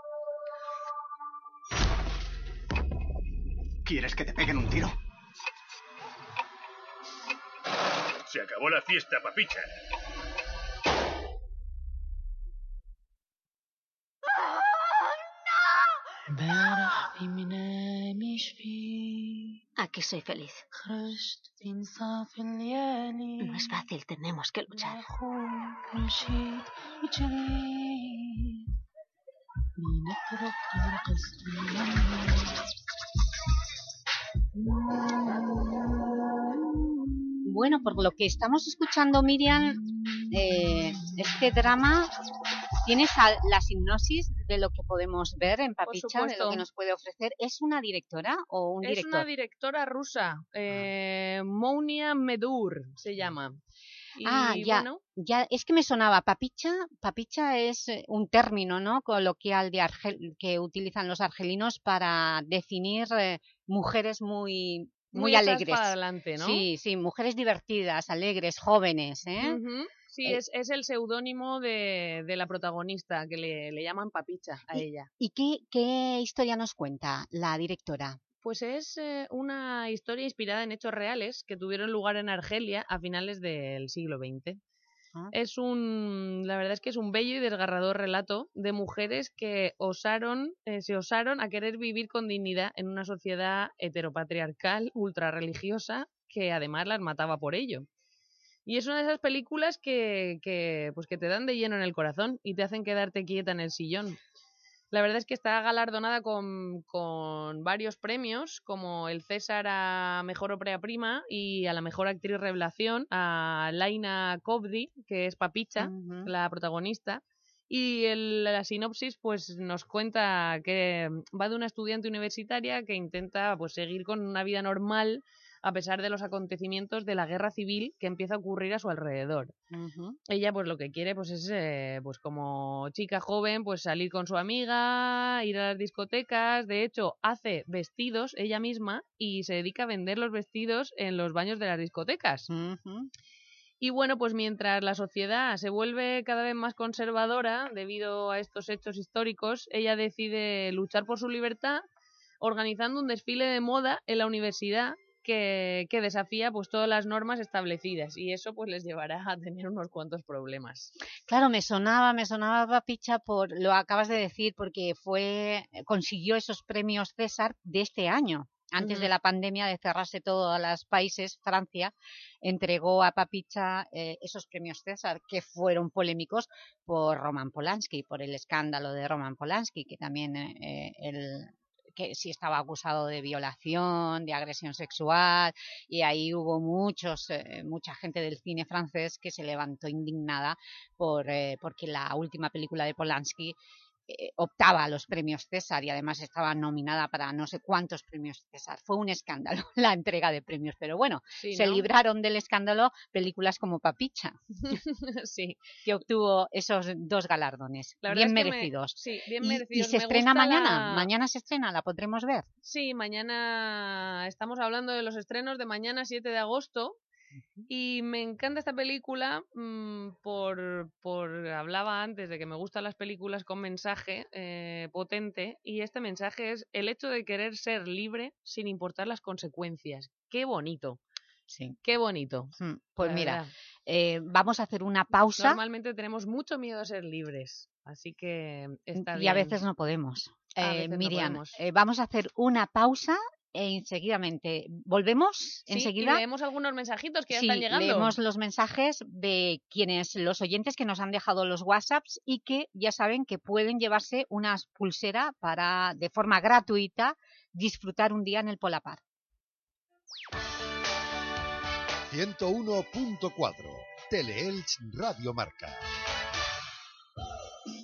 ¿Quieres que te peguen un tiro? Se acabó la fiesta, papicha. Aquí soy feliz. No es fácil, tenemos que luchar. Bueno, por lo que estamos escuchando, Miriam, eh, este drama ¿Tienes la hipnosis de lo que podemos ver en Papicha, de lo que nos puede ofrecer? ¿Es una directora o un director? Es una directora rusa, eh, Mounia Medur se llama. ah, ya, ya, es que me sonaba, papicha, papicha es eh, un término ¿no? coloquial de que utilizan los argelinos para definir eh, mujeres muy, muy, alegres. Para adelante, ¿no? Sí, sí, mujeres divertidas, alegres, jóvenes, ¿eh? Sí, es, es, el seudónimo de, de, la protagonista, que le, le llaman Papicha a ella. ¿Y qué, qué, historia nos cuenta la directora? Pues es eh, una historia inspirada en hechos reales que tuvieron lugar en Argelia a finales del siglo XX. Es un, la verdad es que es un bello y desgarrador relato de mujeres que osaron, eh, se osaron a querer vivir con dignidad en una sociedad heteropatriarcal, ultra religiosa, que además las mataba por ello. Y es una de esas películas que, que, pues que te dan de lleno en el corazón y te hacen quedarte quieta en el sillón. La verdad es que está galardonada con, con varios premios, como el César a Mejor Opera Prima y a la Mejor Actriz Revelación, a Laina Kobdi, que es Papicha, la protagonista. Y el, la sinopsis pues nos cuenta que va de una estudiante universitaria que intenta pues seguir con una vida normal a pesar de los acontecimientos de la guerra civil que empieza a ocurrir a su alrededor. Ella pues lo que quiere pues es eh, pues como chica joven pues salir con su amiga, ir a las discotecas, de hecho hace vestidos ella misma y se dedica a vender los vestidos en los baños de las discotecas. Y bueno, pues mientras la sociedad se vuelve cada vez más conservadora debido a estos hechos históricos, ella decide luchar por su libertad organizando un desfile de moda en la universidad que, desafía pues todas las normas establecidas y eso pues les llevará a tener unos cuantos problemas. Claro, me sonaba, me sonaba Papicha por lo acabas de decir porque fue consiguió esos premios César de este año. Antes de la pandemia, de cerrarse todos los países, Francia entregó a Papicha eh, esos premios César, que fueron polémicos por Roman Polanski, por el escándalo de Roman Polanski, que también eh, el, que si estaba acusado de violación, de agresión sexual, y ahí hubo muchos, eh, mucha gente del cine francés que se levantó indignada por, eh, porque la última película de Polanski eh, optaba a los premios César y además estaba nominada para no sé cuántos premios César. Fue un escándalo la entrega de premios, pero bueno, se libraron del escándalo películas como Papicha, sí. que obtuvo esos dos galardones, bien merecidos. sí, bien merecidos. Y, se estrena mañana, mañana se estrena, ¿la podremos ver? Sí, mañana estamos hablando de los estrenos de mañana 7 de agosto, y me encanta esta película mm, por, por, hablaba antes de que me gustan las películas con mensaje eh, potente y este mensaje es el hecho de querer ser libre sin importar las consecuencias. Qué bonito. Sí. Qué bonito. Mm, pues mira, eh, vamos a hacer una pausa. Normalmente tenemos mucho miedo a ser libres, así que está Y a veces no podemos. Eh, Miriam, vamos a hacer una pausa enseguidamente. ¿Volvemos enseguida? leemos algunos mensajitos que ya están llegando. leemos los mensajes de quienes, los oyentes que nos han dejado los WhatsApps y que ya saben que pueden llevarse una pulsera para, de forma gratuita, disfrutar un día en el Polapar. 101.4 Teleelch Radio Marca.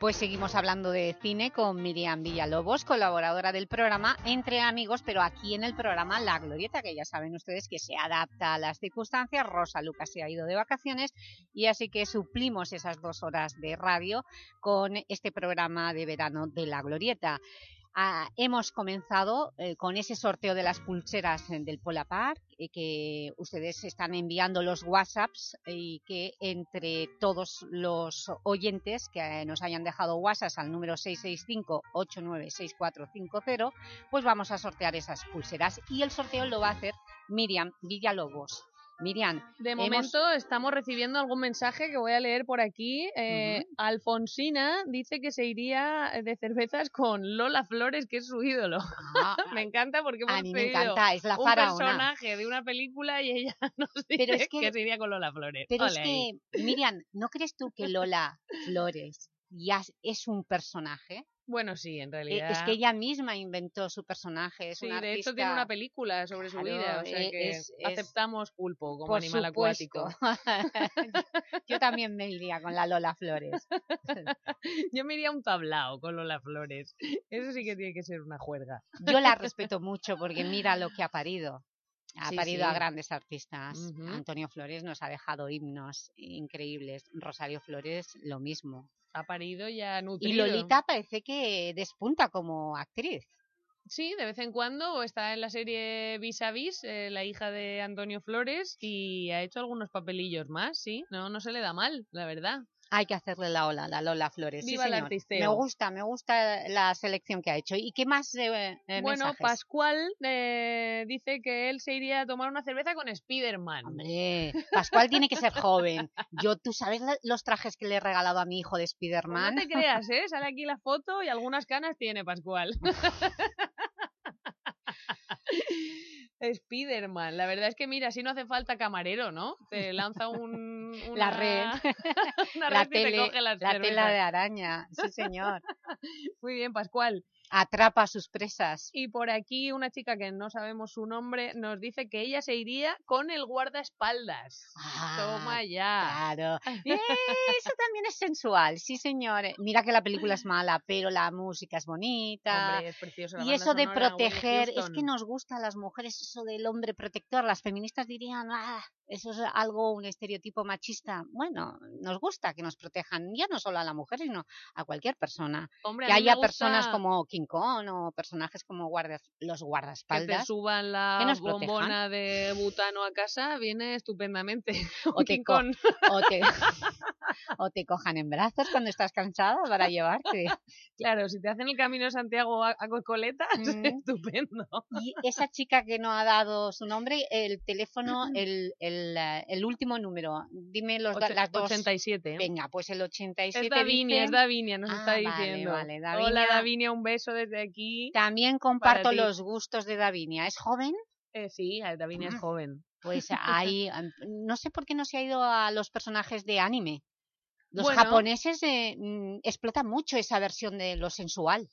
Pues seguimos hablando de cine con Miriam Villalobos, colaboradora del programa Entre Amigos, pero aquí en el programa La Glorieta, que ya saben ustedes que se adapta a las circunstancias. Rosa Lucas se ha ido de vacaciones y así que suplimos esas dos horas de radio con este programa de verano de La Glorieta. Ah, hemos comenzado eh, con ese sorteo de las pulseras eh, del Polapar, eh, que ustedes están enviando los WhatsApps y que entre todos los oyentes que nos hayan dejado WhatsApp al número 665-896450, pues vamos a sortear esas pulseras. Y el sorteo lo va a hacer Miriam Villalobos. Miriam, De hemos- momento estamos recibiendo algún mensaje que voy a leer por aquí. Eh, Alfonsina dice que se iría de cervezas con Lola Flores, que es su ídolo. me encanta porque hemos Ah, a mí me encanta, es la un personaje de una película y ella nos dice Pero es que- se iría con Lola Flores. Pero es Ole que, Miriam, ¿no crees tú que Lola Flores ya es un personaje? Bueno, sí, en Eh, realidad. Es que ella misma inventó su personaje, es Sí, una de hecho artista- tiene una película sobre su Claro, vida, o sea eh, que es- aceptamos pulpo como Por animal supuesto. acuático. Yo también me iría con la Lola Flores. Yo me iría a un tablao con Lola Flores. Eso sí que tiene que ser una juerga. Yo la respeto mucho porque mira lo que ha parido. Ha Sí, parido sí. a grandes artistas. Antonio Flores nos ha dejado himnos increíbles. Rosario Flores, lo mismo. Ha parido y ha Y. Lolita parece que despunta como actriz. Sí, de vez en cuando está en la serie Vis a Vis, eh, la hija de Antonio Flores, y ha hecho algunos papelillos más, sí. No, no se le da mal, la verdad. Hay que hacerle la ola, la Lola Flores. sí, Viva el señor. Me gusta, me gusta la selección que ha hecho. ¿Y qué más eh, eh, bueno, mensajes? Pascual eh, dice que él se iría a tomar una cerveza con Spiderman. Hombre, Pascual tiene que ser joven. Yo, ¿tú sabes los trajes que le he regalado a mi hijo de Pues Spiderman? no te creas, ¿eh? Sale aquí la foto y algunas canas tiene Pascual. Spiderman, la verdad es que mira, si no hace falta camarero, ¿no? Te lanza un, una, La red. una la red te tele, coge las la tela de araña, sí señor. Muy bien, Pascual. Atrapa a sus presas. Y por aquí una chica que no sabemos su nombre nos dice que ella se iría con el guardaespaldas. Toma ya. Ah, Claro. Eso también es sensual, sí señor. Mira que la película es mala, pero la música es bonita. Hombre, es precioso y eso de proteger, es que nos gusta a las mujeres eso del hombre protector. Las feministas dirían, ah, eso es algo, un estereotipo machista. Bueno, nos gusta que nos protejan, ya no solo a la mujer, sino a cualquier persona. Hombre, que haya personas como King Kong o personajes como guardas, los que te guardaespaldas. suban que la protejan. bombona de butano a casa viene estupendamente. o te, King co- Kong. o, te, o te cojan en brazos cuando estás cansada para llevarte. Claro, si te hacen el camino de Santiago a, a Cocoleta, es Mm. estupendo. Y esa chica que no ha dado su nombre, el teléfono, el, el, eh, el último número, dime los, Oche- las dos. 87. Venga, pues el 87 Es Davinia, dice- es Davinia, nos Ah, está vale, diciendo. vale, Hola Davinia. Davinia, un beso desde aquí. También comparto los gustos de Davinia. ¿Es joven? Eh, sí, Davinia es Mm. joven. Pues ahí, em, no sé por qué no se ha ido a los personajes de anime. Los Bueno. japoneses eh, mm, explotan mucho esa versión de lo sensual.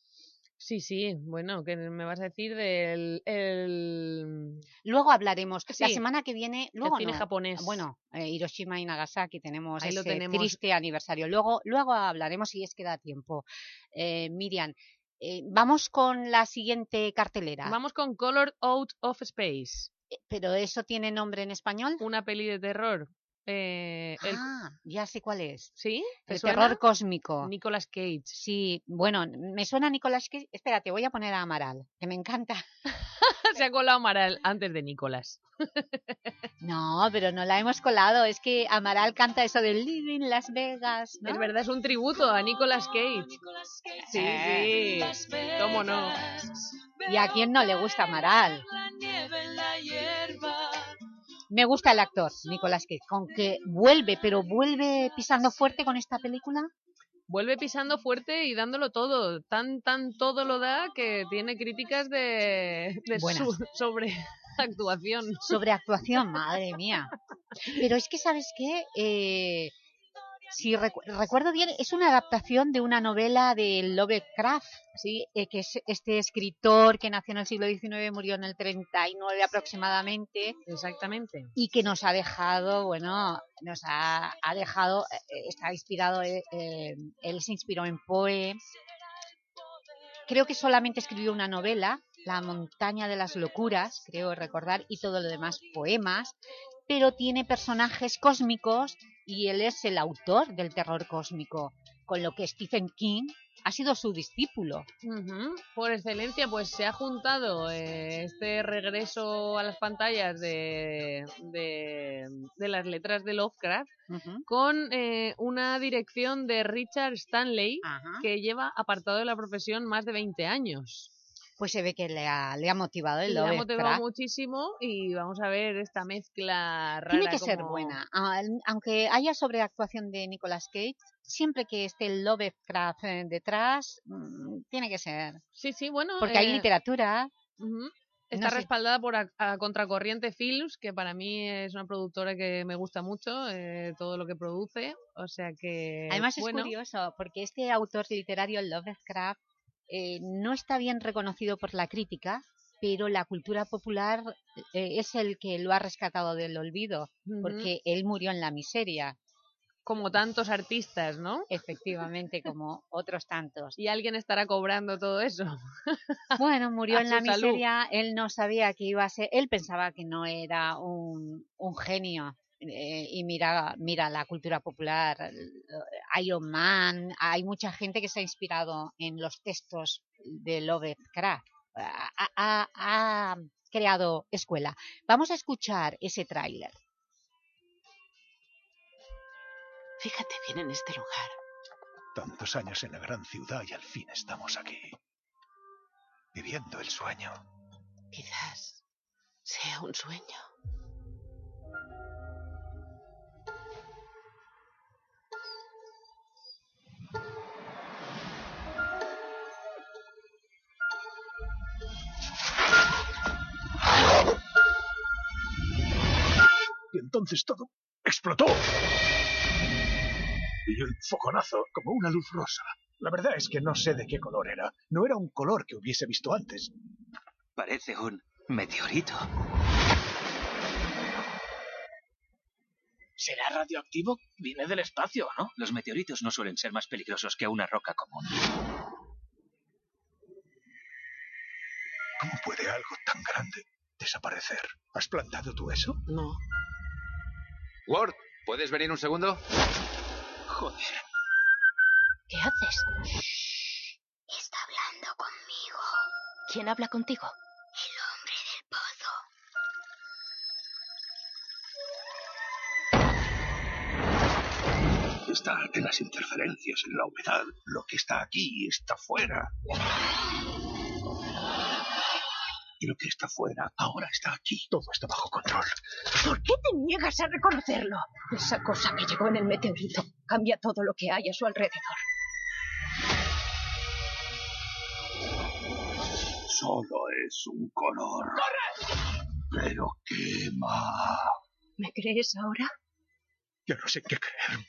Sí, sí, bueno, ¿qué me vas a decir del el... Luego hablaremos. La semana que viene, luego cine no. japonés. Bueno, eh, Hiroshima y Nagasaki tenemos Ahí lo tenemos. triste aniversario. Luego, luego hablaremos si es que da tiempo. Eh, Miriam, eh, vamos con la siguiente cartelera. Vamos con Colored Out of Space. ¿Pero eso tiene nombre en español? Una peli de terror. Eh, el- Ah, ya sé cuál es. ¿Sí? ¿Te El suena? terror cósmico. Nicolas Cage. Sí, bueno, me suena Nicolas Cage. Espérate, voy a poner a Amaral, que me encanta. Se ha colado Amaral antes de Nicolas. No, pero no la hemos colado. Es que Amaral canta eso de Living Las Vegas. ¿no? Es verdad, es un tributo a Nicolas Cage. Sí, Eh. sí. ¿Cómo no? ¿Y a quién no le gusta Amaral? Me gusta el actor, Nicolas Cage, con que vuelve, pero vuelve pisando fuerte con esta película. Vuelve pisando fuerte y dándolo todo. Tan, tan todo lo da que tiene críticas de, de Buenas. su- sobre actuación. Sobre actuación, madre mía. Pero es que, ¿sabes qué? Eh, Si recu- recuerdo bien, es una adaptación de una novela de Lovecraft, ¿sí? Eh, que es este escritor que nació en el siglo XIX, murió en el 39 aproximadamente. Exactamente. Y que nos ha dejado, bueno, nos ha, ha dejado, eh, está inspirado, eh, eh, él se inspiró en Poe, creo que solamente escribió una novela, La montaña de las locuras, creo recordar, y todo lo demás poemas, pero tiene personajes cósmicos y él es el autor del terror cósmico, con lo que Stephen King ha sido su discípulo. Por excelencia, pues se ha juntado eh, este regreso a las pantallas de, de, de las letras de Lovecraft con eh, una dirección de Richard Stanley que lleva apartado de la profesión más de 20 años. Pues se ve que le ha, le ha motivado el Le ha motivado muchísimo y vamos a ver esta mezcla rara. Tiene que ser buena. Ah, Aunque haya sobreactuación de Nicolas Cage, siempre que esté el Lovecraft eh, detrás, mm, tiene que ser. Sí, sí, bueno. Porque hay eh, literatura. Está respaldada por a, a Contracorriente Films, que para mí es una productora que me gusta mucho, eh, todo lo que produce. O sea que. Además es curioso, porque este autor literario, Lovecraft, eh, no está bien reconocido por la crítica, pero la cultura popular eh, es el que lo ha rescatado del olvido, porque él murió en la miseria. Como tantos artistas, ¿no? Efectivamente, como otros tantos. Y alguien estará cobrando todo eso. Bueno, murió en la salud. miseria, él no sabía que iba a ser, él pensaba que no era un, un genio. Eh, y mira, mira la cultura popular, el- Iron Man, hay mucha gente que se ha inspirado en los textos de Lovecraft. Ha, ha- ha creado escuela. Vamos a escuchar ese tráiler. Fíjate bien en este lugar. Tantos años en la gran ciudad y al fin estamos aquí. Viviendo el sueño. Quizás sea un sueño. Y entonces todo explotó. Y el fogonazo como una luz rosa. La verdad es que no sé de qué color era. No era un color que hubiese visto antes. Parece un meteorito. ¿Será radioactivo? Viene del espacio, ¿no? Los meteoritos no suelen ser más peligrosos que una roca común. ¿Cómo puede algo tan grande desaparecer? ¿Has plantado tú eso? No. Ward, ¿puedes venir un segundo? Joder. ¿Qué haces? Está hablando conmigo. ¿Quién habla contigo? El hombre del pozo. Está en las interferencias, en la humedad. Lo que está aquí está fuera. Y lo que está fuera ahora está aquí. Todo está bajo control. ¿Por qué te niegas a reconocerlo? Esa cosa que llegó en el meteorito cambia todo lo que hay a su alrededor. Solo es un color. ¡Corre! Pero quema. ¿Me crees ahora? Ya no sé qué creer.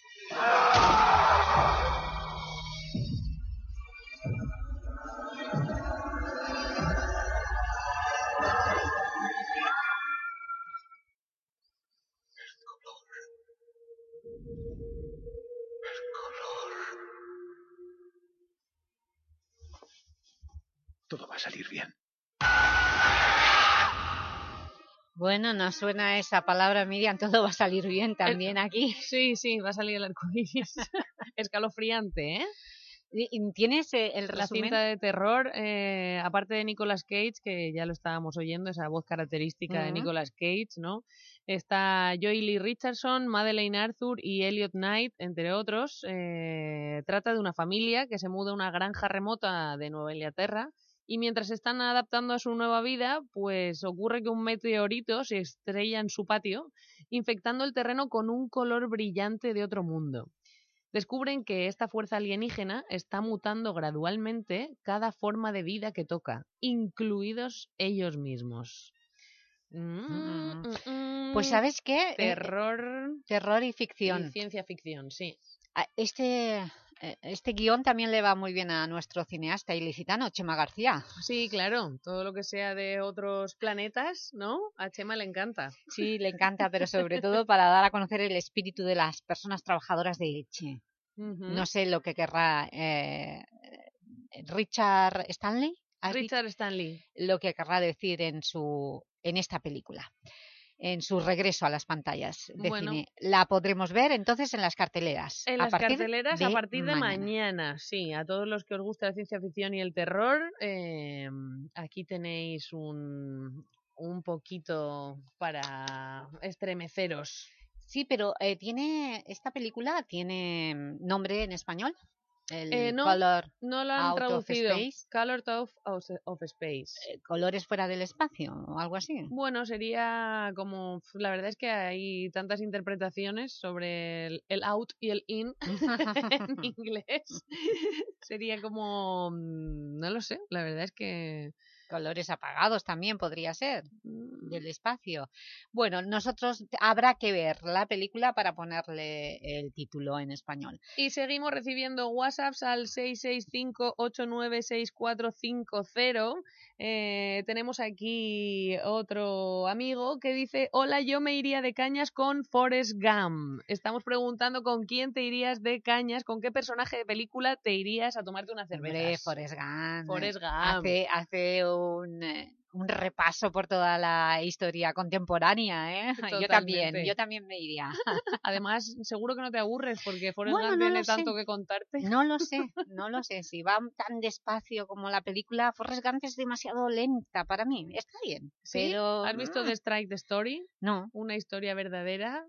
Todo va a salir bien. Bueno, nos suena esa palabra, Miriam, todo va a salir bien también aquí. Sí, sí, va a salir el arcoíris. Escalofriante, ¿eh? ¿Tienes eh, el La resumen? cinta de terror, eh, aparte de Nicolas Cage, que ya lo estábamos oyendo, esa voz característica de. Nicolas Cage, ¿no? Está Joey Lee Richardson, Madeleine Arthur y Elliot Knight, entre otros. Eh, trata de una familia que se muda a una granja remota de Nueva Inglaterra y mientras se están adaptando a su nueva vida, pues ocurre que un meteorito se estrella en su patio, infectando el terreno con un color brillante de otro mundo descubren que esta fuerza alienígena está mutando gradualmente cada forma de vida que toca, incluidos ellos mismos. Mm, mm, Pues. ¿sabes qué? Eh, Terror terror y ficción. y ciencia ficción, sí. Ah, Este, este guion también le va muy bien a nuestro cineasta ilicitano, Chema García. Sí, claro, todo lo que sea de otros planetas, ¿no? A Chema le encanta. Sí, le encanta, pero sobre todo para dar a conocer el espíritu de las personas trabajadoras de Elche. No sé lo que querrá eh, Richard Stanley. Richard Stanley. Lo que querrá decir en, su, en esta película, en su regreso a las pantallas de Bueno. cine. La podremos ver entonces en las carteleras. En las carteleras a partir de mañana. mañana. sí. A todos los que os gusta la ciencia ficción y el terror, eh, aquí tenéis un, un poquito para estremeceros. Sí, pero eh, tiene esta película tiene nombre en español. El Eh, no, color no lo han traducido. Color of, of, of Space. Eh, colores fuera del espacio o algo así. Bueno, sería como. La verdad es que hay tantas interpretaciones sobre el, el out y el in en inglés. Sería como. mm, No lo sé, la verdad es que. Colores apagados también podría ser Mm. del espacio. Bueno, nosotros habrá que ver la película para ponerle el título en español. Y seguimos recibiendo WhatsApps al 665-896450. Eh, tenemos aquí otro amigo que dice, hola, yo me iría de cañas con Forrest Gump. Estamos preguntando con quién te irías de cañas, con qué personaje de película te irías a tomarte una cerveza. Forrest Gump. Forrest Gump. Hace, hace un, eh, un repaso por toda la historia contemporánea, ¿eh? Yo también, yo también me iría. Además, seguro que no te aburres porque Forrest Bueno, Gump no tiene sé. tanto que contarte. No lo sé, no lo sé. Si va tan despacio como la película, Forrest Gump es demasiado lenta para mí. Está bien, ¿Sí? pero... ¿Has visto The Strike the Story? No. Una historia verdadera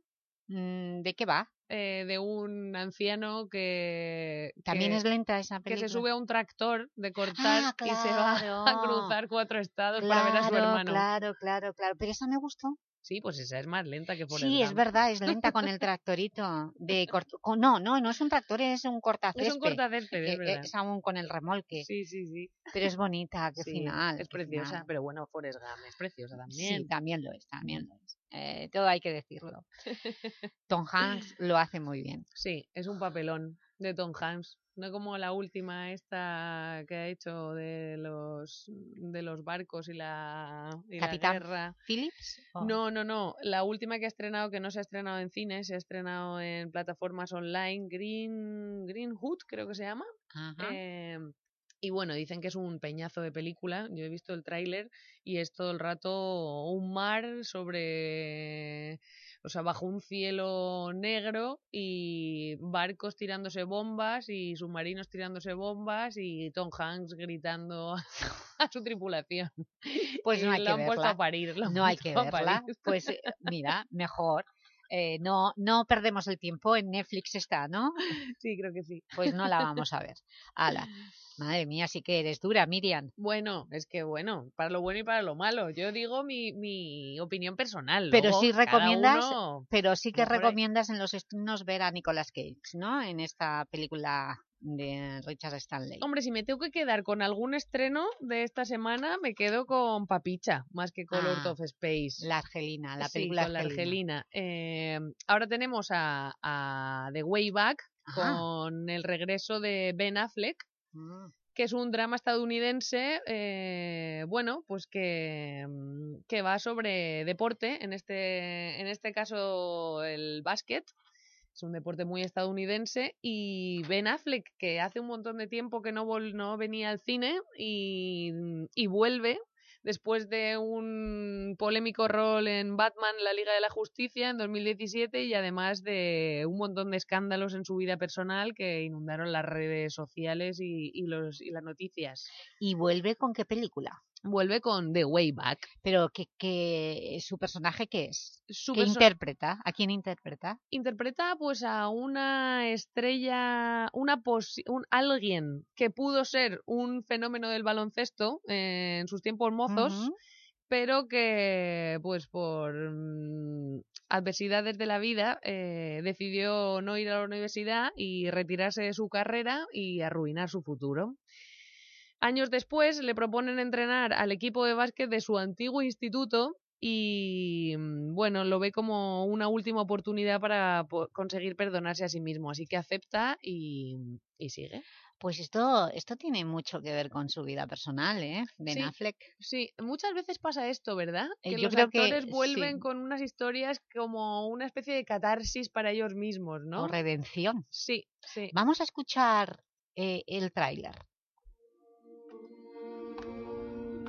mm, ¿De qué va? Eh, de un anciano que... También que- es lenta esa que película. se sube a un tractor de cortar Ah, y se va a cruzar cuatro estados para ver a su hermano. Claro, claro, claro. Pero esa me gustó. Sí, pues esa es más lenta que por Sí, es verdad, es lenta con el tractorito. De con- no, no, no es un tractor, es un cortacésped. Es un cortacésped, es que- verdad. Es aún con el remolque. Sí, sí, sí. Pero es bonita, qué Sí, final. es qué preciosa, final. pero bueno, Forrest Gump es preciosa también. Sí, también lo es, también lo es. Eh, todo hay que decirlo. Tom Hanks lo hace muy bien. Sí, es un papelón de Tom Hanks. No como la última esta que ha hecho de los de los barcos y la, y la Capitán guerra. Phillips. ¿o? No, no, no. La última que ha estrenado, que no se ha estrenado en cine, se ha estrenado en plataformas online, Green, Green Hood, creo que se llama. Ajá. Eh, y bueno, dicen que es un peñazo de película. Yo he visto el tráiler y es todo el rato un mar sobre, o sea, bajo un cielo negro y barcos tirándose bombas y submarinos tirándose bombas y Tom Hanks gritando a su tripulación. Pues no Y hay lo que han puesto verla. a parir. lo No hay que puesto a verla. parir. Pues eh, mira, mejor. Eh, no, no perdemos el tiempo. En Netflix está, ¿no? Sí, creo que sí. Pues no la vamos a ver. Ala. Madre mía, sí que eres dura, Miriam. Bueno, es que bueno, para lo bueno y para lo malo. Yo digo mi, mi opinión personal. Pero luego sí recomiendas, uno- pero sí que recomiendas en los estrenos ver a Nicolas Cage, ¿no? En esta película de Richard Stanley. Hombre, si me tengo que quedar con algún estreno de esta semana, me quedo con Papicha, más que con Lord Ah, of Space. La Argelina, la Sí, película con la Argelina. Argelina. Eh, ahora tenemos a, a The Way Back Ajá. con el regreso de Ben Affleck, Mm. que es un drama estadounidense, eh, bueno, pues que, mm, que va sobre deporte, en este, en este caso el básquet. Es un deporte muy estadounidense y Ben Affleck, que hace un montón de tiempo que no, vol- no venía al cine y, vuelve después de un polémico rol en Batman, la Liga de la Justicia, en 2017 y además de un montón de escándalos en su vida personal que inundaron las redes sociales y las noticias. ¿Y vuelve con qué película? Vuelve con The Way Back. Pero que, que su personaje qué es? Su ¿Qué interpreta? ¿A quién interpreta? interpreta pues a una estrella, una posi- un alguien que pudo ser un fenómeno del baloncesto eh, en sus tiempos mozos, pero que pues por mm, adversidades de la vida eh, decidió no ir a la universidad y retirarse de su carrera y arruinar su futuro. Años después le proponen entrenar al equipo de básquet de su antiguo instituto y mm, bueno, lo ve como una última oportunidad para conseguir perdonarse a sí mismo, así que acepta y, y sigue. Pues esto, esto tiene mucho que ver con su vida personal, ¿eh? Ben Sí, Affleck. Sí, muchas veces pasa esto, ¿verdad? Eh, Que yo los creo que actores vuelven sí. con unas historias como una especie de catarsis para ellos mismos, ¿no? O redención. Sí, sí. Vamos a escuchar eh, el tráiler.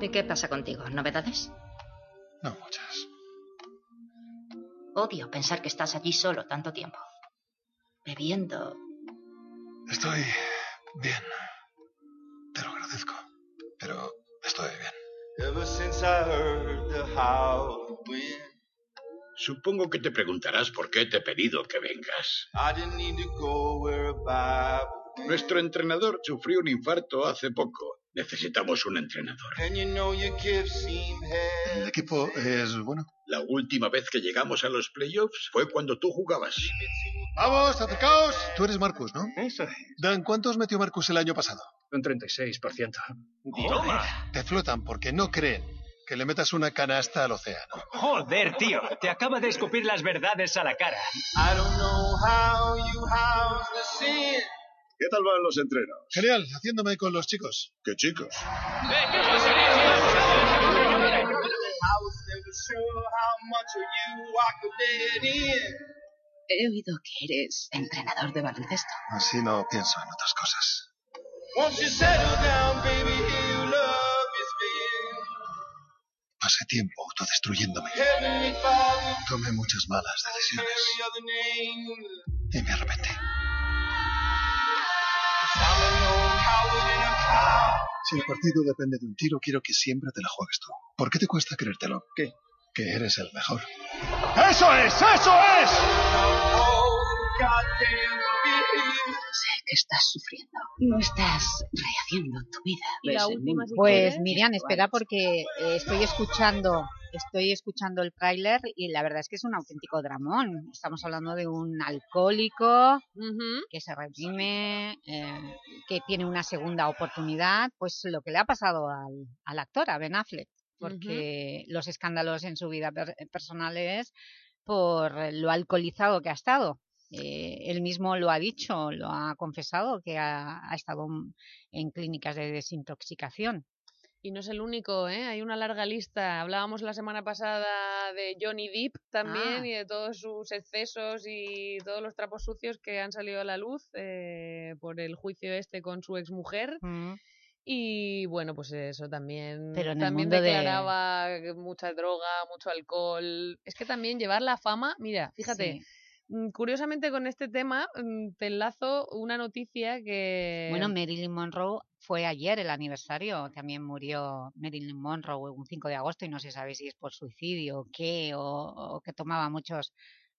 ¿Y qué pasa contigo? ¿Novedades? No muchas. Odio pensar que estás allí solo tanto tiempo. Bebiendo. Estoy bien. Te lo agradezco. Pero estoy bien. Ever since I heard the howl wind, Supongo que te preguntarás por qué te he pedido que vengas. Nuestro entrenador sufrió un infarto hace poco. Necesitamos un entrenador. El equipo es bueno. La última vez que llegamos a los playoffs fue cuando tú jugabas. Vamos, acercaos. Tú eres Marcus, ¿no? Eso es. Dan, ¿cuántos metió Marcus el año pasado? Un 36%. Toma. Te flotan porque no creen que le metas una canasta al océano. Joder, tío. Te acaba de escupir las verdades a la cara. I don't know how you house the sin. ¿Qué tal van los entrenos? Genial, haciéndome con los chicos. ¿Qué chicos? He oído que eres entrenador de baloncesto. Así no pienso en otras cosas. Pasé tiempo autodestruyéndome. Tomé muchas malas decisiones y me arrepentí. Si el partido depende de un tiro, quiero que siempre te la juegues tú. ¿Por qué te cuesta creértelo? ¿Qué? Que eres el mejor. ¡Eso es! ¡Eso es! Sé que estás sufriendo. No estás rehaciendo tu vida. La el última, si Pues. Miriam, espera porque eh, estoy escuchando estoy escuchando el tráiler y la verdad es que es un auténtico dramón. Estamos hablando de un alcohólico que se redime, eh, que tiene una segunda oportunidad, pues lo que le ha pasado al, al actor, a Ben Affleck, porque los escándalos en su vida per- personal es por lo alcoholizado que ha estado. Eh, él mismo lo ha dicho, lo ha confesado, que ha, ha estado en clínicas de desintoxicación. Y no es el único, ¿eh? Hay una larga lista. Hablábamos la semana pasada de Johnny Depp también Ah. y de todos sus excesos y todos los trapos sucios que han salido a la luz eh, por el juicio este con su exmujer. Mm. Y bueno, pues eso también. Pero también de- declaraba mucha droga, mucho alcohol. Es que también llevar la fama, mira, fíjate. Sí. Mm, Curiosamente con este tema mm, te enlazo una noticia que... Bueno, Marilyn Monroe fue ayer el aniversario, también murió Marilyn Monroe un 5 de agosto y no se sabe si es por suicidio o qué, o, o que tomaba muchos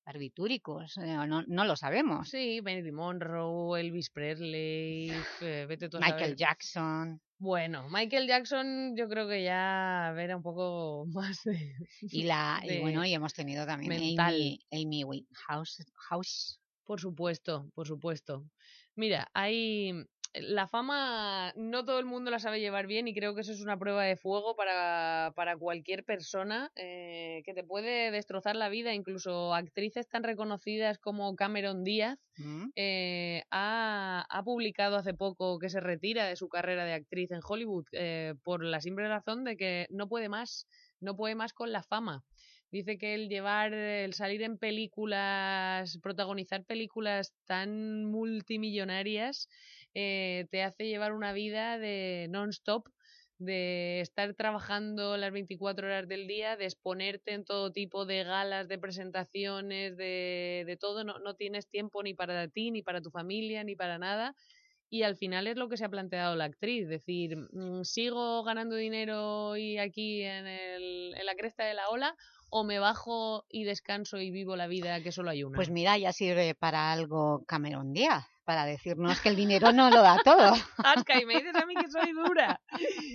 barbitúricos, eh, no, no lo sabemos. Sí, Marilyn Monroe, Elvis Presley, eh, vete tú a Michael saber. Jackson. Bueno, Michael Jackson yo creo que ya era un poco más de... Y, la, y de bueno, y hemos tenido también mental. Amy, Amy Winehouse. House. Por supuesto, por supuesto. Mira, hay la fama, no todo el mundo la sabe llevar bien y creo que eso es una prueba de fuego para, para cualquier persona eh, que te puede destrozar la vida. Incluso actrices tan reconocidas como Cameron Díaz Mm. eh, ha, ha publicado hace poco que se retira de su carrera de actriz en Hollywood eh, por la simple razón de que no puede más, no puede más con la fama. Dice que el llevar, el salir en películas, protagonizar películas tan multimillonarias, eh, te hace llevar una vida de non-stop, de estar trabajando las 24 horas del día, de exponerte en todo tipo de galas, de presentaciones, de, de todo. No, no tienes tiempo ni para ti, ni para tu familia, ni para nada. Y al final es lo que se ha planteado la actriz, decir, mm, ¿sigo ganando dinero y aquí en, el, en la cresta de la ola o me bajo y descanso y vivo la vida que solo hay una? Pues mira, ya sirve para algo Cameron Díaz, para decirnos que el dinero no lo da todo. Zasca, y me dices a mí que soy dura.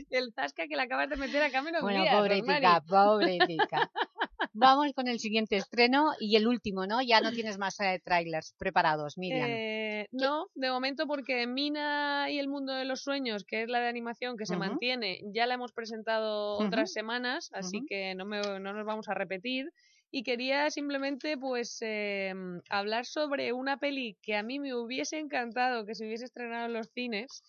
El zasca que le acabas de meter a Cameron Bueno, Díaz, pobrecita, Rosmary. pobrecita. Vamos con el siguiente estreno y el último, ¿no? Ya no tienes más eh, trailers preparados, Miriam. Eh, no, de momento porque Mina y el mundo de los sueños, que es la de animación que se mantiene, ya la hemos presentado otras semanas, así que no, me- no nos vamos a repetir. Y quería simplemente pues eh, hablar sobre una peli que a mí me hubiese encantado que se hubiese estrenado en los cines,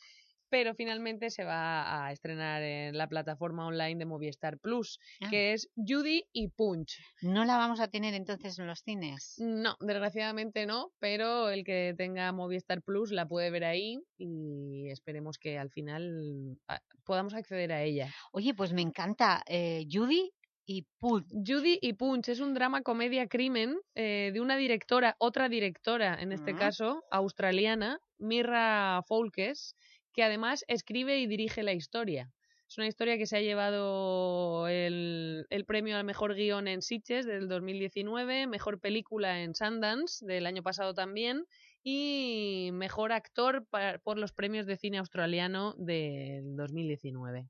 pero finalmente se va a estrenar en la plataforma online de Movistar Plus, Ah. que es Judy y Punch. ¿No la vamos a tener entonces en los cines? No, desgraciadamente no, pero el que tenga Movistar Plus la puede ver ahí y esperemos que al final ah, podamos acceder a ella. Oye, pues me encanta eh, Judy y Punch. Judy y Punch es un drama comedia crimen eh, de una directora, otra directora en este caso, australiana, Mirra Folkes, que además escribe y dirige la historia. Es una historia que se ha llevado el, el premio al mejor guion en Sitges del 2019, mejor película en Sundance del año pasado también y mejor actor por los premios de cine australiano del 2019.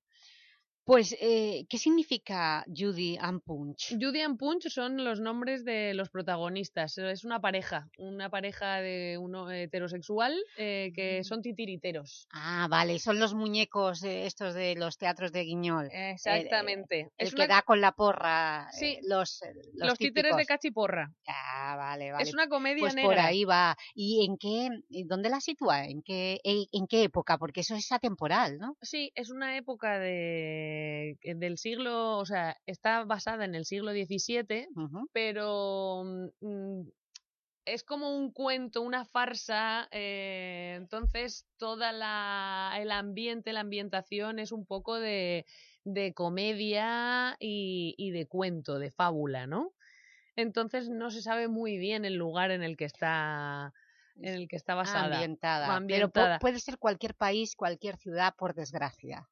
Pues, eh, ¿qué significa Judy and Punch? Judy and Punch son los nombres de los protagonistas. Es una pareja, una pareja de uno heterosexual eh, que son titiriteros. Ah, vale, son los muñecos eh, estos de los teatros de Guiñol. El- Exactamente. El, Es que una- da con la porra. Sí, eh, los, eh, los, Los, títeres de cachiporra. Ah, vale, vale. Es una comedia Pues negra. por ahí va. ¿Y en qué, dónde la sitúa? ¿En qué, en qué época? Porque eso es atemporal, ¿no? Sí, es una época de, del siglo, o sea, está basada en el siglo XVII, pero mm, es como un cuento, una farsa, eh, entonces toda la, el ambiente, la ambientación es un poco de, de comedia y, y de cuento, de fábula, ¿no? Entonces no se sabe muy bien el lugar en el que está en el que está basada. Ambientada. Pero puede ser cualquier país, cualquier ciudad, por desgracia.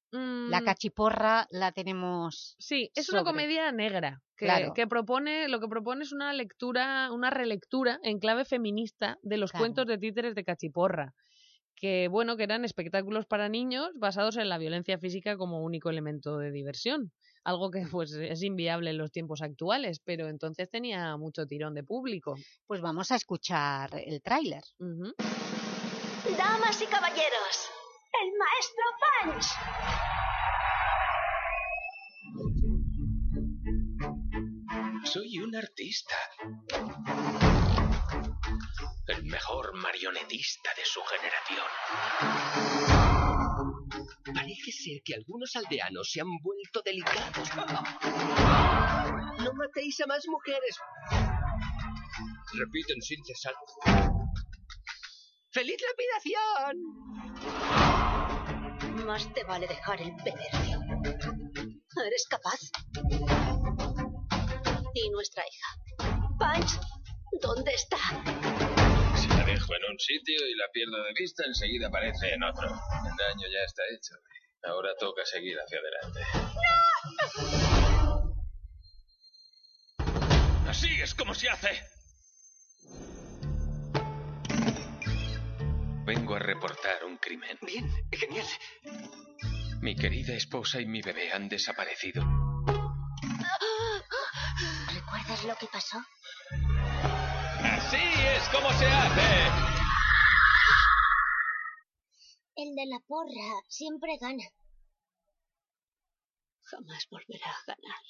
La Mm, cachiporra la tenemos. Sí, es una comedia negra que, Claro. que propone, lo que propone es una lectura, una relectura en clave feminista de los Claro. cuentos de títeres de Cachiporra, que bueno, que eran espectáculos para niños basados en la violencia física como único elemento de diversión. Algo que pues es inviable en los tiempos actuales, pero entonces tenía mucho tirón de público. Pues vamos a escuchar el tráiler. Damas y caballeros, el maestro Punch. Soy un artista. El mejor marionetista de su generación. Parece ser que algunos aldeanos se han vuelto delicados. No matéis a más mujeres. Repiten sin cesar. ¡Feliz lapidación! Más te vale dejar el pedercio. ¿Eres capaz? ¿Y nuestra hija? Punch, ¿dónde está? Dejo en un sitio y la pierdo de vista, enseguida aparece en otro. El daño ya está hecho. Ahora toca seguir hacia adelante. Así es como se hace. Vengo a reportar un crimen. Bien, genial. Mi querida esposa y mi bebé han desaparecido. ¿Recuerdas lo que pasó? Es como se hace. El de la porra siempre gana. Jamás volverá a ganar.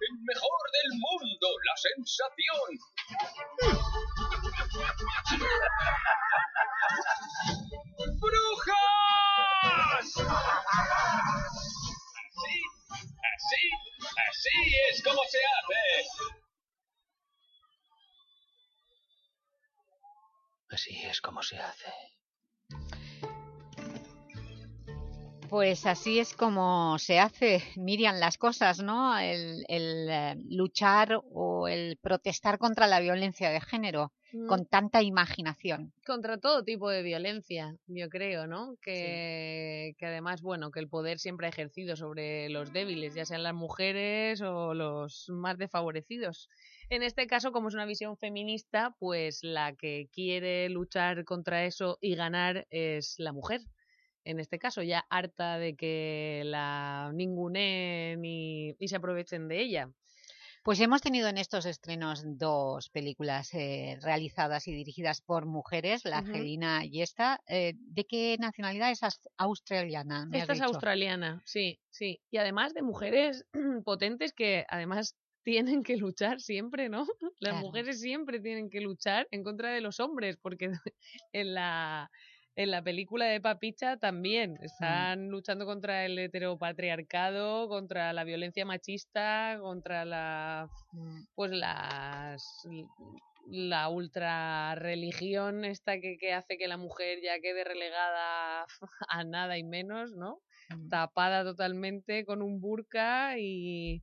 El mejor del mundo, la sensación. ¡Brujas! Así, así, es como se hace. Así es como se hace. Pues así es como se hace, Miriam, las cosas, ¿no? El, el, eh, luchar o el protestar contra la violencia de género Mm. con tanta imaginación. contra todo tipo de violencia, yo creo, ¿no? Que, que además, bueno, que el poder siempre ha ejercido sobre los débiles, ya sean las mujeres o los más desfavorecidos. En este caso, como es una visión feminista, pues la que quiere luchar contra eso y ganar es la mujer. En este caso, ya harta de que la ninguneen y, y se aprovechen de ella. Pues hemos tenido en estos estrenos dos películas eh, realizadas y dirigidas por mujeres, la Ujú. Angelina y esta. Eh, ¿De qué nacionalidad es? Aus- Australiana, Esta es australiana, sí, sí. Y además de mujeres potentes que además tienen que luchar siempre, ¿no? Las Claro. mujeres siempre tienen que luchar en contra de los hombres, porque en la, en la película de Papicha también. Están luchando contra el heteropatriarcado, contra la violencia machista, contra la pues las la ultra religión esta que, que hace que la mujer ya quede relegada a nada y menos, ¿no? Tapada totalmente con un burka y,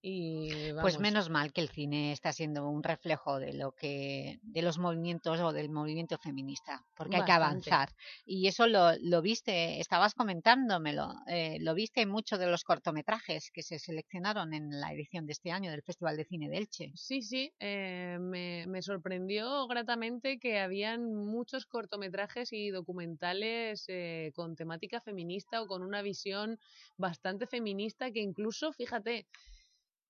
y Pues menos mal que el cine está siendo un reflejo de lo que de los movimientos o del movimiento feminista, porque hay que avanzar. Y eso lo, lo viste, estabas comentándomelo, eh, lo viste en muchos de los cortometrajes que se seleccionaron en la edición de este año del Festival de Cine de Elche. Sí, sí, eh, me, me sorprendió gratamente que habían muchos cortometrajes y documentales eh, con temática feminista o con una visión bastante feminista que incluso, fíjate,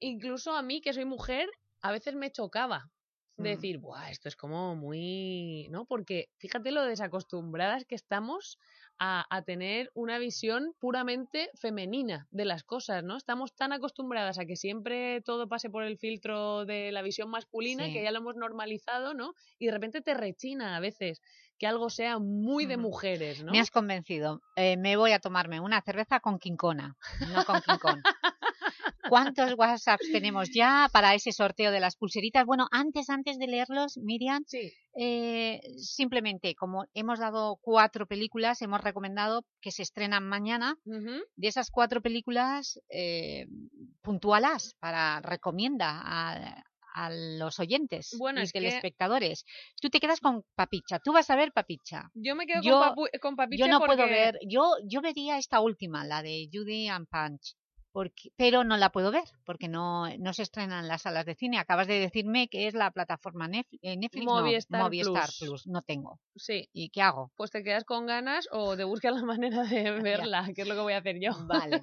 incluso a mí que soy mujer, a veces me chocaba de Mm. decir, Buah, esto es como muy, ¿no? Porque fíjate lo desacostumbradas que estamos a, a tener una visión puramente femenina de las cosas, ¿no? Estamos tan acostumbradas a que siempre todo pase por el filtro de la visión masculina Sí. que ya lo hemos normalizado, ¿no? Y de repente te rechina a veces que algo sea muy de mujeres, ¿no? Me has convencido. Eh, me voy a tomarme una cerveza con quincona, no con quincón. ¿Cuántos WhatsApps tenemos ya para ese sorteo de las pulseritas? Bueno, antes, antes de leerlos, Miriam, eh, simplemente como hemos dado cuatro películas, hemos recomendado que se estrenan mañana. De esas cuatro películas, eh, puntúalas para recomienda a, a los oyentes Bueno, y es que- telespectadores. Tú te quedas con Papicha, tú vas a ver Papicha. Yo me quedo Yo- con, Papu- con Papicha Yo no puedo ver, yo, yo vería esta última, la de Judy and Punch, porque, pero no la puedo ver, porque no, no se estrena en las salas de cine. Acabas de decirme que es la plataforma eh, Netflix, no, Movistar Movistar Plus. Plus. no tengo. Sí. ¿Y qué hago? Pues te quedas con ganas o te buscas la manera de verla, que es lo que voy a hacer yo. Vale.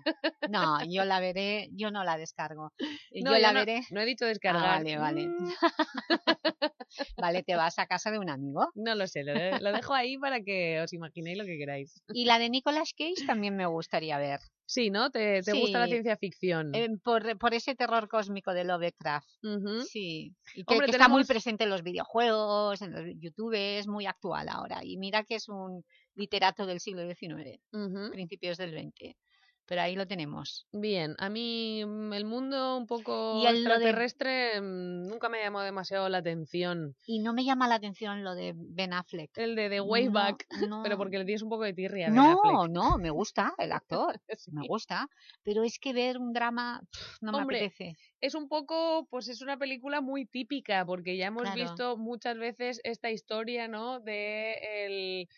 No, yo la veré, yo no la descargo. No, yo yo la no- veré. no he dicho Ah, descargar. vale, vale. Vale, te vas a casa de un amigo. No lo sé, lo, de- lo dejo ahí para que os imaginéis lo que queráis. Y la de Nicolas Cage también me gustaría ver. Sí, ¿no? ¿Te, te gusta la ciencia ficción? Eh, por, por ese terror cósmico de Lovecraft. Sí. Y que, Hombre, que está muy presente en los videojuegos, en los YouTube, es muy actual ahora. Y mira que es un literato del siglo XIX, principios del XX. Pero ahí lo tenemos. Bien, a mí mm, el mundo un poco Y de- extraterrestre mm, nunca me llamó demasiado la atención. Y no me llama la atención lo de Ben Affleck. El de The Way No, Back, no. pero porque le tienes un poco de tirria a Ben No, Affleck. no, me gusta el actor, me gusta, pero es que ver un drama pff, no me apetece. es un poco, pues es una película muy típica, porque ya hemos Claro. visto muchas veces esta historia, ¿no? De el,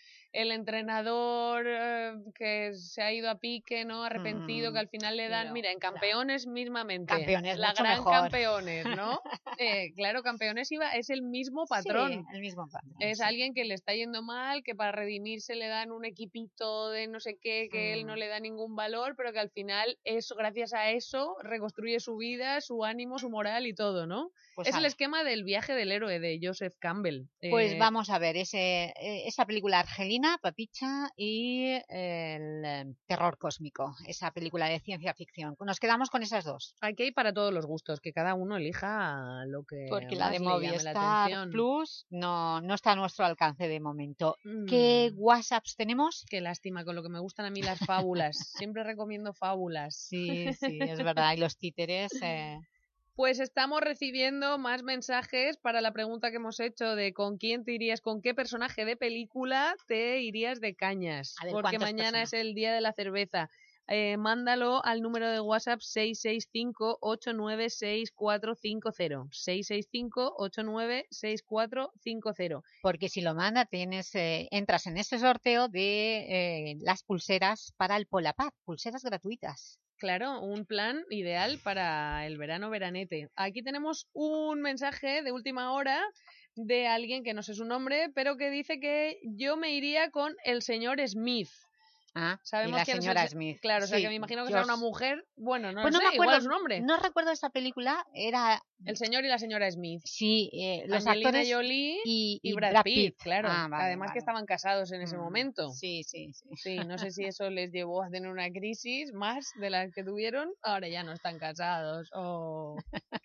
el entrenador eh, que se ha ido a pique, ¿no? Arrepentido, que Mm, al final le dan, no, mira, en campeones mismamente. Campeones, la mucho gran mejor. campeones, ¿no? Eh, claro, campeones iba, es el mismo patrón. Sí, el mismo patrón. Es sí. alguien que le está yendo mal, que para redimirse le dan un equipito de no sé qué, que él no Mm. le da ningún valor, pero que al final eso, gracias a eso reconstruye su vida, su ánimo, su moral y todo, ¿no? Pues es el esquema del viaje del héroe de Joseph Campbell. Pues Eh, vamos a ver ese, esa película Argelina, Papicha y el eh, terror cósmico, esa película de ciencia ficción. Nos quedamos con esas dos. Aquí hay para todos los gustos, que cada uno elija lo que Porque la de la Movistar atención. Plus no, no está a nuestro alcance de momento. ¿Qué Mm. WhatsApps tenemos? Qué lástima, con lo que me gustan a mí las fábulas. Siempre recomiendo fábulas. Sí, sí, es verdad. Y los títeres... eh, Pues estamos recibiendo más mensajes para la pregunta que hemos hecho de con quién te irías, con qué personaje de película te irías de cañas. Ver, porque ¿cuántas mañana personas? es el día de la cerveza. Eh, mándalo al número de WhatsApp 665-896450. 665-896450. Porque si lo manda, tienes, eh, entras en este sorteo de eh, las pulseras para el Polapaz, pulseras gratuitas. Claro, un plan ideal para el verano veranete. Aquí tenemos un mensaje de última hora de alguien que no sé su nombre, pero que dice que yo me iría con el señor Smith. Ah, Sabemos y la señora se- Smith. Claro, o sea Sí, que me imagino que será una mujer. Bueno, no Pues no sé, me igual acuerdo, es un hombre. no recuerdo esta película, era... El señor y la señora Smith. Sí, eh, los Angelina actores Jolie y, y y Brad, Pitt, Pitt. claro. Ah, vale, Además que vale. estaban casados en ese Mm, momento. Sí, sí, sí. Sí, no sé si eso les llevó a tener una crisis más de la que tuvieron. Ahora ya no están casados. Oh,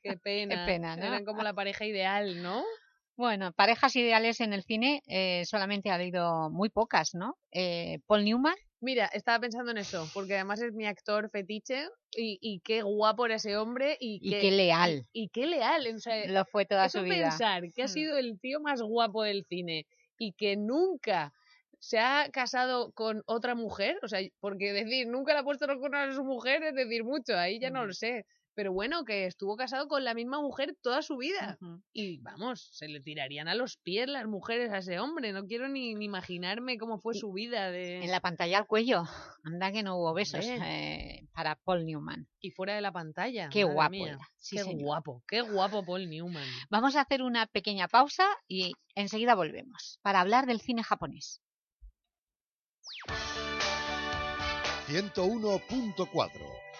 qué pena. pena, ¿no? Eran como la pareja ideal, ¿no? Bueno, parejas ideales en el cine eh, solamente ha habido muy pocas, ¿no? Eh, Paul Newman, Mira, estaba pensando en eso, porque además es mi actor fetiche y, y qué guapo era ese hombre y, Y qué leal. Y, y qué leal. O sea, lo fue toda eso su vida. pensar que ha Mm. sido el tío más guapo del cine y que nunca se ha casado con otra mujer, o sea, porque decir nunca le ha puesto los cuernos a su mujer es decir mucho, ahí ya no lo sé. Pero bueno, que estuvo casado con la misma mujer toda su vida. Y vamos, se le tirarían a los pies las mujeres a ese hombre. No quiero ni, ni imaginarme cómo fue su vida. De... En la pantalla al cuello. Anda que no hubo besos eh, para Paul Newman. Y fuera de la pantalla. Qué guapo era. Sí, qué señor. guapo, qué guapo Paul Newman. Vamos a hacer una pequeña pausa y enseguida volvemos para hablar del cine japonés. 101.4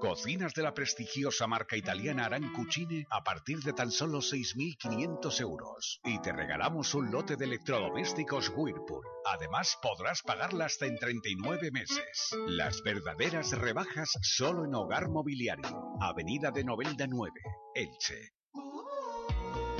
Cocinas de la prestigiosa marca italiana Arancucine a partir de tan solo 6.500 euros. Y te regalamos un lote de electrodomésticos Whirlpool. Además, podrás pagarla hasta en 39 meses. Las verdaderas rebajas solo en Hogar Mobiliario. Avenida de Novelda 9, Elche.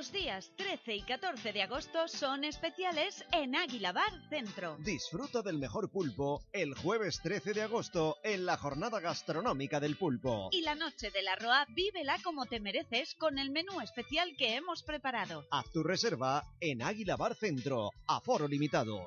Los días 13 y 14 de agosto son especiales en Águila Bar Centro. Disfruta del mejor pulpo el jueves 13 de agosto en la jornada gastronómica del pulpo. Y la noche de la Roa, vívela como te mereces con el menú especial que hemos preparado. Haz tu reserva en Águila Bar Centro, aforo limitado.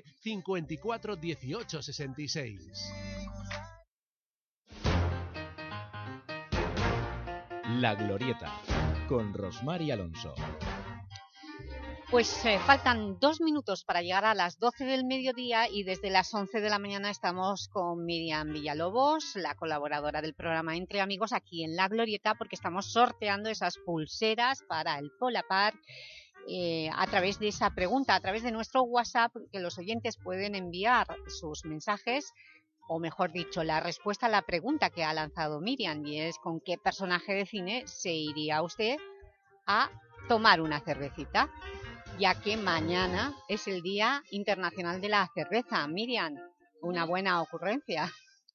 54 18 66. La Glorieta con Rosmar y Alonso. Pues eh, faltan dos minutos para llegar a las 12 del mediodía y desde las 11 de la mañana estamos con Miriam Villalobos, la colaboradora del programa Entre Amigos, aquí en La Glorieta, porque estamos sorteando esas pulseras para el Polapar eh, a través de esa pregunta, a través de nuestro WhatsApp, que los oyentes pueden enviar sus mensajes o mejor dicho, la respuesta a la pregunta que ha lanzado Miriam, y es ¿con qué personaje de cine se iría usted a tomar una cervecita? Ya que mañana es el Día Internacional de la Cerveza. Miriam, una buena ocurrencia.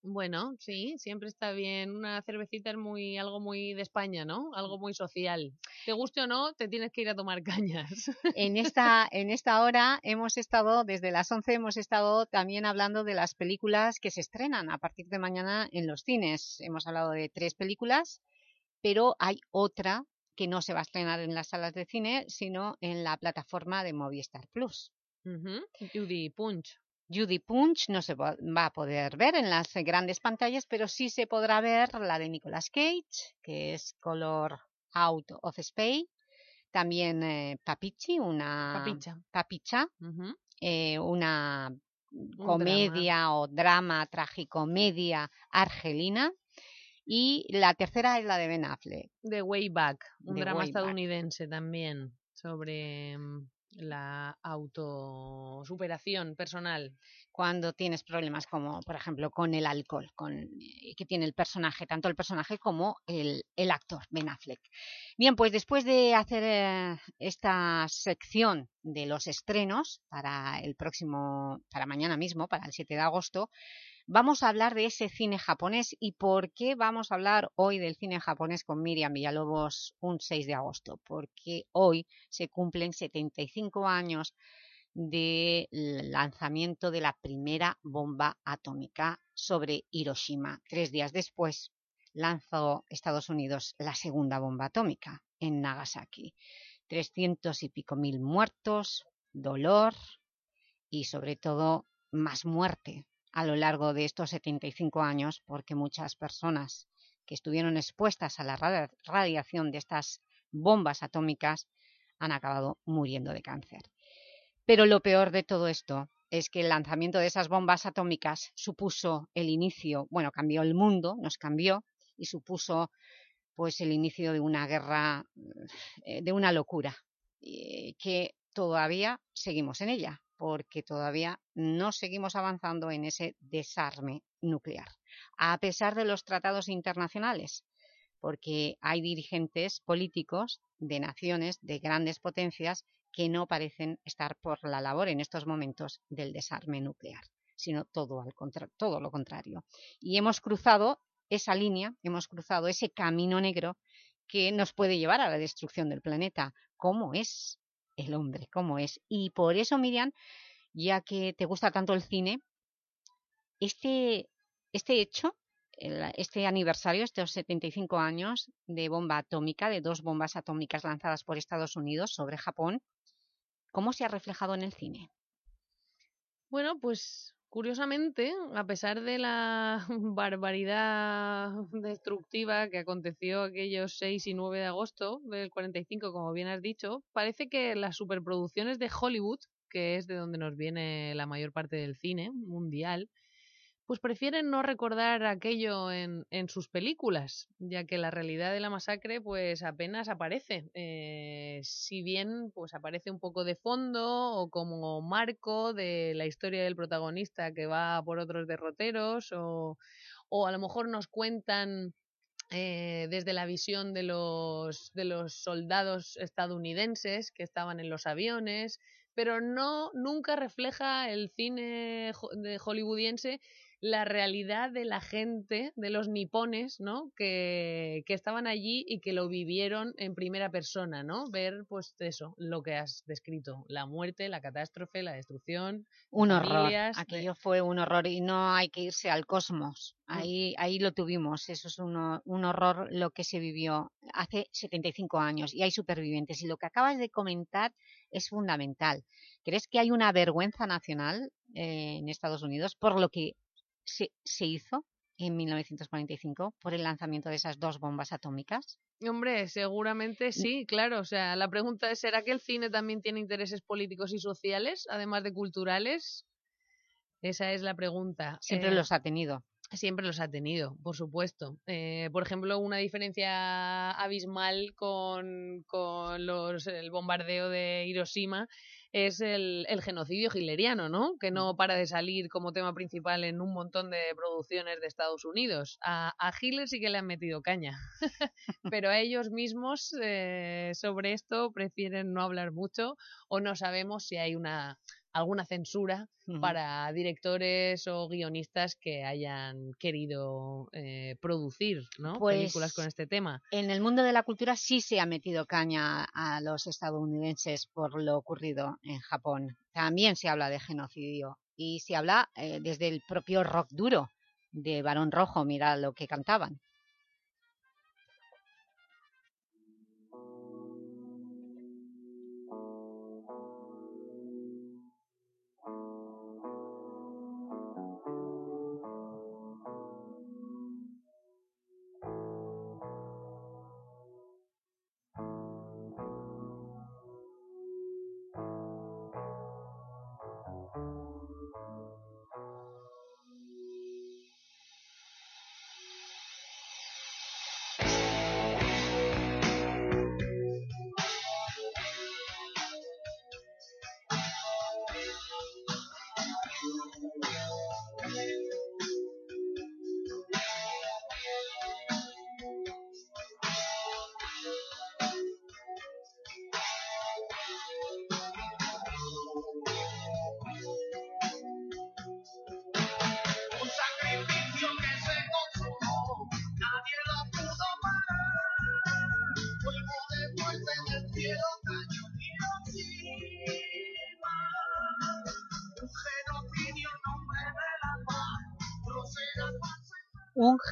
Bueno, sí, siempre está bien. Una cervecita es muy, algo muy de España, ¿no? Algo muy social. Te guste o no, te tienes que ir a tomar cañas. En esta, en esta hora hemos estado, desde las 11 hemos estado también hablando de las películas que se estrenan a partir de mañana en los cines. Hemos hablado de tres películas, pero hay otra que no se va a estrenar en las salas de cine, sino en la plataforma de Movistar Plus. Judy Punch. Judy Punch no se va a poder ver en las grandes pantallas, pero sí se podrá ver la de Nicolas Cage, que es Color Out of Space, también eh, Papichi, una Papicha, Papicha eh, una comedia o drama, tragicomedia argelina, y la tercera es la de Ben Affleck. The Way Back, un The drama Back. estadounidense también sobre mm, la autosuperación personal. Cuando tienes problemas como, por ejemplo, con el alcohol, con, eh, que tiene el personaje, tanto el personaje como el, el actor, Ben Affleck. Bien, pues después de hacer eh, esta sección de los estrenos para el próximo, para mañana mismo, para el 7 de agosto, Vamos a hablar de ese cine japonés y por qué vamos a hablar hoy del cine japonés con Miriam Villalobos un 6 de agosto. Porque hoy se cumplen 75 años del lanzamiento de la primera bomba atómica sobre Hiroshima. Tres días después lanzó Estados Unidos la segunda bomba atómica en Nagasaki. 300 y pico mil muertos, dolor y sobre todo más muerte a lo largo de estos 75 años porque muchas personas que estuvieron expuestas a la radia- radiación de estas bombas atómicas han acabado muriendo de cáncer. Pero lo peor de todo esto es que el lanzamiento de esas bombas atómicas supuso el inicio, bueno, cambió el mundo, nos cambió y supuso pues el inicio de una guerra, eh, de una locura, que todavía seguimos en ella, porque todavía no seguimos avanzando en ese desarme nuclear, a pesar de los tratados internacionales, porque hay dirigentes políticos de naciones, de grandes potencias, que no parecen estar por la labor en estos momentos del desarme nuclear, sino todo, al contra- todo lo contrario. Y hemos cruzado esa línea, hemos cruzado ese camino negro que nos puede llevar a la destrucción del planeta. ¿Cómo es el hombre? ¿Cómo es? Y por eso, Miriam, ya que te gusta tanto el cine, este, este hecho, este aniversario, estos 75 años de bomba atómica, de dos bombas atómicas lanzadas por Estados Unidos sobre Japón, ¿cómo se ha reflejado en el cine? Bueno, pues curiosamente, a pesar de la barbaridad destructiva que aconteció aquellos 6 y 9 de agosto del 45, como bien has dicho, parece que las superproducciones de Hollywood, que es de donde nos viene la mayor parte del cine mundial, pues prefieren no recordar aquello en, en sus películas, ya que la realidad de la masacre pues apenas aparece. Eh, si bien pues aparece un poco de fondo o como marco de la historia del protagonista que va por otros derroteros o, o a lo mejor nos cuentan eh, desde la visión de los, de los soldados estadounidenses que estaban en los aviones, pero no nunca refleja el cine hollywoodiense la realidad de la gente, de los nipones, ¿no? Que, que estaban allí y que lo vivieron en primera persona, ¿no? Ver, pues eso, lo que has descrito, la muerte, la catástrofe, la destrucción, Un horror, de- aquello fue un horror y no hay que irse al cosmos, Mm. ahí, ahí lo tuvimos, eso es un, un horror lo que se vivió hace 75 años y hay supervivientes y lo que acabas de comentar es fundamental. ¿Crees que hay una vergüenza nacional eh, en Estados Unidos por lo que se, se hizo en 1945 por el lanzamiento de esas dos bombas atómicas? Hombre, seguramente sí, claro. O sea, la pregunta es, ¿será que el cine también tiene intereses políticos y sociales, además de culturales? Esa es la pregunta. Siempre Eh, los ha tenido. Siempre los ha tenido, por supuesto. Eh, por ejemplo, una diferencia abismal con, con los, el bombardeo de Hiroshima es el, el genocidio hitleriano, ¿no? Que no para de salir como tema principal en un montón de producciones de Estados Unidos. A, a Hitler sí que le han metido caña, pero a ellos mismos eh, sobre esto prefieren no hablar mucho o no sabemos si hay una alguna censura para directores o guionistas que hayan querido eh, producir ¿no? Pues, películas con este tema. En el mundo de la cultura sí se ha metido caña a los estadounidenses por lo ocurrido en Japón. También se habla de genocidio y se habla eh, desde el propio rock duro de Barón Rojo, mira lo que cantaban.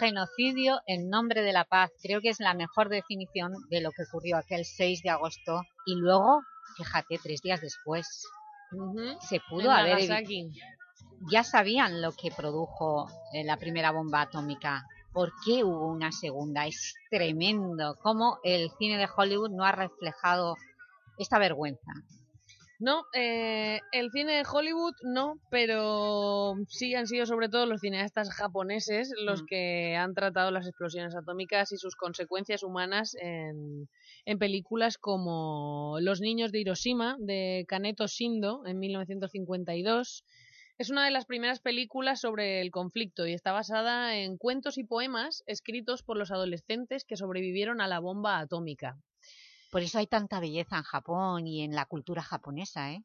Genocidio en nombre de la paz. Creo que es la mejor definición de lo que ocurrió aquel 6 de agosto. Y luego, fíjate, tres días después, se pudo En haber ya sabían lo que produjo eh, la primera bomba atómica. ¿Por qué hubo una segunda? Es tremendo cómo el cine de Hollywood no ha reflejado esta vergüenza. No, eh, el cine de Hollywood no, pero sí han sido sobre todo los cineastas japoneses los Mm. que han tratado las explosiones atómicas y sus consecuencias humanas en, en películas como Los niños de Hiroshima de Kaneto Shindo en 1952. Es una de las primeras películas sobre el conflicto y está basada en cuentos y poemas escritos por los adolescentes que sobrevivieron a la bomba atómica. Por eso hay tanta belleza en Japón y en la cultura japonesa, ¿eh?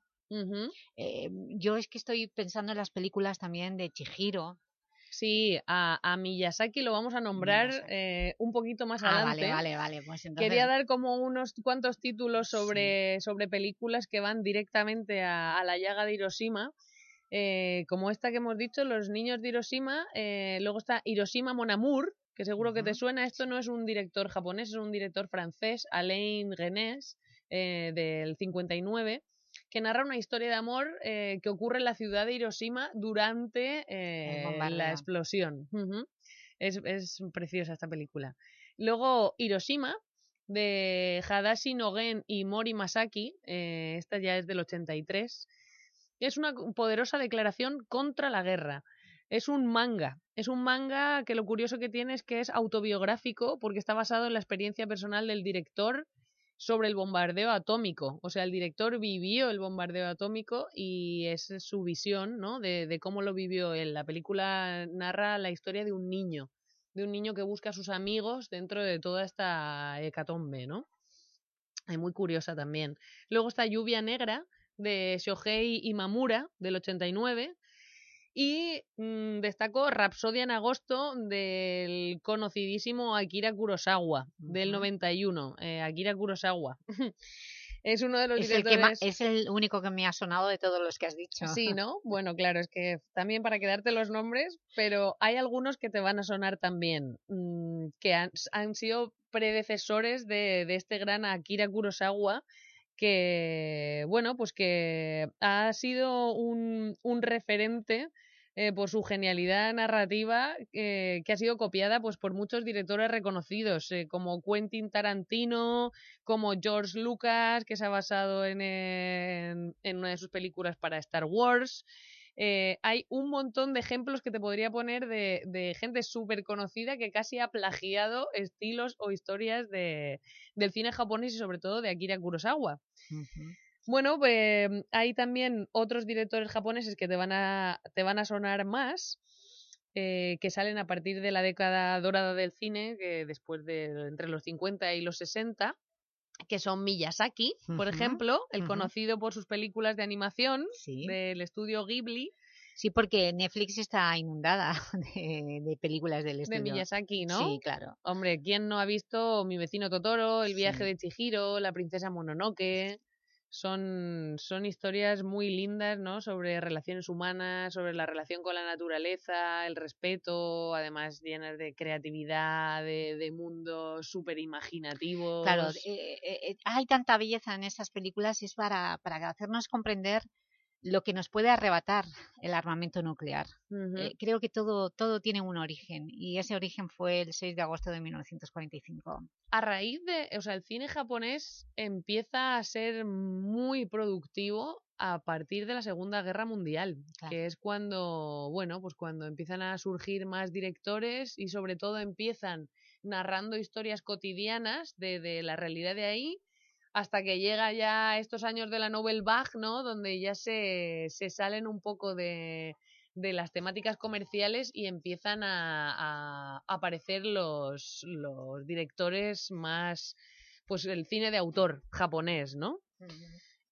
Eh, yo es que estoy pensando en las películas también de Chihiro. Sí, a, a Miyazaki lo vamos a nombrar eh, un poquito más Ah, adelante. vale, vale, vale. Pues entonces... Quería dar como unos cuantos títulos sobre, sobre películas que van directamente a, a la llaga de Hiroshima. eh, como esta que hemos dicho, Los niños de Hiroshima. eh, luego está Hiroshima Mon Amour, que seguro que te suena. Esto no es un director japonés, es un director francés, Alain Renés, eh, del 59 que narra una historia de amor eh, que ocurre en la ciudad de Hiroshima durante eh, la explosión. Es, es preciosa esta película. Luego Hiroshima, de Hadashi Nogen y Mori Masaki, esta ya es del 83, es una poderosa declaración contra la guerra. Es un manga. Es un manga que lo curioso que tiene es que es autobiográfico porque está basado en la experiencia personal del director sobre el bombardeo atómico. O sea, el director vivió el bombardeo atómico y es su visión, ¿no? De, de cómo lo vivió él. La película narra la historia de un niño, de un niño que busca a sus amigos dentro de toda esta hecatombe, ¿no? Es muy curiosa también. Luego está Lluvia Negra, de Shohei Imamura, del 89. Y mm, destaco Rapsodia en agosto del conocidísimo Akira Kurosawa, del 91. Eh, Akira Kurosawa. es uno de los Es el, que directores... es el único que me ha sonado de todos los que has dicho. Sí, ¿no? Bueno, claro, es que también para quedarte los nombres, pero hay algunos que te van a sonar también, mm, que han, han sido predecesores de, de este gran Akira Kurosawa, que, bueno, pues que ha sido un, un referente eh, por su genialidad narrativa eh, que ha sido copiada pues por muchos directores reconocidos eh, como Quentin Tarantino, como George Lucas que se ha basado en, en, en una de sus películas para Star Wars. Hay un montón de ejemplos que te podría poner de, de gente súper conocida que casi ha plagiado estilos o historias de, del cine japonés y sobre todo de Akira Kurosawa. Bueno, pues hay también otros directores japoneses que te van a, te van a sonar más, eh, que salen a partir de la década dorada del cine, que después de entre los 50 y los 60, que son Miyazaki, por ejemplo, el conocido por sus películas de animación Sí. del estudio Ghibli. Sí, porque Netflix está inundada de, de películas del De estudio. Miyazaki, ¿no? Sí, claro. Hombre, ¿quién no ha visto Mi vecino Totoro, El viaje Sí. de Chihiro, La princesa Mononoke? Son, son historias muy lindas, ¿no? Sobre relaciones humanas, sobre la relación con la naturaleza, el respeto, además llenas de creatividad, de, de mundos súper imaginativos. Claro, eh, eh, hay tanta belleza en esas películas y es para, para hacernos comprender lo que nos puede arrebatar el armamento nuclear. Eh, creo que todo, todo tiene un origen y ese origen fue el 6 de agosto de 1945. a raíz de, o sea, el cine japonés empieza a ser muy productivo a partir de la Segunda Guerra Mundial, que es cuando, bueno, pues cuando empiezan a surgir más directores y sobre todo empiezan narrando historias cotidianas de, de la realidad de ahí hasta que llega ya estos años de la Nouvelle Vague, ¿no? Donde ya se, se salen un poco de, de las temáticas comerciales y empiezan a, a aparecer los, los directores más, pues el cine de autor japonés, ¿no?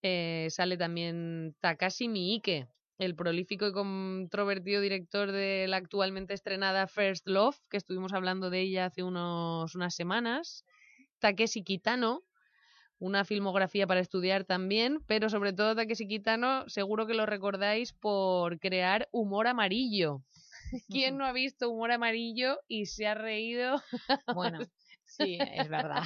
Eh, sale también Takashi Miike, el prolífico y controvertido director de la actualmente estrenada First Love, que estuvimos hablando de ella hace unos, unas semanas. Takeshi Kitano, una filmografía para estudiar también, pero sobre todo Takeshi Kitano, seguro que lo recordáis por crear humor amarillo. ¿Quién no ha visto humor amarillo y se ha reído? Bueno, sí, es verdad.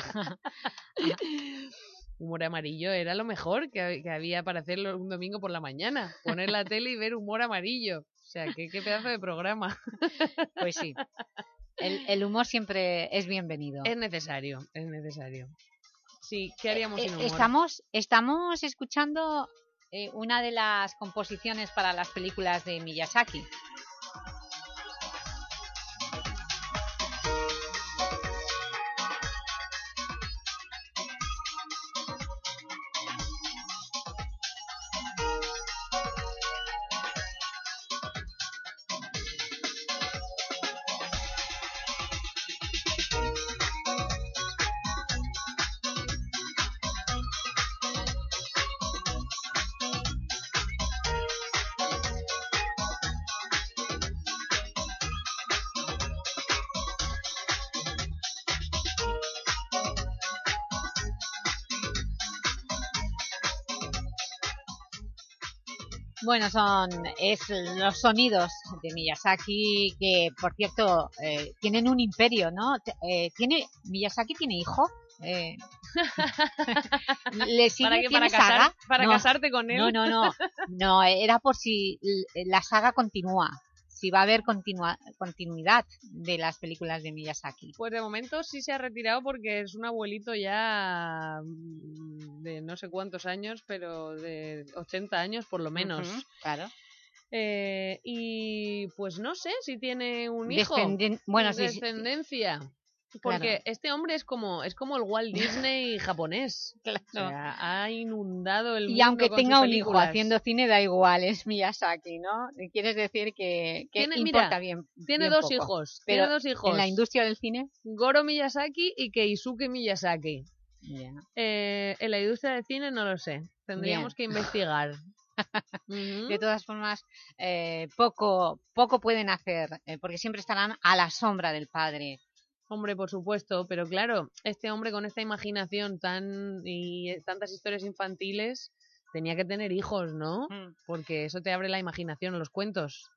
Humor amarillo era lo mejor que, hab- que había para hacerlo un domingo por la mañana. Poner la tele y ver humor amarillo. O sea, qué, qué pedazo de programa. Pues sí. El, el humor siempre es bienvenido. Es necesario, es necesario. Sí, ¿qué haríamos Eh, sin humor? Estamos, estamos escuchando eh, una de las composiciones para las películas de Miyazaki. Bueno, son es los sonidos de Miyazaki que, por cierto, eh, tienen un imperio, ¿no? Eh, ¿Tiene Miyazaki tiene hijo? Eh, ¿Le sigue? ¿Para qué? ¿Tiene ¿Para casar- saga? para No. casarte con él? No, no, no. No, era por si la saga continúa, si va a haber continua- continuidad de las películas de Miyazaki. Pues de momento sí se ha retirado porque es un abuelito ya mm, de no sé cuántos años, pero de 80 años por lo menos. Claro. Eh, y pues no sé si tiene un hijo. Descenden- bueno, sí, sí, sí. Porque Claro. este hombre es como es como el Walt Disney japonés. O sea, ha inundado el mundo Y aunque con tenga sus un hijo haciendo cine, da igual, es Miyazaki, ¿no? Quieres decir que, que Tiene- importa mira, bien. tiene bien dos poco. hijos, Pero tiene dos hijos. en la industria del cine, Goro Miyazaki y Keisuke Miyazaki. ya. Eh, en la industria del cine no lo sé. Tendríamos que investigar. De todas formas, eh, poco, poco pueden hacer, eh, porque siempre estarán a la sombra del padre. Hombre, por supuesto, pero claro, este hombre con esta imaginación tan y tantas historias infantiles tenía que tener hijos, ¿no? Mm. Porque eso te abre la imaginación, los cuentos.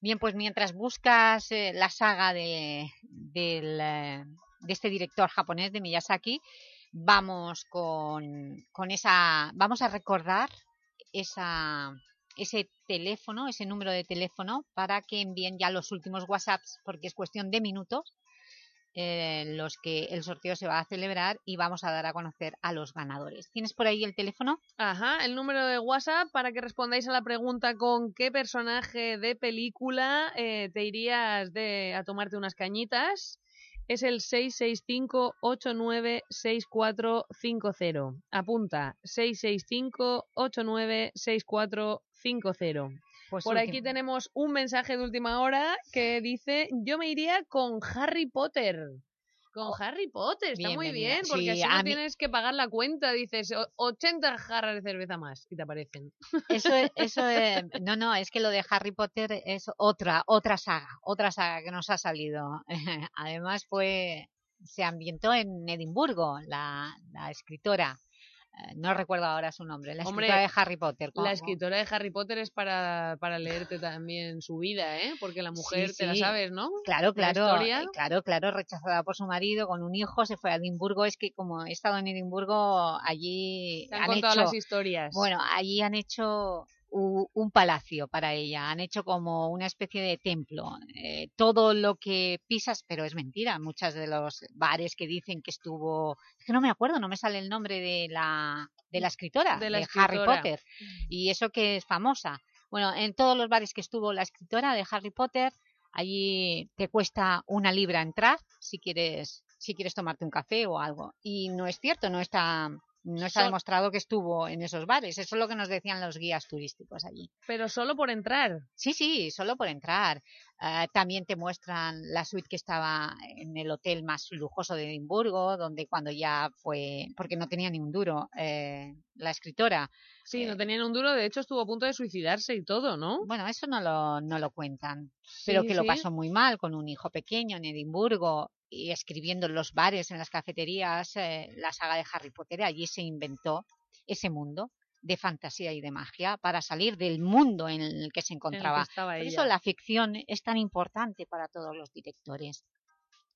Bien, pues mientras buscas eh, la saga de, del, eh, de este director japonés, de Miyazaki, vamos con, con esa... Vamos a recordar esa, ese teléfono, ese número de teléfono, para que envíen ya los últimos WhatsApps, porque es cuestión de minutos, eh, los que el sorteo se va a celebrar y vamos a dar a conocer a los ganadores. ¿Tienes por ahí el teléfono? Ajá, el número de WhatsApp para que respondáis a la pregunta con qué personaje de película eh, te irías de, a tomarte unas cañitas es el 665-896450. Apunta, 665-896450. Pues Por aquí tenemos un mensaje de última hora que dice, yo me iría con Harry Potter. Con Harry Potter, está muy bien, porque Sí, así no mí- tienes que pagar la cuenta, dices "O- 80 jarras de cerveza más y te aparecen. Eso, es- eso es- no, no, es que lo de Harry Potter es otra, otra saga, otra saga que nos ha salido. Además fue, se ambientó en Edimburgo, la, la escritora, eh, no recuerdo ahora su nombre, la Hombre, escritora de Harry Potter. ¿cómo- La escritora de Harry Potter es para, para leerte también su vida, ¿eh? Porque la mujer Sí, te la sabes, ¿no? Claro, La claro, eh, claro, claro, rechazada por su marido, con un hijo, se fue a Edimburgo. Es que como he estado en Edimburgo, allí Te han han contado hecho, las historias. bueno, allí han hecho un palacio para ella, han hecho como una especie de templo. Eh, todo lo que pisas, pero es mentira, muchos de los bares que dicen que estuvo, es que no me acuerdo, no me sale el nombre de la, de la escritora, De la Harry escritora. Potter, y eso que es famosa. Bueno, en todos los bares que estuvo la escritora de Harry Potter, allí te cuesta una libra entrar si quieres, si quieres tomarte un café o algo. Y no es cierto, no está, no está Son- demostrado que estuvo en esos bares. Eso es lo que nos decían los guías turísticos allí. Pero solo por entrar. Sí, sí, solo por entrar. Ah, también te muestran la suite que estaba en el hotel más lujoso de Edimburgo, donde cuando ya fue, porque no tenía ni un duro, eh, la escritora. Sí, no tenían un duro, de hecho estuvo a punto de suicidarse y todo, ¿no? Bueno, eso no lo, no lo cuentan, pero Sí, que lo pasó muy mal con un hijo pequeño en Edimburgo y escribiendo en los bares, en las cafeterías, eh, la saga de Harry Potter. Allí se inventó ese mundo de fantasía y de magia para salir del mundo en el que se encontraba. Por eso la ficción es tan importante para todos los directores.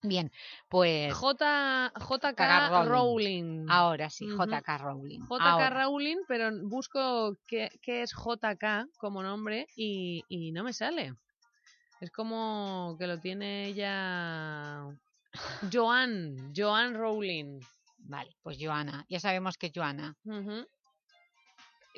Bien, pues... JK. Rowling. Ahora sí, Ujú. JK Rowling. JK. Rowling, pero busco qué, qué es JK como nombre y, y no me sale. Es como que lo tiene ella... Joan, Joan Rowling. Vale, pues Joana. Ya sabemos que Joana,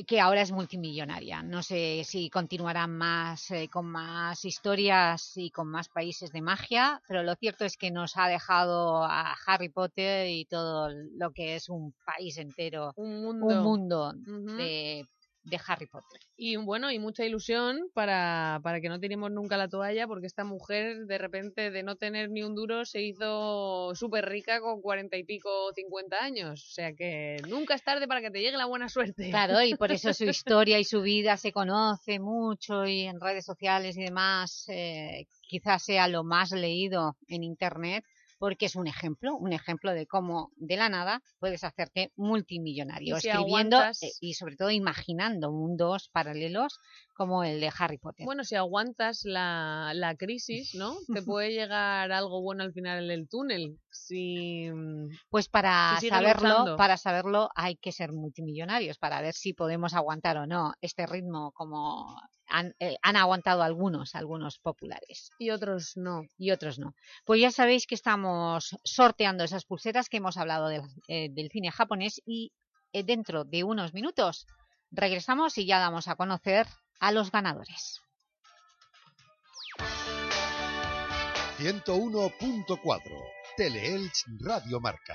que ahora es multimillonaria. No sé si continuará más eh, con más historias y con más países de magia, pero lo cierto es que nos ha dejado a Harry Potter y todo lo que es un país entero, Un mundo. un mundo de, de Harry Potter. Y bueno, y mucha ilusión para, para que no tiremos nunca la toalla, porque esta mujer, de repente, de no tener ni un duro, se hizo súper rica con cuarenta y pico, cincuenta años. O sea que nunca es tarde para que te llegue la buena suerte. Claro, y por eso su historia y su vida se conoce mucho y en redes sociales y demás eh, quizás sea lo más leído en Internet porque es un ejemplo, un ejemplo de cómo de la nada puedes hacerte multimillonario si escribiendo aguantas- eh, y sobre todo imaginando mundos paralelos como el de Harry Potter. Bueno, si aguantas la, la crisis, ¿no? Te puede llegar algo bueno al final del túnel. Si, Pues para si saberlo, luchando. para saberlo hay que ser multimillonarios para ver si podemos aguantar o no este ritmo como han, eh, han aguantado algunos, algunos populares. Y otros no. Y otros no. Pues ya sabéis que estamos sorteando esas pulseras que hemos hablado del, eh, del cine japonés y eh, dentro de unos minutos regresamos y ya damos a conocer a los ganadores. 101.4 Teleelch Radio Marca.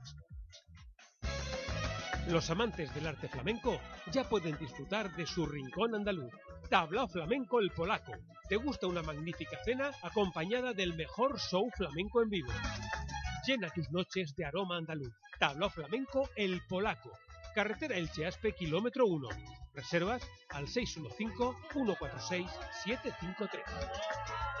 Los amantes del arte flamenco ya pueden disfrutar de su rincón andaluz. Tablao Flamenco el Polaco. ¿Te gusta una magnífica cena acompañada del mejor show flamenco en vivo? Llena tus noches de aroma andaluz. Tablao Flamenco el Polaco. Carretera Elche Aspe, kilómetro 1. Reservas al 615-146-753.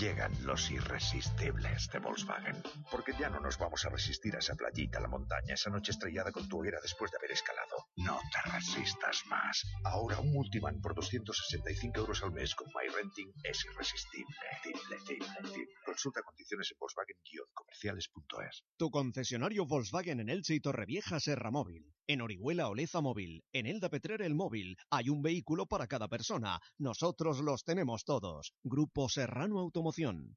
Llegan los irresistibles de Volkswagen. Porque ya no nos vamos a resistir a esa playita, a la montaña, esa noche estrellada con tu hoguera después de haber escalado. No te resistas más. Ahora un multivan por 265 euros al mes con MyRenting es irresistible. Tible, tible, tible. Consulta condiciones en Volkswagen-comerciales.es. Tu concesionario Volkswagen en Elche y Torrevieja Serra Móvil. En Orihuela Oleza Móvil. En Elda Petrer El Móvil. Hay un vehículo para cada persona. Nosotros los tenemos todos. Grupo Serrano Automoción.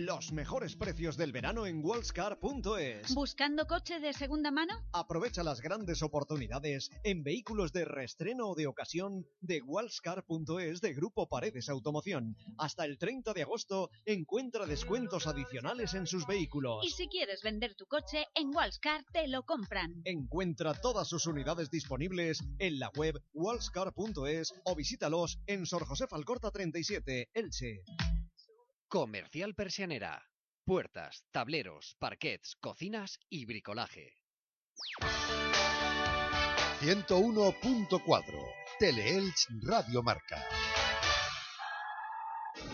Los mejores precios del verano en wallscar.es. ¿Buscando coche de segunda mano? Aprovecha las grandes oportunidades en vehículos de reestreno o de ocasión de wallscar.es de Grupo Paredes Automoción. Hasta el 30 de agosto encuentra descuentos adicionales en sus vehículos. Y si quieres vender tu coche, en Wallscar te lo compran. Encuentra todas sus unidades disponibles en la web wallscar.es o visítalos en Sor José Falcorta 37, Elche. Comercial Persianera. Puertas, tableros, parquets, cocinas y bricolaje. 101.4 Teleelch Radio Marca.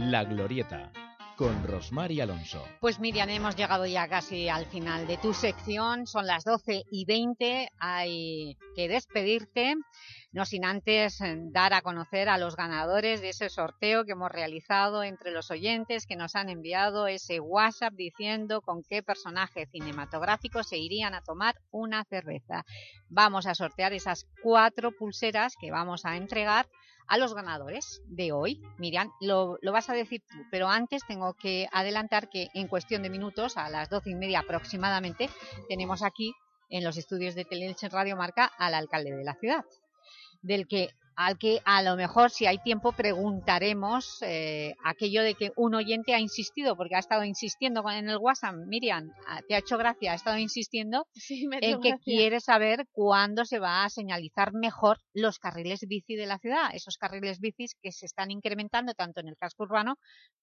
La Glorieta, con Rosmar y Alonso. Pues Miriam, hemos llegado ya casi al final de tu sección, son las 12 y 20, hay que despedirte, no sin antes eh, dar a conocer a los ganadores de ese sorteo que hemos realizado entre los oyentes que nos han enviado ese WhatsApp diciendo con qué personaje cinematográfico se irían a tomar una cerveza. Vamos a sortear esas cuatro pulseras que vamos a entregar a los ganadores de hoy. Miriam, lo, lo vas a decir tú, pero antes tengo que adelantar que en cuestión de minutos, a las doce y media aproximadamente, tenemos aquí en los estudios de Teleelche Radio Marca al alcalde de la ciudad, del que al que a lo mejor, si hay tiempo, preguntaremos eh, aquello de que un oyente ha insistido, porque ha estado insistiendo en el WhatsApp, Miriam, ah, te ha hecho gracia, ha estado insistiendo Sí, me ha en que gracia. quiere saber cuándo se va a señalizar mejor los carriles bici de la ciudad, esos carriles bicis que se están incrementando tanto en el casco urbano,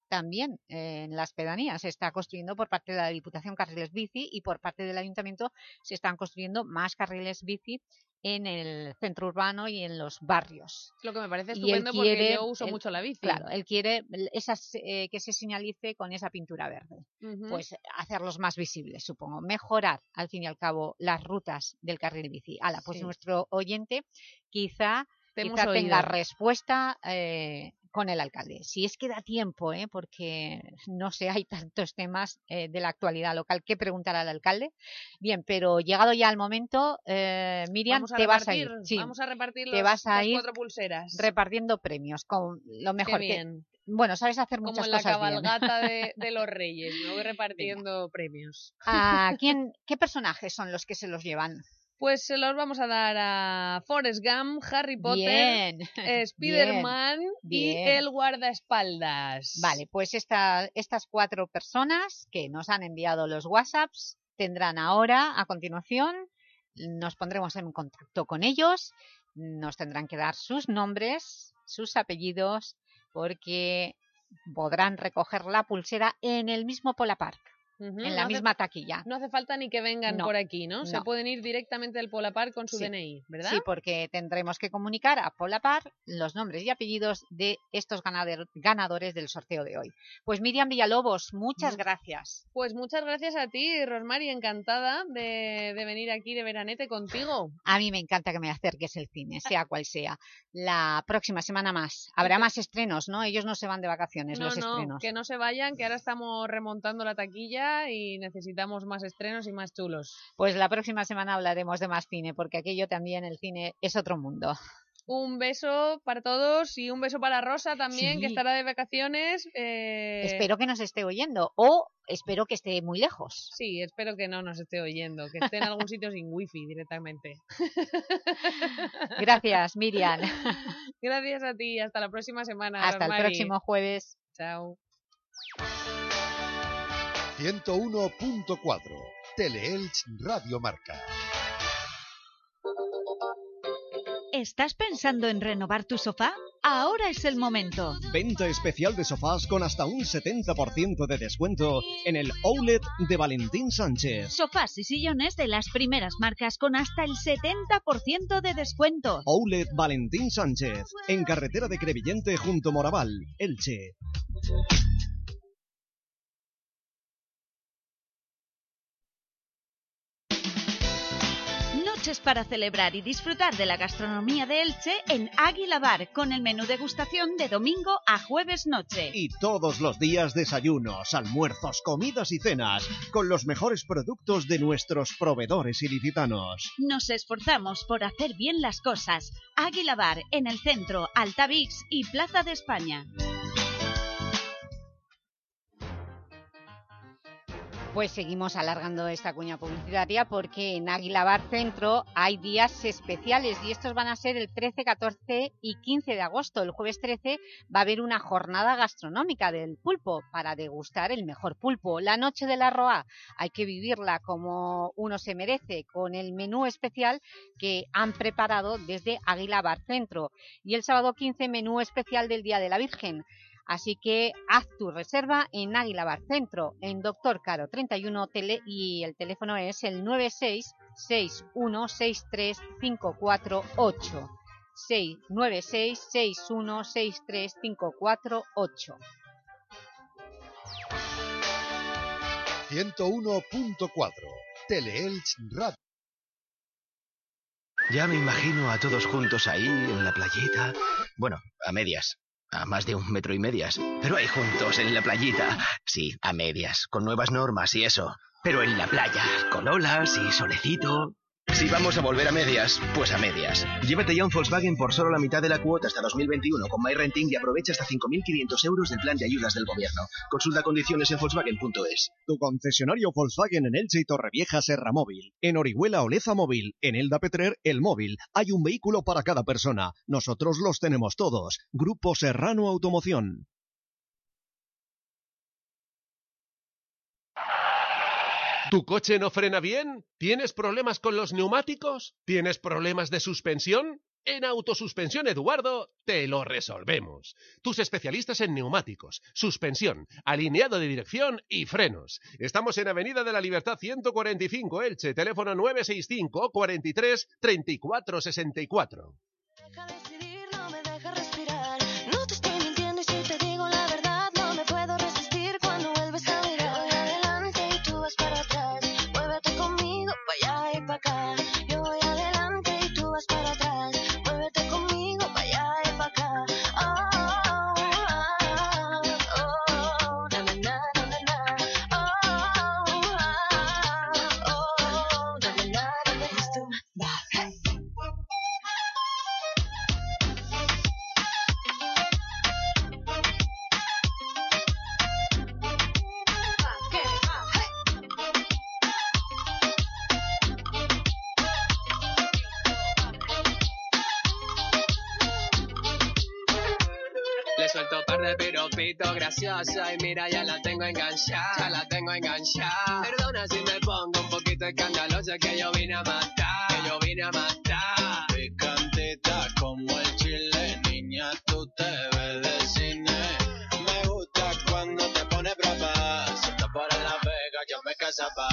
también eh, en las pedanías. Se está construyendo por parte de la Diputación carriles bici y por parte del Ayuntamiento se están construyendo más carriles bici en el centro urbano y en los barrios. Lo que me parece estupendo porque quiere- yo uso él- mucho la bici. Claro, él quiere esas, eh, que se señalice con esa pintura verde. Pues hacerlos más visibles, supongo. Mejorar, al fin y al cabo, las rutas del carril bici. Ala, pues Sí. nuestro oyente quizá, Te quizá tenga oído. respuesta eh, con el alcalde. Si es que da tiempo, ¿eh? porque no sé, hay tantos temas eh, de la actualidad local que preguntar al alcalde. Bien, pero llegado ya el momento, eh, Miriam, Vamos a te vas a ir. Sí, vamos a repartir te los- vas a ir cuatro pulseras. repartiendo premios con lo mejor que- bien. Bueno, sabes hacer Como muchas en la cosas bien. cabalgata de, de los reyes. Voy repartiendo premios. ¿A quién, ¿Qué personajes son los que se los llevan? Pues se los vamos a dar a Forrest Gump, Harry Potter, Spider-Man y el guardaespaldas. Vale, pues esta- estas cuatro personas que nos han enviado los WhatsApps tendrán ahora, a continuación, nos pondremos en contacto con ellos, nos tendrán que dar sus nombres, sus apellidos, porque podrán recoger la pulsera en el mismo Polapark, En no la hace- misma taquilla. No hace falta ni que vengan No, por aquí, ¿no? Se no. pueden ir directamente al Polapar con su Sí. DNI, ¿verdad? Sí, porque tendremos que comunicar a Polapar los nombres y apellidos de estos ganader- ganadores del sorteo de hoy. Pues Miriam Villalobos, muchas Mu- gracias. Pues muchas gracias a ti, Rosmary, encantada de, de venir aquí de veranete contigo. A mí me encanta que me acerques el cine, sea cual sea. La próxima semana más. Habrá más estrenos, ¿no? Ellos no se van de vacaciones, No, los no, estrenos. que no se vayan, que ahora estamos remontando la taquilla y necesitamos más estrenos y más chulos. Pues la próxima semana hablaremos de más cine, porque aquello también, el cine, es otro mundo. Un beso para todos y un beso para Rosa también, que estará de vacaciones. eh, Espero que nos esté oyendo, o espero que esté muy lejos. Sí, espero que no nos esté oyendo, que esté en algún sitio sin wifi directamente. Gracias, Miriam. Gracias a ti, hasta la próxima semana. Hasta el próximo jueves. Chao. 101.4 Teleelch Radio Marca. ¿Estás pensando en renovar tu sofá? Ahora es el momento. Venta especial de sofás con hasta un 70% de descuento en el Outlet de Valentín Sánchez. Sofás y sillones de las primeras marcas con hasta el 70% de descuento. Outlet Valentín Sánchez, en carretera de Crevillente junto Moraval, Elche. Noches para celebrar y disfrutar de la gastronomía de Elche en Águila Bar con el menú degustación de domingo a jueves noche. Y todos los días desayunos, almuerzos, comidas y cenas, con los mejores productos de nuestros proveedores ilicitanos. Nos esforzamos por hacer bien las cosas. Águila Bar en el centro, Altavix y Plaza de España. Pues seguimos alargando esta cuña publicitaria porque en Águila Bar Centro hay días especiales y estos van a ser el 13, 14 y 15 de agosto. El jueves 13 va a haber una jornada gastronómica del pulpo para degustar el mejor pulpo. La noche de la Roa hay que vivirla como uno se merece con el menú especial que han preparado desde Águila Bar Centro. Y el sábado 15 menú especial del Día de la Virgen. Así que haz tu reserva en Águila Bar Centro, en Doctor Caro 31 tele y el teléfono es el 966163548. 69661635548. 101.4 Teleelch Radio. Ya me imagino a todos juntos ahí, en la playita. Bueno, a medias. A más de un metro y medias. Pero ahí juntos, en la playita. Sí, a medias, con nuevas normas y eso. Pero en la playa, con olas y solecito. Si vamos a volver a medias, pues a medias. Llévate ya un Volkswagen por solo la mitad de la cuota hasta 2021 con MyRenting y aprovecha hasta 5.500 euros del plan de ayudas del gobierno. Consulta condiciones en Volkswagen.es. Tu concesionario Volkswagen en Elche y Torrevieja Serra Móvil. En Orihuela Oleza Móvil. En Elda Petrer El Móvil. Hay un vehículo para cada persona. Nosotros los tenemos todos. Grupo Serrano Automoción. ¿Tu coche no frena bien? ¿Tienes problemas con los neumáticos? ¿Tienes problemas de suspensión? En Autosuspensión Eduardo te lo resolvemos. Tus especialistas en neumáticos, suspensión, alineado de dirección y frenos. Estamos en Avenida de la Libertad 145 Elche, teléfono 965 43 34 64. Graciosos y mira, ya la tengo enganchada, ya la tengo enganchada. Perdona si me pongo un poquito escandaloso, que yo vine a matar, que yo vine a matar. Picantita como el chile, niña, tú te ves de cine. Me gusta cuando te pones brava. Si te para la vega, yo me casaba.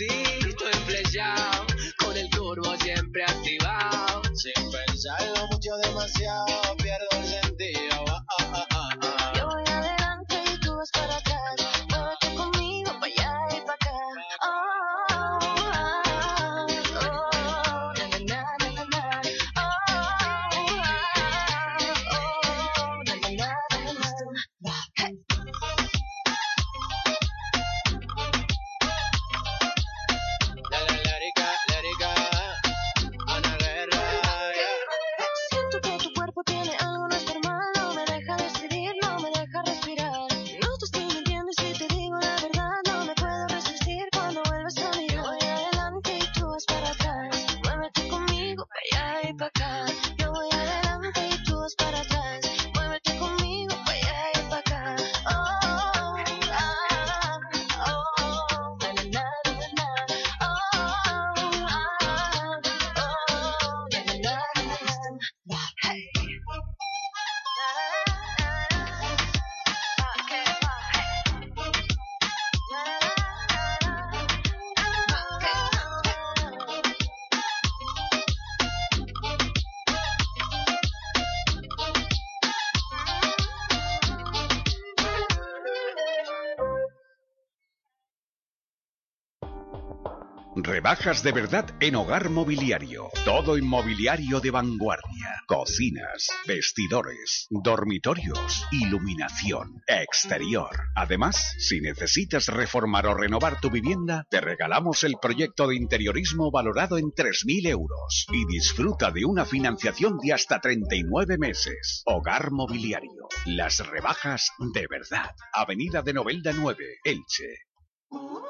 Voy Rebajas de verdad en hogar mobiliario. Todo inmobiliario de vanguardia. Cocinas, vestidores, dormitorios, iluminación, exterior. Además, si necesitas reformar o renovar tu vivienda, te regalamos el proyecto de interiorismo valorado en 3.000 euros. Y disfruta de una financiación de hasta 39 meses. Hogar mobiliario. Las rebajas de verdad. Avenida de Novelda 9, Elche.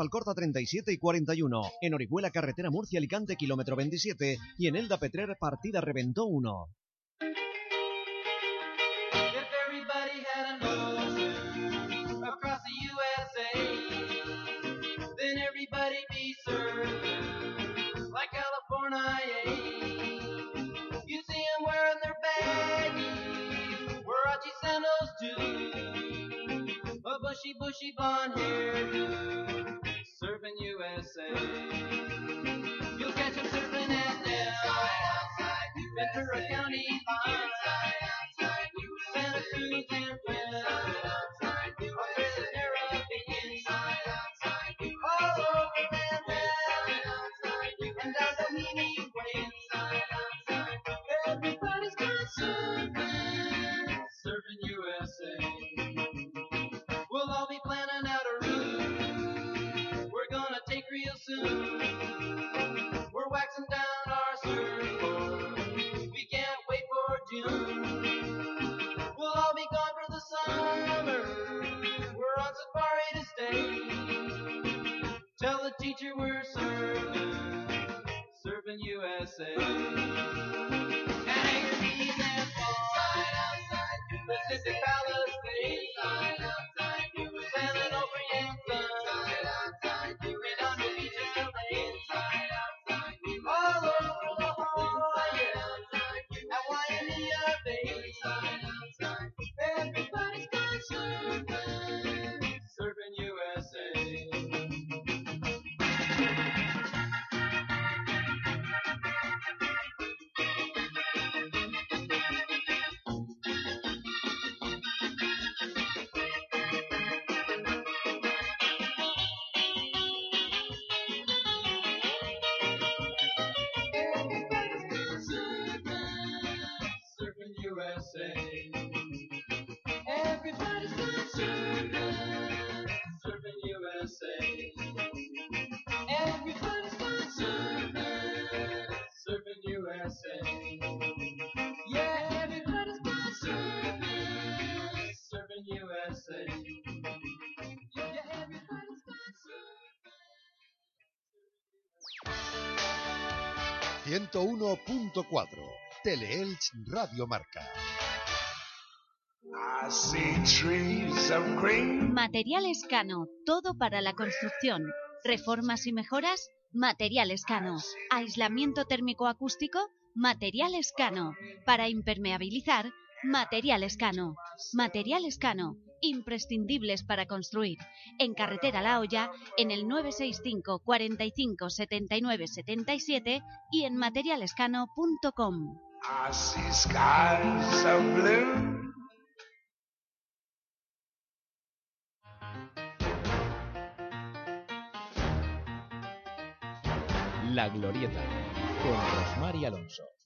Alcorta 37 y 41, en Orihuela Carretera Murcia Alicante kilómetro 27 y en Elda Petrer partida Reventó 1. If everybody had a nose across the USA, then everybody'd be served like California. You see 'em wearing their baggies, Warachi sandals too, a bushy, bushy bushy blonde hairdo, USA. You'll catch him surfing at Outside, USA. Ventura County, fine. Outside, USA. Santa Cruz and This is about 101.4 Teleelch Radio Marca. I see trees of green. Materiales Cano, todo para la construcción. Reformas y mejoras, Materiales Cano. Aislamiento térmico acústico, Materiales Cano. Para impermeabilizar, Materiales Cano. Materiales Cano, imprescindibles para construir. En Carretera La Hoya, en el 965 45 79 77 y en materialescano.com. La Glorieta, con Rosmar y Alonso.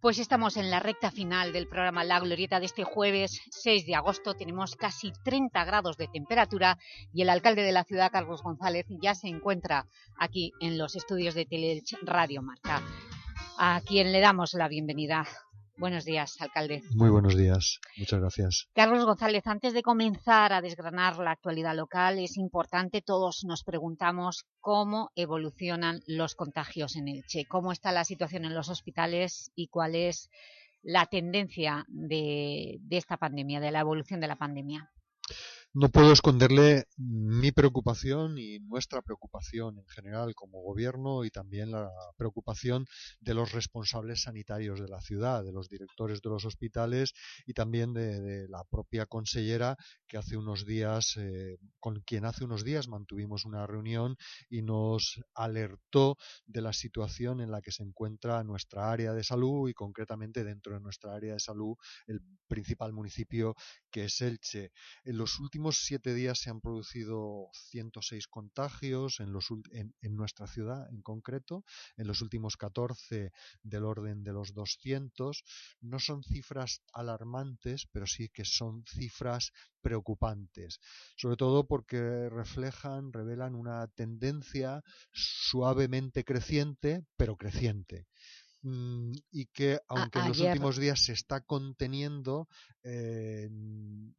Pues estamos en la recta final del programa La Glorieta de este jueves 6 de agosto. Tenemos casi 30 grados de temperatura y el alcalde de la ciudad, Carlos González, ya se encuentra aquí en los estudios de Teleelch Radio Marca, a quien le damos la bienvenida. Buenos días, alcalde. Muy buenos días, muchas gracias. Carlos González, antes de comenzar a desgranar la actualidad local, es importante, todos nos preguntamos cómo evolucionan los contagios en Elche, cómo está la situación en los hospitales y cuál es la tendencia de, de esta pandemia, de la evolución de la pandemia. No puedo esconderle mi preocupación y nuestra preocupación en general como gobierno y también la preocupación de los responsables sanitarios de la ciudad, de los directores de los hospitales y también de, la propia consellera que hace unos días, eh, con quien hace unos días mantuvimos una reunión y nos alertó de la situación en la que se encuentra nuestra área de salud y concretamente dentro de nuestra área de salud el principal municipio que es Elche. En los últimos siete días se han producido 106 contagios en, nuestra ciudad en concreto, en los últimos 14 del orden de los 200. No son cifras alarmantes, pero sí que son cifras preocupantes, sobre todo porque reflejan, revelan una tendencia suavemente creciente, pero creciente y que aunque en los últimos días se está conteniendo, eh,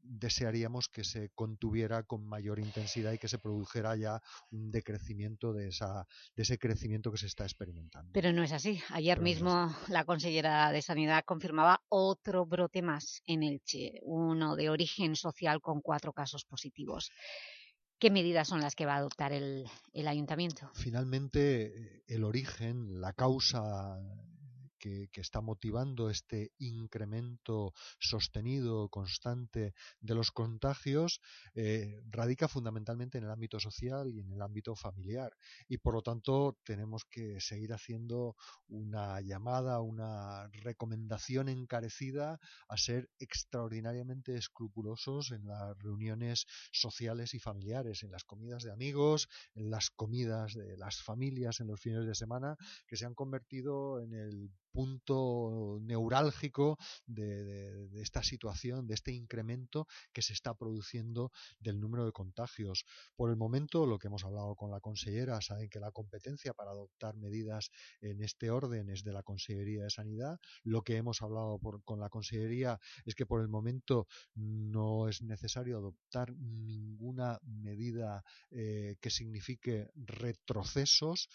desearíamos que se contuviera con mayor intensidad y que se produjera ya un decrecimiento de, esa, de ese crecimiento que se está experimentando. Pero no es así. Ayer Pero mismo no es así. la consellera de Sanidad confirmaba otro brote más en Elche, uno de origen social con cuatro casos positivos. ¿Qué medidas son las que va a adoptar el, el ayuntamiento? Finalmente, el origen, la causa que, está motivando este incremento sostenido, constante de los contagios, eh, radica fundamentalmente en el ámbito social y en el ámbito familiar. Y por lo tanto tenemos que seguir haciendo una llamada, una recomendación encarecida a ser extraordinariamente escrupulosos en las reuniones sociales y familiares, en las comidas de amigos, en las comidas de las familias en los fines de semana, que se han convertido en el punto neurálgico de, esta situación, de este incremento que se está produciendo del número de contagios. Por el momento, lo que hemos hablado con la consellera, saben que la competencia para adoptar medidas en este orden es de la Consellería de Sanidad. Lo que hemos hablado con la Consellería es que por el momento no es necesario adoptar ninguna medida eh, que signifique retrocesos,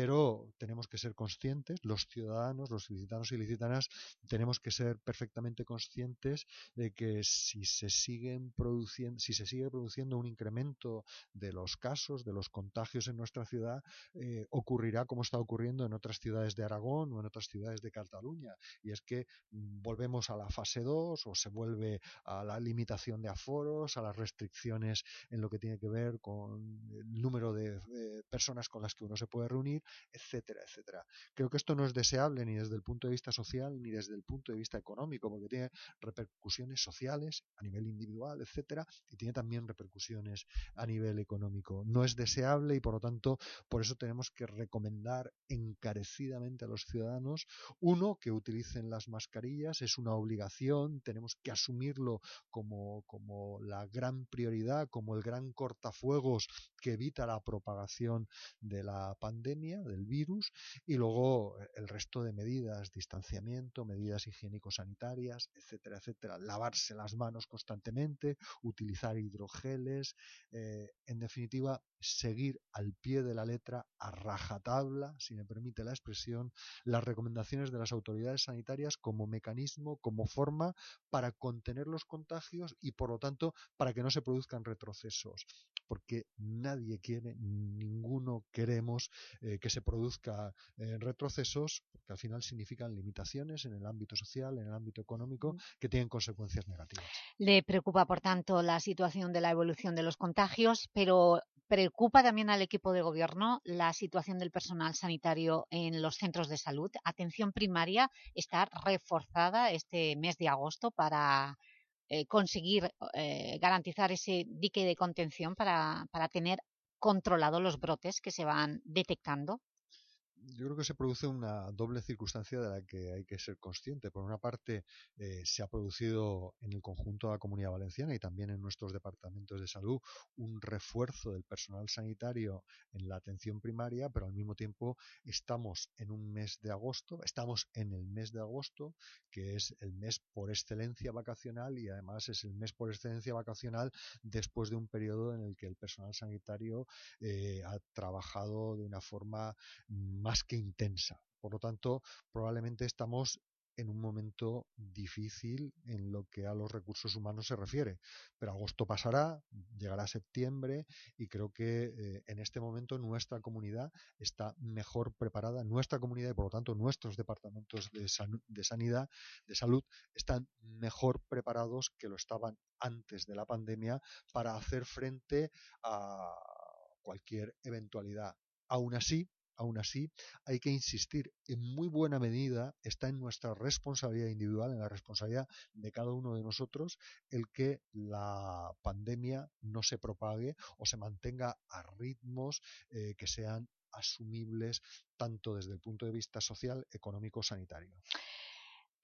pero tenemos que ser conscientes, los ciudadanos, los licitanos y licitanas, tenemos que ser perfectamente conscientes de que si se siguen produciendo, si se sigue produciendo un incremento de los casos, de los contagios en nuestra ciudad, eh, ocurrirá como está ocurriendo en otras ciudades de Aragón o en otras ciudades de Cataluña. Y es que mm, volvemos a la fase 2 o se vuelve a la limitación de aforos, a las restricciones en lo que tiene que ver con el número de eh, personas con las que uno se puede reunir etcétera, etcétera. Creo que esto no es deseable ni desde el punto de vista social ni desde el punto de vista económico, porque tiene repercusiones sociales a nivel individual, etcétera, y tiene también repercusiones a nivel económico. No es deseable y por lo tanto, por eso tenemos que recomendar encarecidamente a los ciudadanos, uno, que utilicen las mascarillas, es una obligación, tenemos que asumirlo como, como la gran prioridad, como el gran cortafuegos que evita la propagación de la pandemia del virus y luego eh, el resto de medidas, distanciamiento, medidas higiénico-sanitarias, etcétera, etcétera. Lavarse las manos constantemente, utilizar hidrogeles, eh, en definitiva, seguir al pie de la letra, a rajatabla, si me permite la expresión, las recomendaciones de las autoridades sanitarias como mecanismo, como forma para contener los contagios y, por lo tanto, para que no se produzcan retrocesos. Porque nadie quiere, ninguno queremos eh, que se produzca eh, retrocesos, porque al final significan limitaciones en el ámbito social, en el ámbito económico, que tienen consecuencias negativas. Le preocupa, por tanto, la situación de la evolución de los contagios, pero preocupa también al equipo de gobierno la situación del personal sanitario en los centros de salud. Atención primaria está reforzada este mes de agosto para eh, conseguir eh, garantizar ese dique de contención para, para tener controlado los brotes que se van detectando? Yo creo que se produce una doble circunstancia de la que hay que ser consciente. Por una parte, eh, se ha producido en el conjunto de la comunidad valenciana y también en nuestros departamentos de salud un refuerzo del personal sanitario en la atención primaria, pero al mismo tiempo estamos en un mes de agosto, estamos en el mes de agosto, que es el mes por excelencia vacacional y además es el mes por excelencia vacacional después de un periodo en el que el personal sanitario eh, ha trabajado de una forma más que intensa. Por lo tanto, probablemente estamos en un momento difícil en lo que a los recursos humanos se refiere. Pero agosto pasará, llegará septiembre y creo que eh, en este momento nuestra comunidad está mejor preparada, nuestra comunidad y por lo tanto nuestros departamentos de, san de sanidad, de salud, están mejor preparados que lo estaban antes de la pandemia para hacer frente a cualquier eventualidad. Aún así, Aún así, hay que insistir, en muy buena medida está en nuestra responsabilidad individual, en la responsabilidad de cada uno de nosotros, el que la pandemia no se propague o se mantenga a ritmos eh, que sean asumibles tanto desde el punto de vista social, económico, sanitario.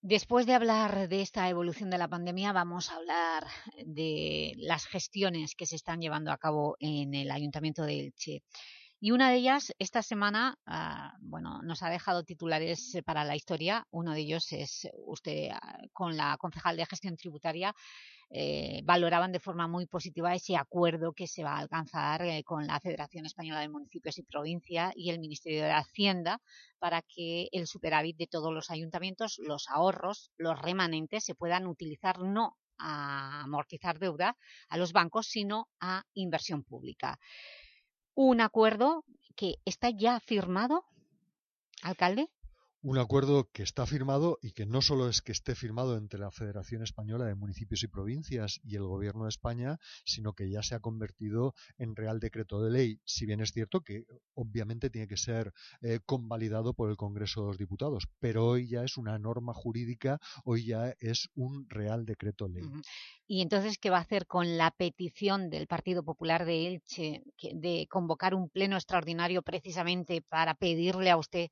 Después de hablar de esta evolución de la pandemia, vamos a hablar de las gestiones que se están llevando a cabo en el Ayuntamiento de Elche. Y una de ellas, esta semana, uh, bueno, nos ha dejado titulares para la historia. Uno de ellos es usted uh, con la concejal de gestión tributaria. Eh, valoraban de forma muy positiva ese acuerdo que se va a alcanzar eh, con la Federación Española de Municipios y Provincia y el Ministerio de Hacienda para que el superávit de todos los ayuntamientos, los ahorros, los remanentes, se puedan utilizar no a amortizar deuda a los bancos, sino a inversión pública un acuerdo que está ya firmado, alcalde. Un acuerdo que está firmado y que no solo es que esté firmado entre la Federación Española de Municipios y Provincias y el Gobierno de España, sino que ya se ha convertido en Real Decreto de Ley, si bien es cierto que obviamente tiene que ser eh, convalidado por el Congreso de los Diputados, pero hoy ya es una norma jurídica, hoy ya es un Real Decreto Ley. Y entonces, ¿qué va a hacer con la petición del Partido Popular de Elche de convocar un pleno extraordinario precisamente para pedirle a usted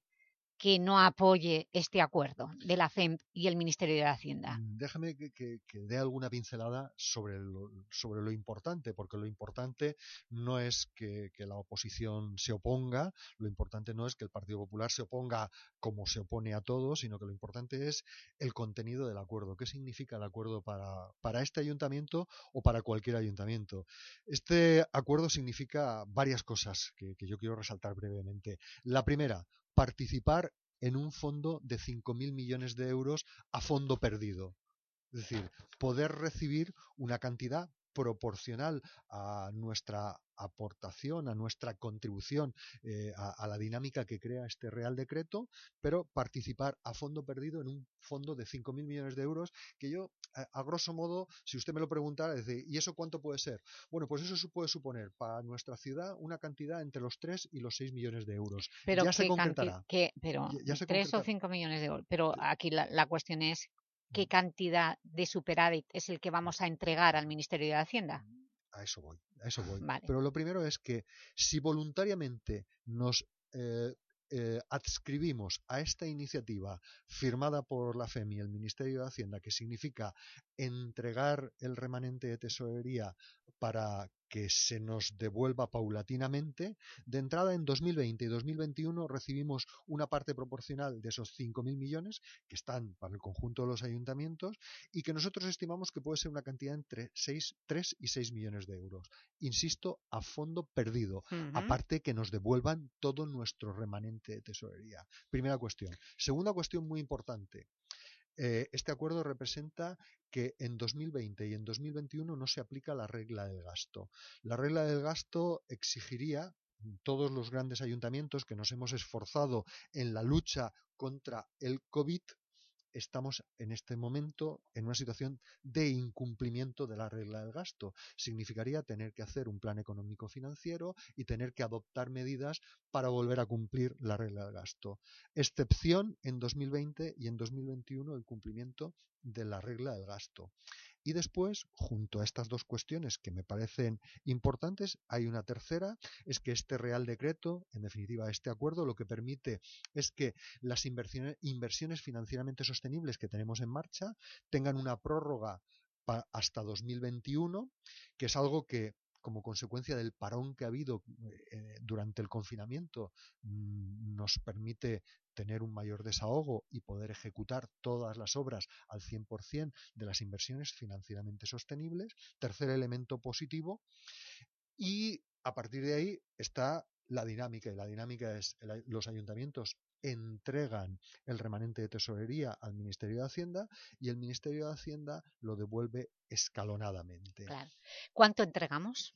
que no apoye este acuerdo de la FEMP y el Ministerio de Hacienda? Déjame que, que- que dé alguna pincelada sobre lo, sobre lo importante, porque lo importante no es que, la oposición se oponga, lo importante no es que el Partido Popular se oponga como se opone a todo, sino que lo importante es el contenido del acuerdo. ¿Qué significa el acuerdo para, para este ayuntamiento o para cualquier ayuntamiento? Este acuerdo significa varias cosas que yo quiero resaltar brevemente. La primera, participar en un fondo de 5.000 millones de euros a fondo perdido. Es decir, poder recibir una cantidad proporcional a nuestra aportación, a nuestra contribución eh, a, a la dinámica que crea este Real Decreto, pero participar a fondo perdido en un fondo de 5.000 millones de euros que yo, a, a grosso modo, si usted me lo preguntara, decir, ¿y eso cuánto puede ser? Bueno, pues eso puede suponer para nuestra ciudad una cantidad entre los 3 y los 6 millones de euros. Pero ya se concretará. pero Ya- ya se tres o concretará. cinco millones de euros. Pero aquí la, la cuestión es qué cantidad de superávit es el que vamos a entregar al Ministerio de Hacienda. A eso voy, a eso voy. Vale. Pero lo primero es que si voluntariamente nos eh, eh, adscribimos a esta iniciativa firmada por la FEM y el Ministerio de Hacienda, que significa entregar el remanente de tesorería para que se nos devuelva paulatinamente, de entrada en 2020 y 2021 recibimos una parte proporcional de esos 5.000 millones que están para el conjunto de los ayuntamientos y que nosotros estimamos que puede ser una cantidad entre 6, 3 y 6 millones de euros. Insisto, a fondo perdido, Ujú. aparte que nos devuelvan todo nuestro remanente de tesorería. Primera cuestión. Segunda cuestión muy importante. Eh, este acuerdo representa que en 2020 y en 2021 no se aplica la regla del gasto. La regla del gasto exigiría todos los grandes ayuntamientos que nos hemos esforzado en la lucha contra el COVID, estamos en este momento en una situación de incumplimiento de la regla del gasto. Significaría tener que hacer un plan económico financiero y tener que adoptar medidas para volver a cumplir la regla del gasto. Excepción en 2020 y en 2021 el cumplimiento de la regla del gasto. Y después, junto a estas dos cuestiones que me parecen importantes, hay una tercera, es que este Real Decreto, en definitiva este acuerdo, lo que permite es que las inversiones, financieramente sostenibles que tenemos en marcha tengan una prórroga hasta 2021, que es algo que como consecuencia del parón que ha habido eh, durante el confinamiento, mm, nos permite tener un mayor desahogo y poder ejecutar todas las obras al 100% de las inversiones financieramente sostenibles. Tercer elemento positivo. Y a partir de ahí está la dinámica. Y la dinámica es los ayuntamientos entregan el remanente de tesorería al Ministerio de Hacienda y el Ministerio de Hacienda lo devuelve escalonadamente. Claro. ¿Cuánto entregamos?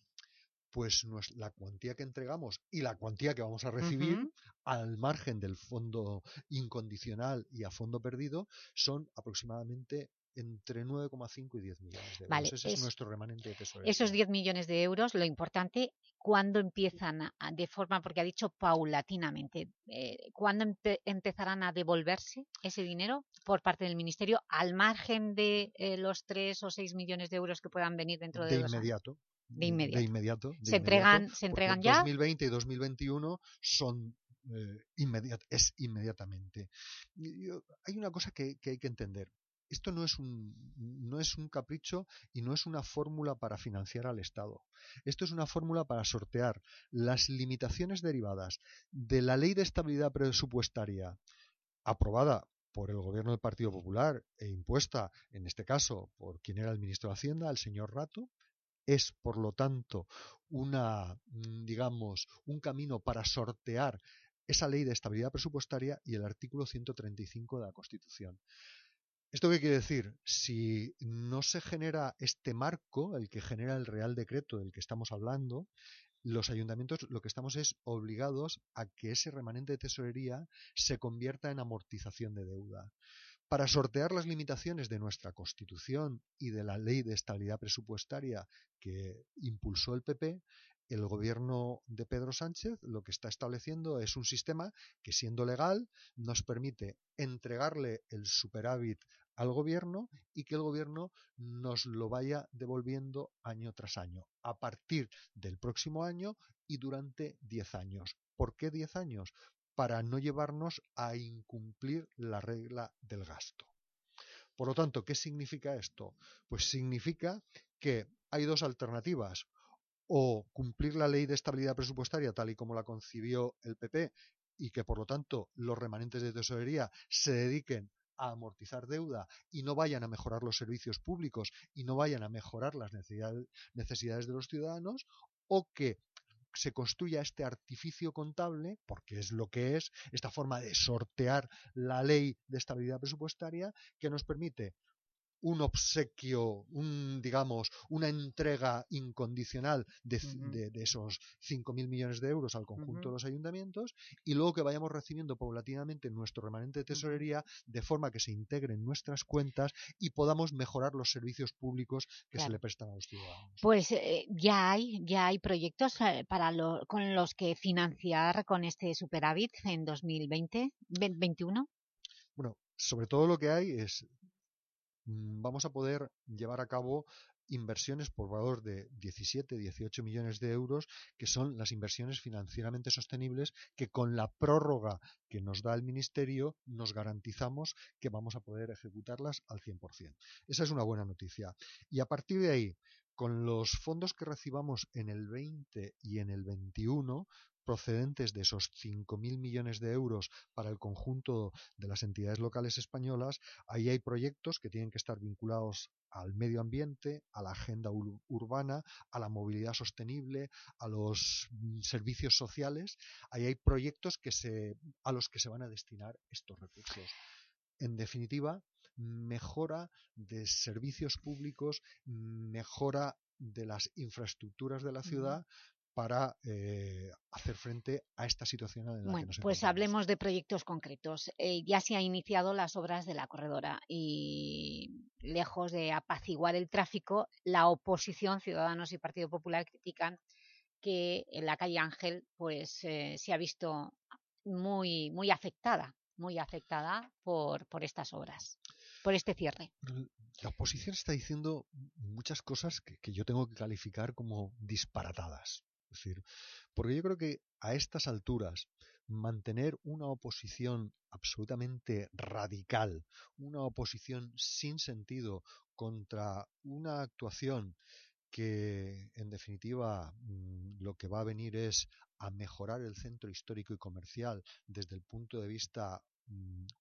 Pues la cuantía que entregamos y la cuantía que vamos a recibir al margen del fondo incondicional y a fondo perdido son aproximadamente entre 9,5 y 10 millones de euros. Vale, Ese es, es- nuestro remanente de tesorería. Esos 10 millones de euros, lo importante, ¿cuándo empiezan a- de forma, porque ha dicho paulatinamente, eh, ¿cuándo empe- empezarán a devolverse ese dinero por parte del Ministerio al margen de eh, los 3 o 6 millones de euros que puedan venir dentro de, de dos años? inmediato. De inmediato. De inmediato. de ¿Se entregan, inmediato, ¿se porque entregan ya? 2020 y 2021 son eh, inmediat- es inmediatamente. Yo- hay una cosa que, que hay que entender. Esto no es, un, no es un capricho y no es una fórmula para financiar al Estado. Esto es una fórmula para sortear las limitaciones derivadas de la Ley de Estabilidad Presupuestaria aprobada por el gobierno del Partido Popular e impuesta, en este caso, por quien era el ministro de Hacienda, el señor Rato, es, por lo tanto, una, mm, digamos, un camino para sortear esa ley de estabilidad presupuestaria y el artículo 135 de la Constitución. ¿Esto qué quiere decir? Si no se genera este marco, el que genera el Real Decreto del que estamos hablando, los ayuntamientos lo que estamos es obligados a que ese remanente de tesorería se convierta en amortización de deuda. Para sortear las limitaciones de nuestra Constitución y de la Ley de Estabilidad Presupuestaria que impulsó el PP, el gobierno de Pedro Sánchez lo que está estableciendo es un sistema que, siendo legal, nos permite entregarle el superávit al gobierno y que el gobierno nos lo vaya devolviendo año tras año, a partir del próximo año y durante 10 años. ¿Por qué 10 años? Para no llevarnos a incumplir la regla del gasto. Por lo tanto, ¿qué significa esto? Pues significa que hay dos alternativas o cumplir la ley de estabilidad presupuestaria tal y como la concibió el PP y que por lo tanto los remanentes de tesorería se dediquen a amortizar deuda y no vayan a mejorar los servicios públicos y no vayan a mejorar las necesidades de los ciudadanos o que se construya este artificio contable, porque es lo que es, esta forma de sortear la ley de estabilidad presupuestaria, que nos permite un obsequio, un, digamos, una entrega incondicional de, Ujú. de- de esos 5.000 millones de euros al conjunto de los ayuntamientos y luego que vayamos recibiendo paulatinamente nuestro remanente de tesorería de forma que se integre en nuestras cuentas y podamos mejorar los servicios públicos que se le prestan a los ciudadanos. Pues eh, ya hay, ya hay proyectos eh, para lo- con los que financiar con este superávit en 2020, ve- 21. Bueno, sobre todo lo que hay es, vamos a poder llevar a cabo inversiones por valor de 17, 18 millones de euros, que son las inversiones financieramente sostenibles que con la prórroga que nos da el Ministerio nos garantizamos que vamos a poder ejecutarlas al 100%. Esa es una buena noticia. Y a partir de ahí, con los fondos que recibamos en el 20 y en el 21, procedentes de esos 5.000 millones de euros para el conjunto de las entidades locales españolas, ahí hay proyectos que tienen que estar vinculados al medio ambiente, a la agenda ur- urbana, a la movilidad sostenible, a los mm, servicios sociales. Ahí hay proyectos que se, a los que se van a destinar estos recursos. En definitiva, mejora de servicios públicos, mejora de las infraestructuras de la ciudad para eh, hacer frente a esta situación en la que Bueno, nos pues hablemos de proyectos concretos. Eh, ya se han iniciado las obras de la corredora y lejos de apaciguar el tráfico, la oposición, Ciudadanos y Partido Popular, critican que en la calle Ángel pues eh, se ha visto muy, muy afectada, muy afectada por, por estas obras, por este cierre. La oposición está diciendo muchas cosas que, que yo tengo que calificar como disparatadas. Decir, porque yo creo que a estas alturas mantener una oposición absolutamente radical, una oposición sin sentido contra una actuación que en definitiva mm, lo que va a venir es a mejorar el centro histórico y comercial desde el punto de vista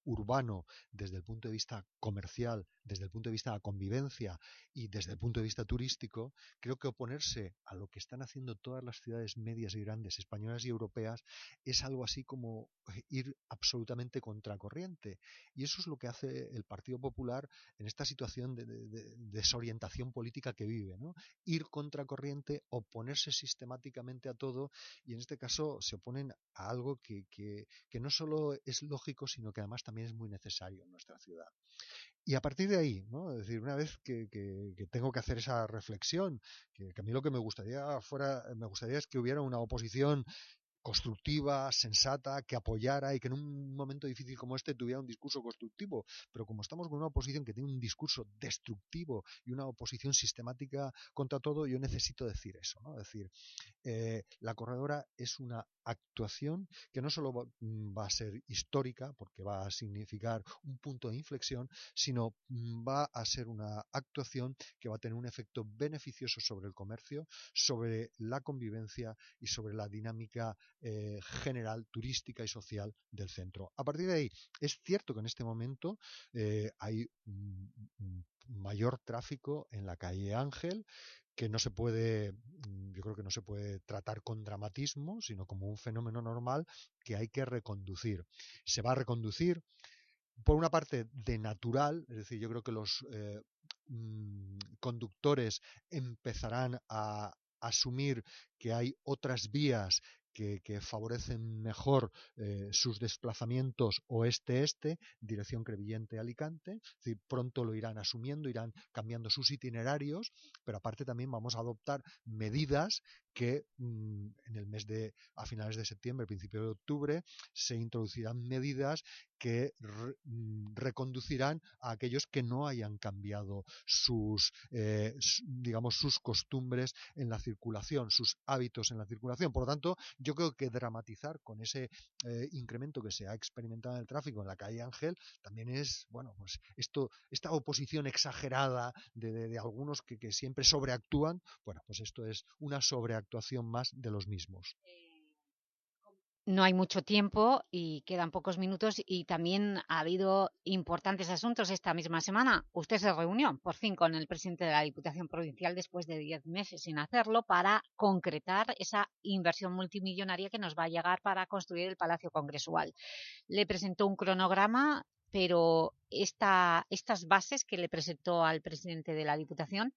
urbano, desde el punto de vista comercial, desde el punto de vista de la convivencia y desde el punto de vista turístico, creo que oponerse a lo que están haciendo todas las ciudades medias y grandes españolas y europeas es algo así como ir absolutamente contracorriente. Y eso es lo que hace el Partido Popular en esta situación de, de- de desorientación política que vive. Ir contracorriente, oponerse sistemáticamente a todo y en este caso se oponen a algo que, que- que no solo es lógico, sino que además también es muy necesario en nuestra ciudad. Y a partir de ahí, ¿no? Es decir, una vez que, que- que tengo que hacer esa reflexión, que, que a mí lo que me gustaría fuera, me gustaría es que hubiera una oposición constructiva, sensata, que apoyara y que en un momento difícil como este tuviera un discurso constructivo. Pero como estamos con una oposición que tiene un discurso destructivo y una oposición sistemática contra todo, yo necesito decir eso, ¿no? Es decir, eh, la corredora es una actuación que no solo va, mm, va a ser histórica, porque va a significar un punto de inflexión, sino mm, va a ser una actuación que va a tener un efecto beneficioso sobre el comercio, sobre la convivencia y sobre la dinámica eh, general, turística y social del centro. A partir de ahí, es cierto que en este momento eh, hay un mayor tráfico en la calle Ángel, que no se puede, mm, yo creo que no se puede tratar con dramatismo, sino como un fenómeno normal que hay que reconducir. Se va a reconducir por una parte de natural, es decir, yo creo que los eh, mm, conductores empezarán a, asumir que hay otras vías que, favorecen mejor eh, sus desplazamientos oeste-este, dirección Crevillente-Alicante. Pronto lo irán asumiendo, irán cambiando sus itinerarios, pero aparte también vamos a adoptar medidas que mm, en el mes de, a finales de septiembre, principio de octubre, se introducirán medidas que mm, reconducirán a aquellos que no hayan cambiado sus, eh, digamos, sus costumbres en la circulación, sus hábitos en la circulación. Por lo tanto, yo creo que dramatizar con ese eh, incremento que se ha experimentado en el tráfico en la calle Ángel también es, bueno, pues esto, esta oposición exagerada de, de- algunos que, que siempre sobreactúan, bueno, pues esto es una sobreactuación más de los mismos. No hay mucho tiempo y quedan pocos minutos y también ha habido importantes asuntos esta misma semana. Usted se reunió por fin con el presidente de la Diputación Provincial después de 10 meses sin hacerlo para concretar esa inversión multimillonaria que nos va a llegar para construir el Palacio Congresual. Le presentó un cronograma, pero esta, estas bases que le presentó al presidente de la Diputación,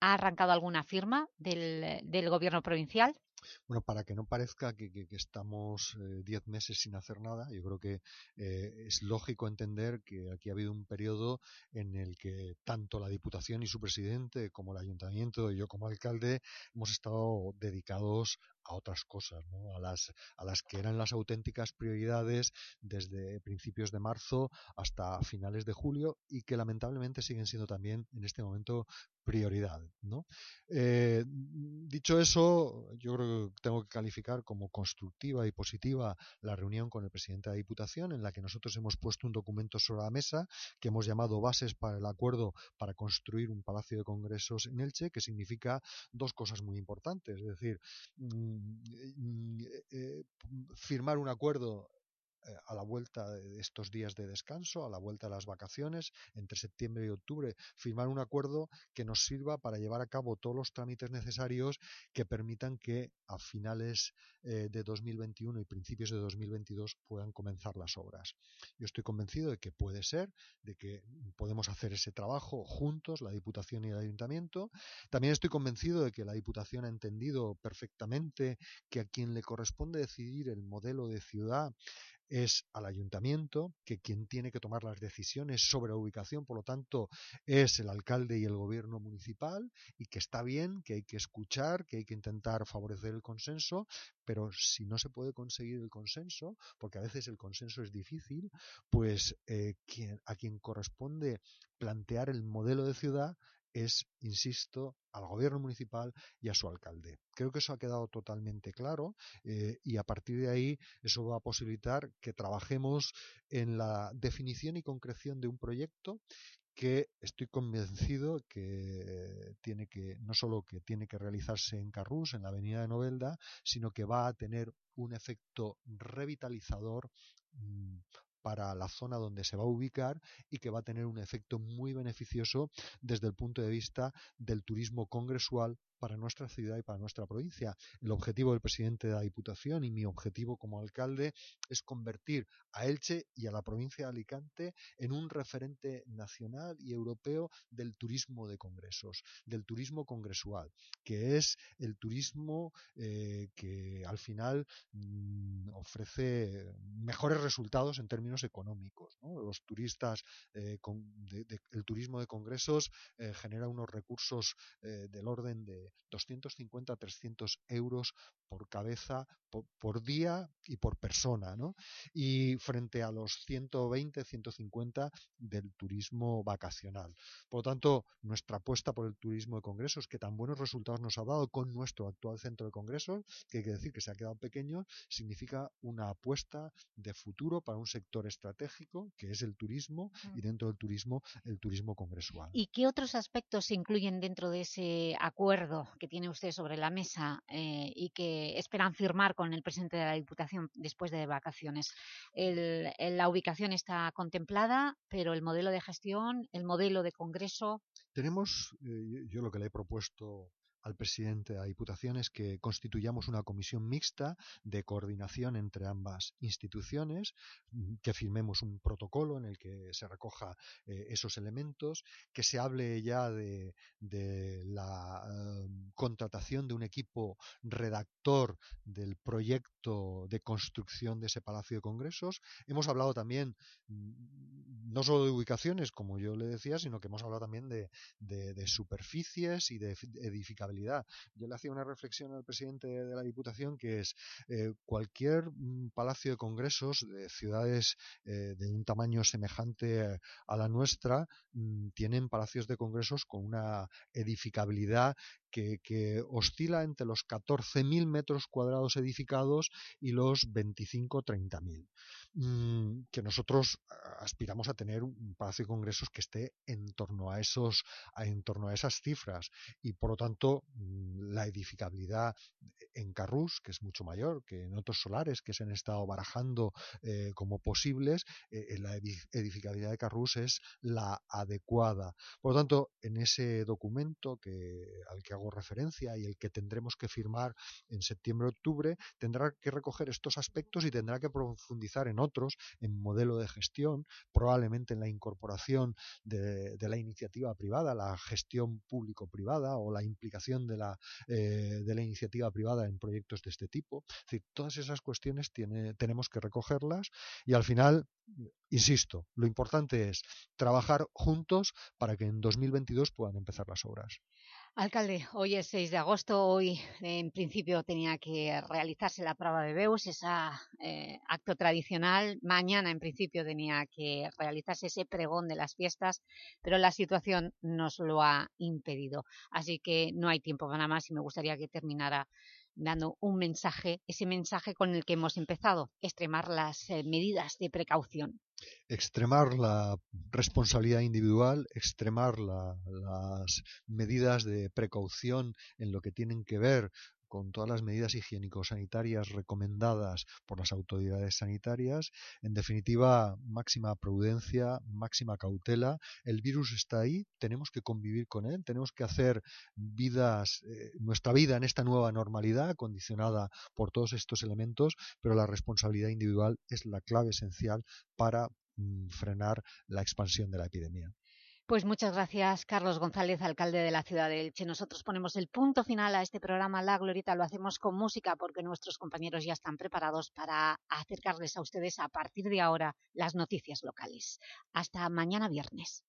¿ha arrancado alguna firma del, del Gobierno provincial? Bueno, para que no parezca que, que- estamos eh, diez meses sin hacer nada, yo creo que eh, es lógico entender que aquí ha habido un periodo en el que tanto la Diputación y su presidente como el Ayuntamiento y yo como alcalde hemos estado dedicados a otras cosas, ¿no? a, las, a las que eran las auténticas prioridades desde principios de marzo hasta finales de julio y que lamentablemente siguen siendo también en este momento prioridad. ¿no? Eh, dicho eso, yo creo que tengo que calificar como constructiva y positiva la reunión con el presidente de la Diputación, en la que nosotros hemos puesto un documento sobre la mesa que hemos llamado Bases para el Acuerdo para construir un Palacio de Congresos en Elche, que significa dos cosas muy importantes. Es decir, mm, mm, eh, firmar un acuerdo eh, a la vuelta de estos días de descanso, a la vuelta de las vacaciones, entre septiembre y octubre, firmar un acuerdo que nos sirva para llevar a cabo todos los trámites necesarios que permitan que a finales eh, de 2021 y principios de 2022 puedan comenzar las obras. Yo estoy convencido de que puede ser, de que podemos hacer ese trabajo juntos, la Diputación y el Ayuntamiento. También estoy convencido de que la Diputación ha entendido perfectamente que a quien le corresponde decidir el modelo de ciudad es al ayuntamiento, que quien tiene que tomar las decisiones sobre la ubicación, por lo tanto, es el alcalde y el gobierno municipal, y que está bien, que hay que escuchar, que hay que intentar favorecer el consenso, pero si no se puede conseguir el consenso, porque a veces el consenso es difícil, pues eh, quien, a quien corresponde plantear el modelo de ciudad es, insisto, al gobierno municipal y a su alcalde. Creo que eso ha quedado totalmente claro eh, y a partir de ahí eso va a posibilitar que trabajemos en la definición y concreción de un proyecto que estoy convencido que tiene que no solo que tiene que realizarse en Carrús, en la avenida de Novelda, sino que va a tener un efecto revitalizador mmm, para la zona donde se va a ubicar y que va a tener un efecto muy beneficioso desde el punto de vista del turismo congresual para nuestra ciudad y para nuestra provincia. El objetivo del presidente de la Diputación y mi objetivo como alcalde es convertir a Elche y a la provincia de Alicante en un referente nacional y europeo del turismo de congresos, del turismo congresual, que es el turismo eh, que al final mmm, ofrece mejores resultados en términos económicos. Los turistas, eh, con, de, el turismo de congresos eh, genera unos recursos del orden de 250 300 euros por cabeza por, por, día y por persona, ¿no? Y frente a los 120, 150 del turismo vacacional. Por lo tanto, nuestra apuesta por el turismo de congresos, que tan buenos resultados nos ha dado con nuestro actual centro de congresos, que hay que decir que se ha quedado pequeño, significa una apuesta de futuro para un sector estratégico, que es el turismo, y dentro del turismo, el turismo congresual. ¿Y qué otros aspectos se incluyen dentro de ese acuerdo que tiene usted sobre la mesa eh, y que esperan firmar con el presidente de la Diputación después de vacaciones. La ubicación está contemplada, pero el modelo de gestión, el modelo de congreso... Tenemos, eh, yo lo que le he propuesto al presidente de la Diputación es que constituyamos una comisión mixta de coordinación entre ambas instituciones, mm, que firmemos un protocolo en el que se recoja eh, esos elementos, que se hable ya de, de la eh, contratación de un equipo redactor del proyecto de construcción de ese Palacio de Congresos. Hemos hablado también mm, no solo de ubicaciones, como yo le decía, sino que hemos hablado también de, de superficies y de edificabilidad. Yo le hacía una reflexión al presidente de la Diputación que es eh, cualquier mm, palacio de congresos de ciudades eh, de un tamaño semejante a la nuestra mm, tienen palacios de congresos con una edificabilidad que, que oscila entre los 14.000 metros cuadrados edificados y los 25-30.000. Mm, que nosotros aspiramos a tener un palacio de congresos que esté en torno a esos, en torno a esas cifras y por lo tanto mm, la edificabilidad en Carrús, que es mucho mayor que en otros solares que se han estado barajando eh, como posibles, eh, la edificabilidad de Carrús es la adecuada. Por lo tanto, en ese documento que, al que hago referencia y el que tendremos que firmar en septiembre-octubre, tendrá que recoger estos aspectos y tendrá que profundizar en otros, en modelo de gestión, probablemente en la incorporación de, de la iniciativa privada, la gestión público-privada o la implicación de la, eh, de la iniciativa privada en proyectos de este tipo. Es decir, todas esas cuestiones tiene, tenemos que recogerlas y al final, insisto, lo importante es trabajar juntos para que en 2022 puedan empezar las obras. Alcalde, hoy es 6 de agosto, hoy en principio tenía que realizarse la prueba de Beus, ese eh, acto tradicional, mañana en principio tenía que realizarse ese pregón de las fiestas, pero la situación nos lo ha impedido, así que no hay tiempo para más y me gustaría que terminara dando un mensaje, ese mensaje con el que hemos empezado, extremar las eh, medidas de precaución extremar la responsabilidad individual, extremar la, las medidas de precaución en lo que tienen que ver con todas las medidas higiénico-sanitarias recomendadas por las autoridades sanitarias. En definitiva, máxima prudencia, máxima cautela. El virus está ahí, tenemos que convivir con él, tenemos que hacer vidas, eh, nuestra vida en esta nueva normalidad, condicionada por todos estos elementos, pero la responsabilidad individual es la clave esencial para mm, frenar la expansión de la epidemia. Pues muchas gracias, Carlos González, alcalde de la ciudad de Elche. Nosotros ponemos el punto final a este programa La Glorieta. Lo hacemos con música porque nuestros compañeros ya están preparados para acercarles a ustedes a partir de ahora las noticias locales. Hasta mañana viernes.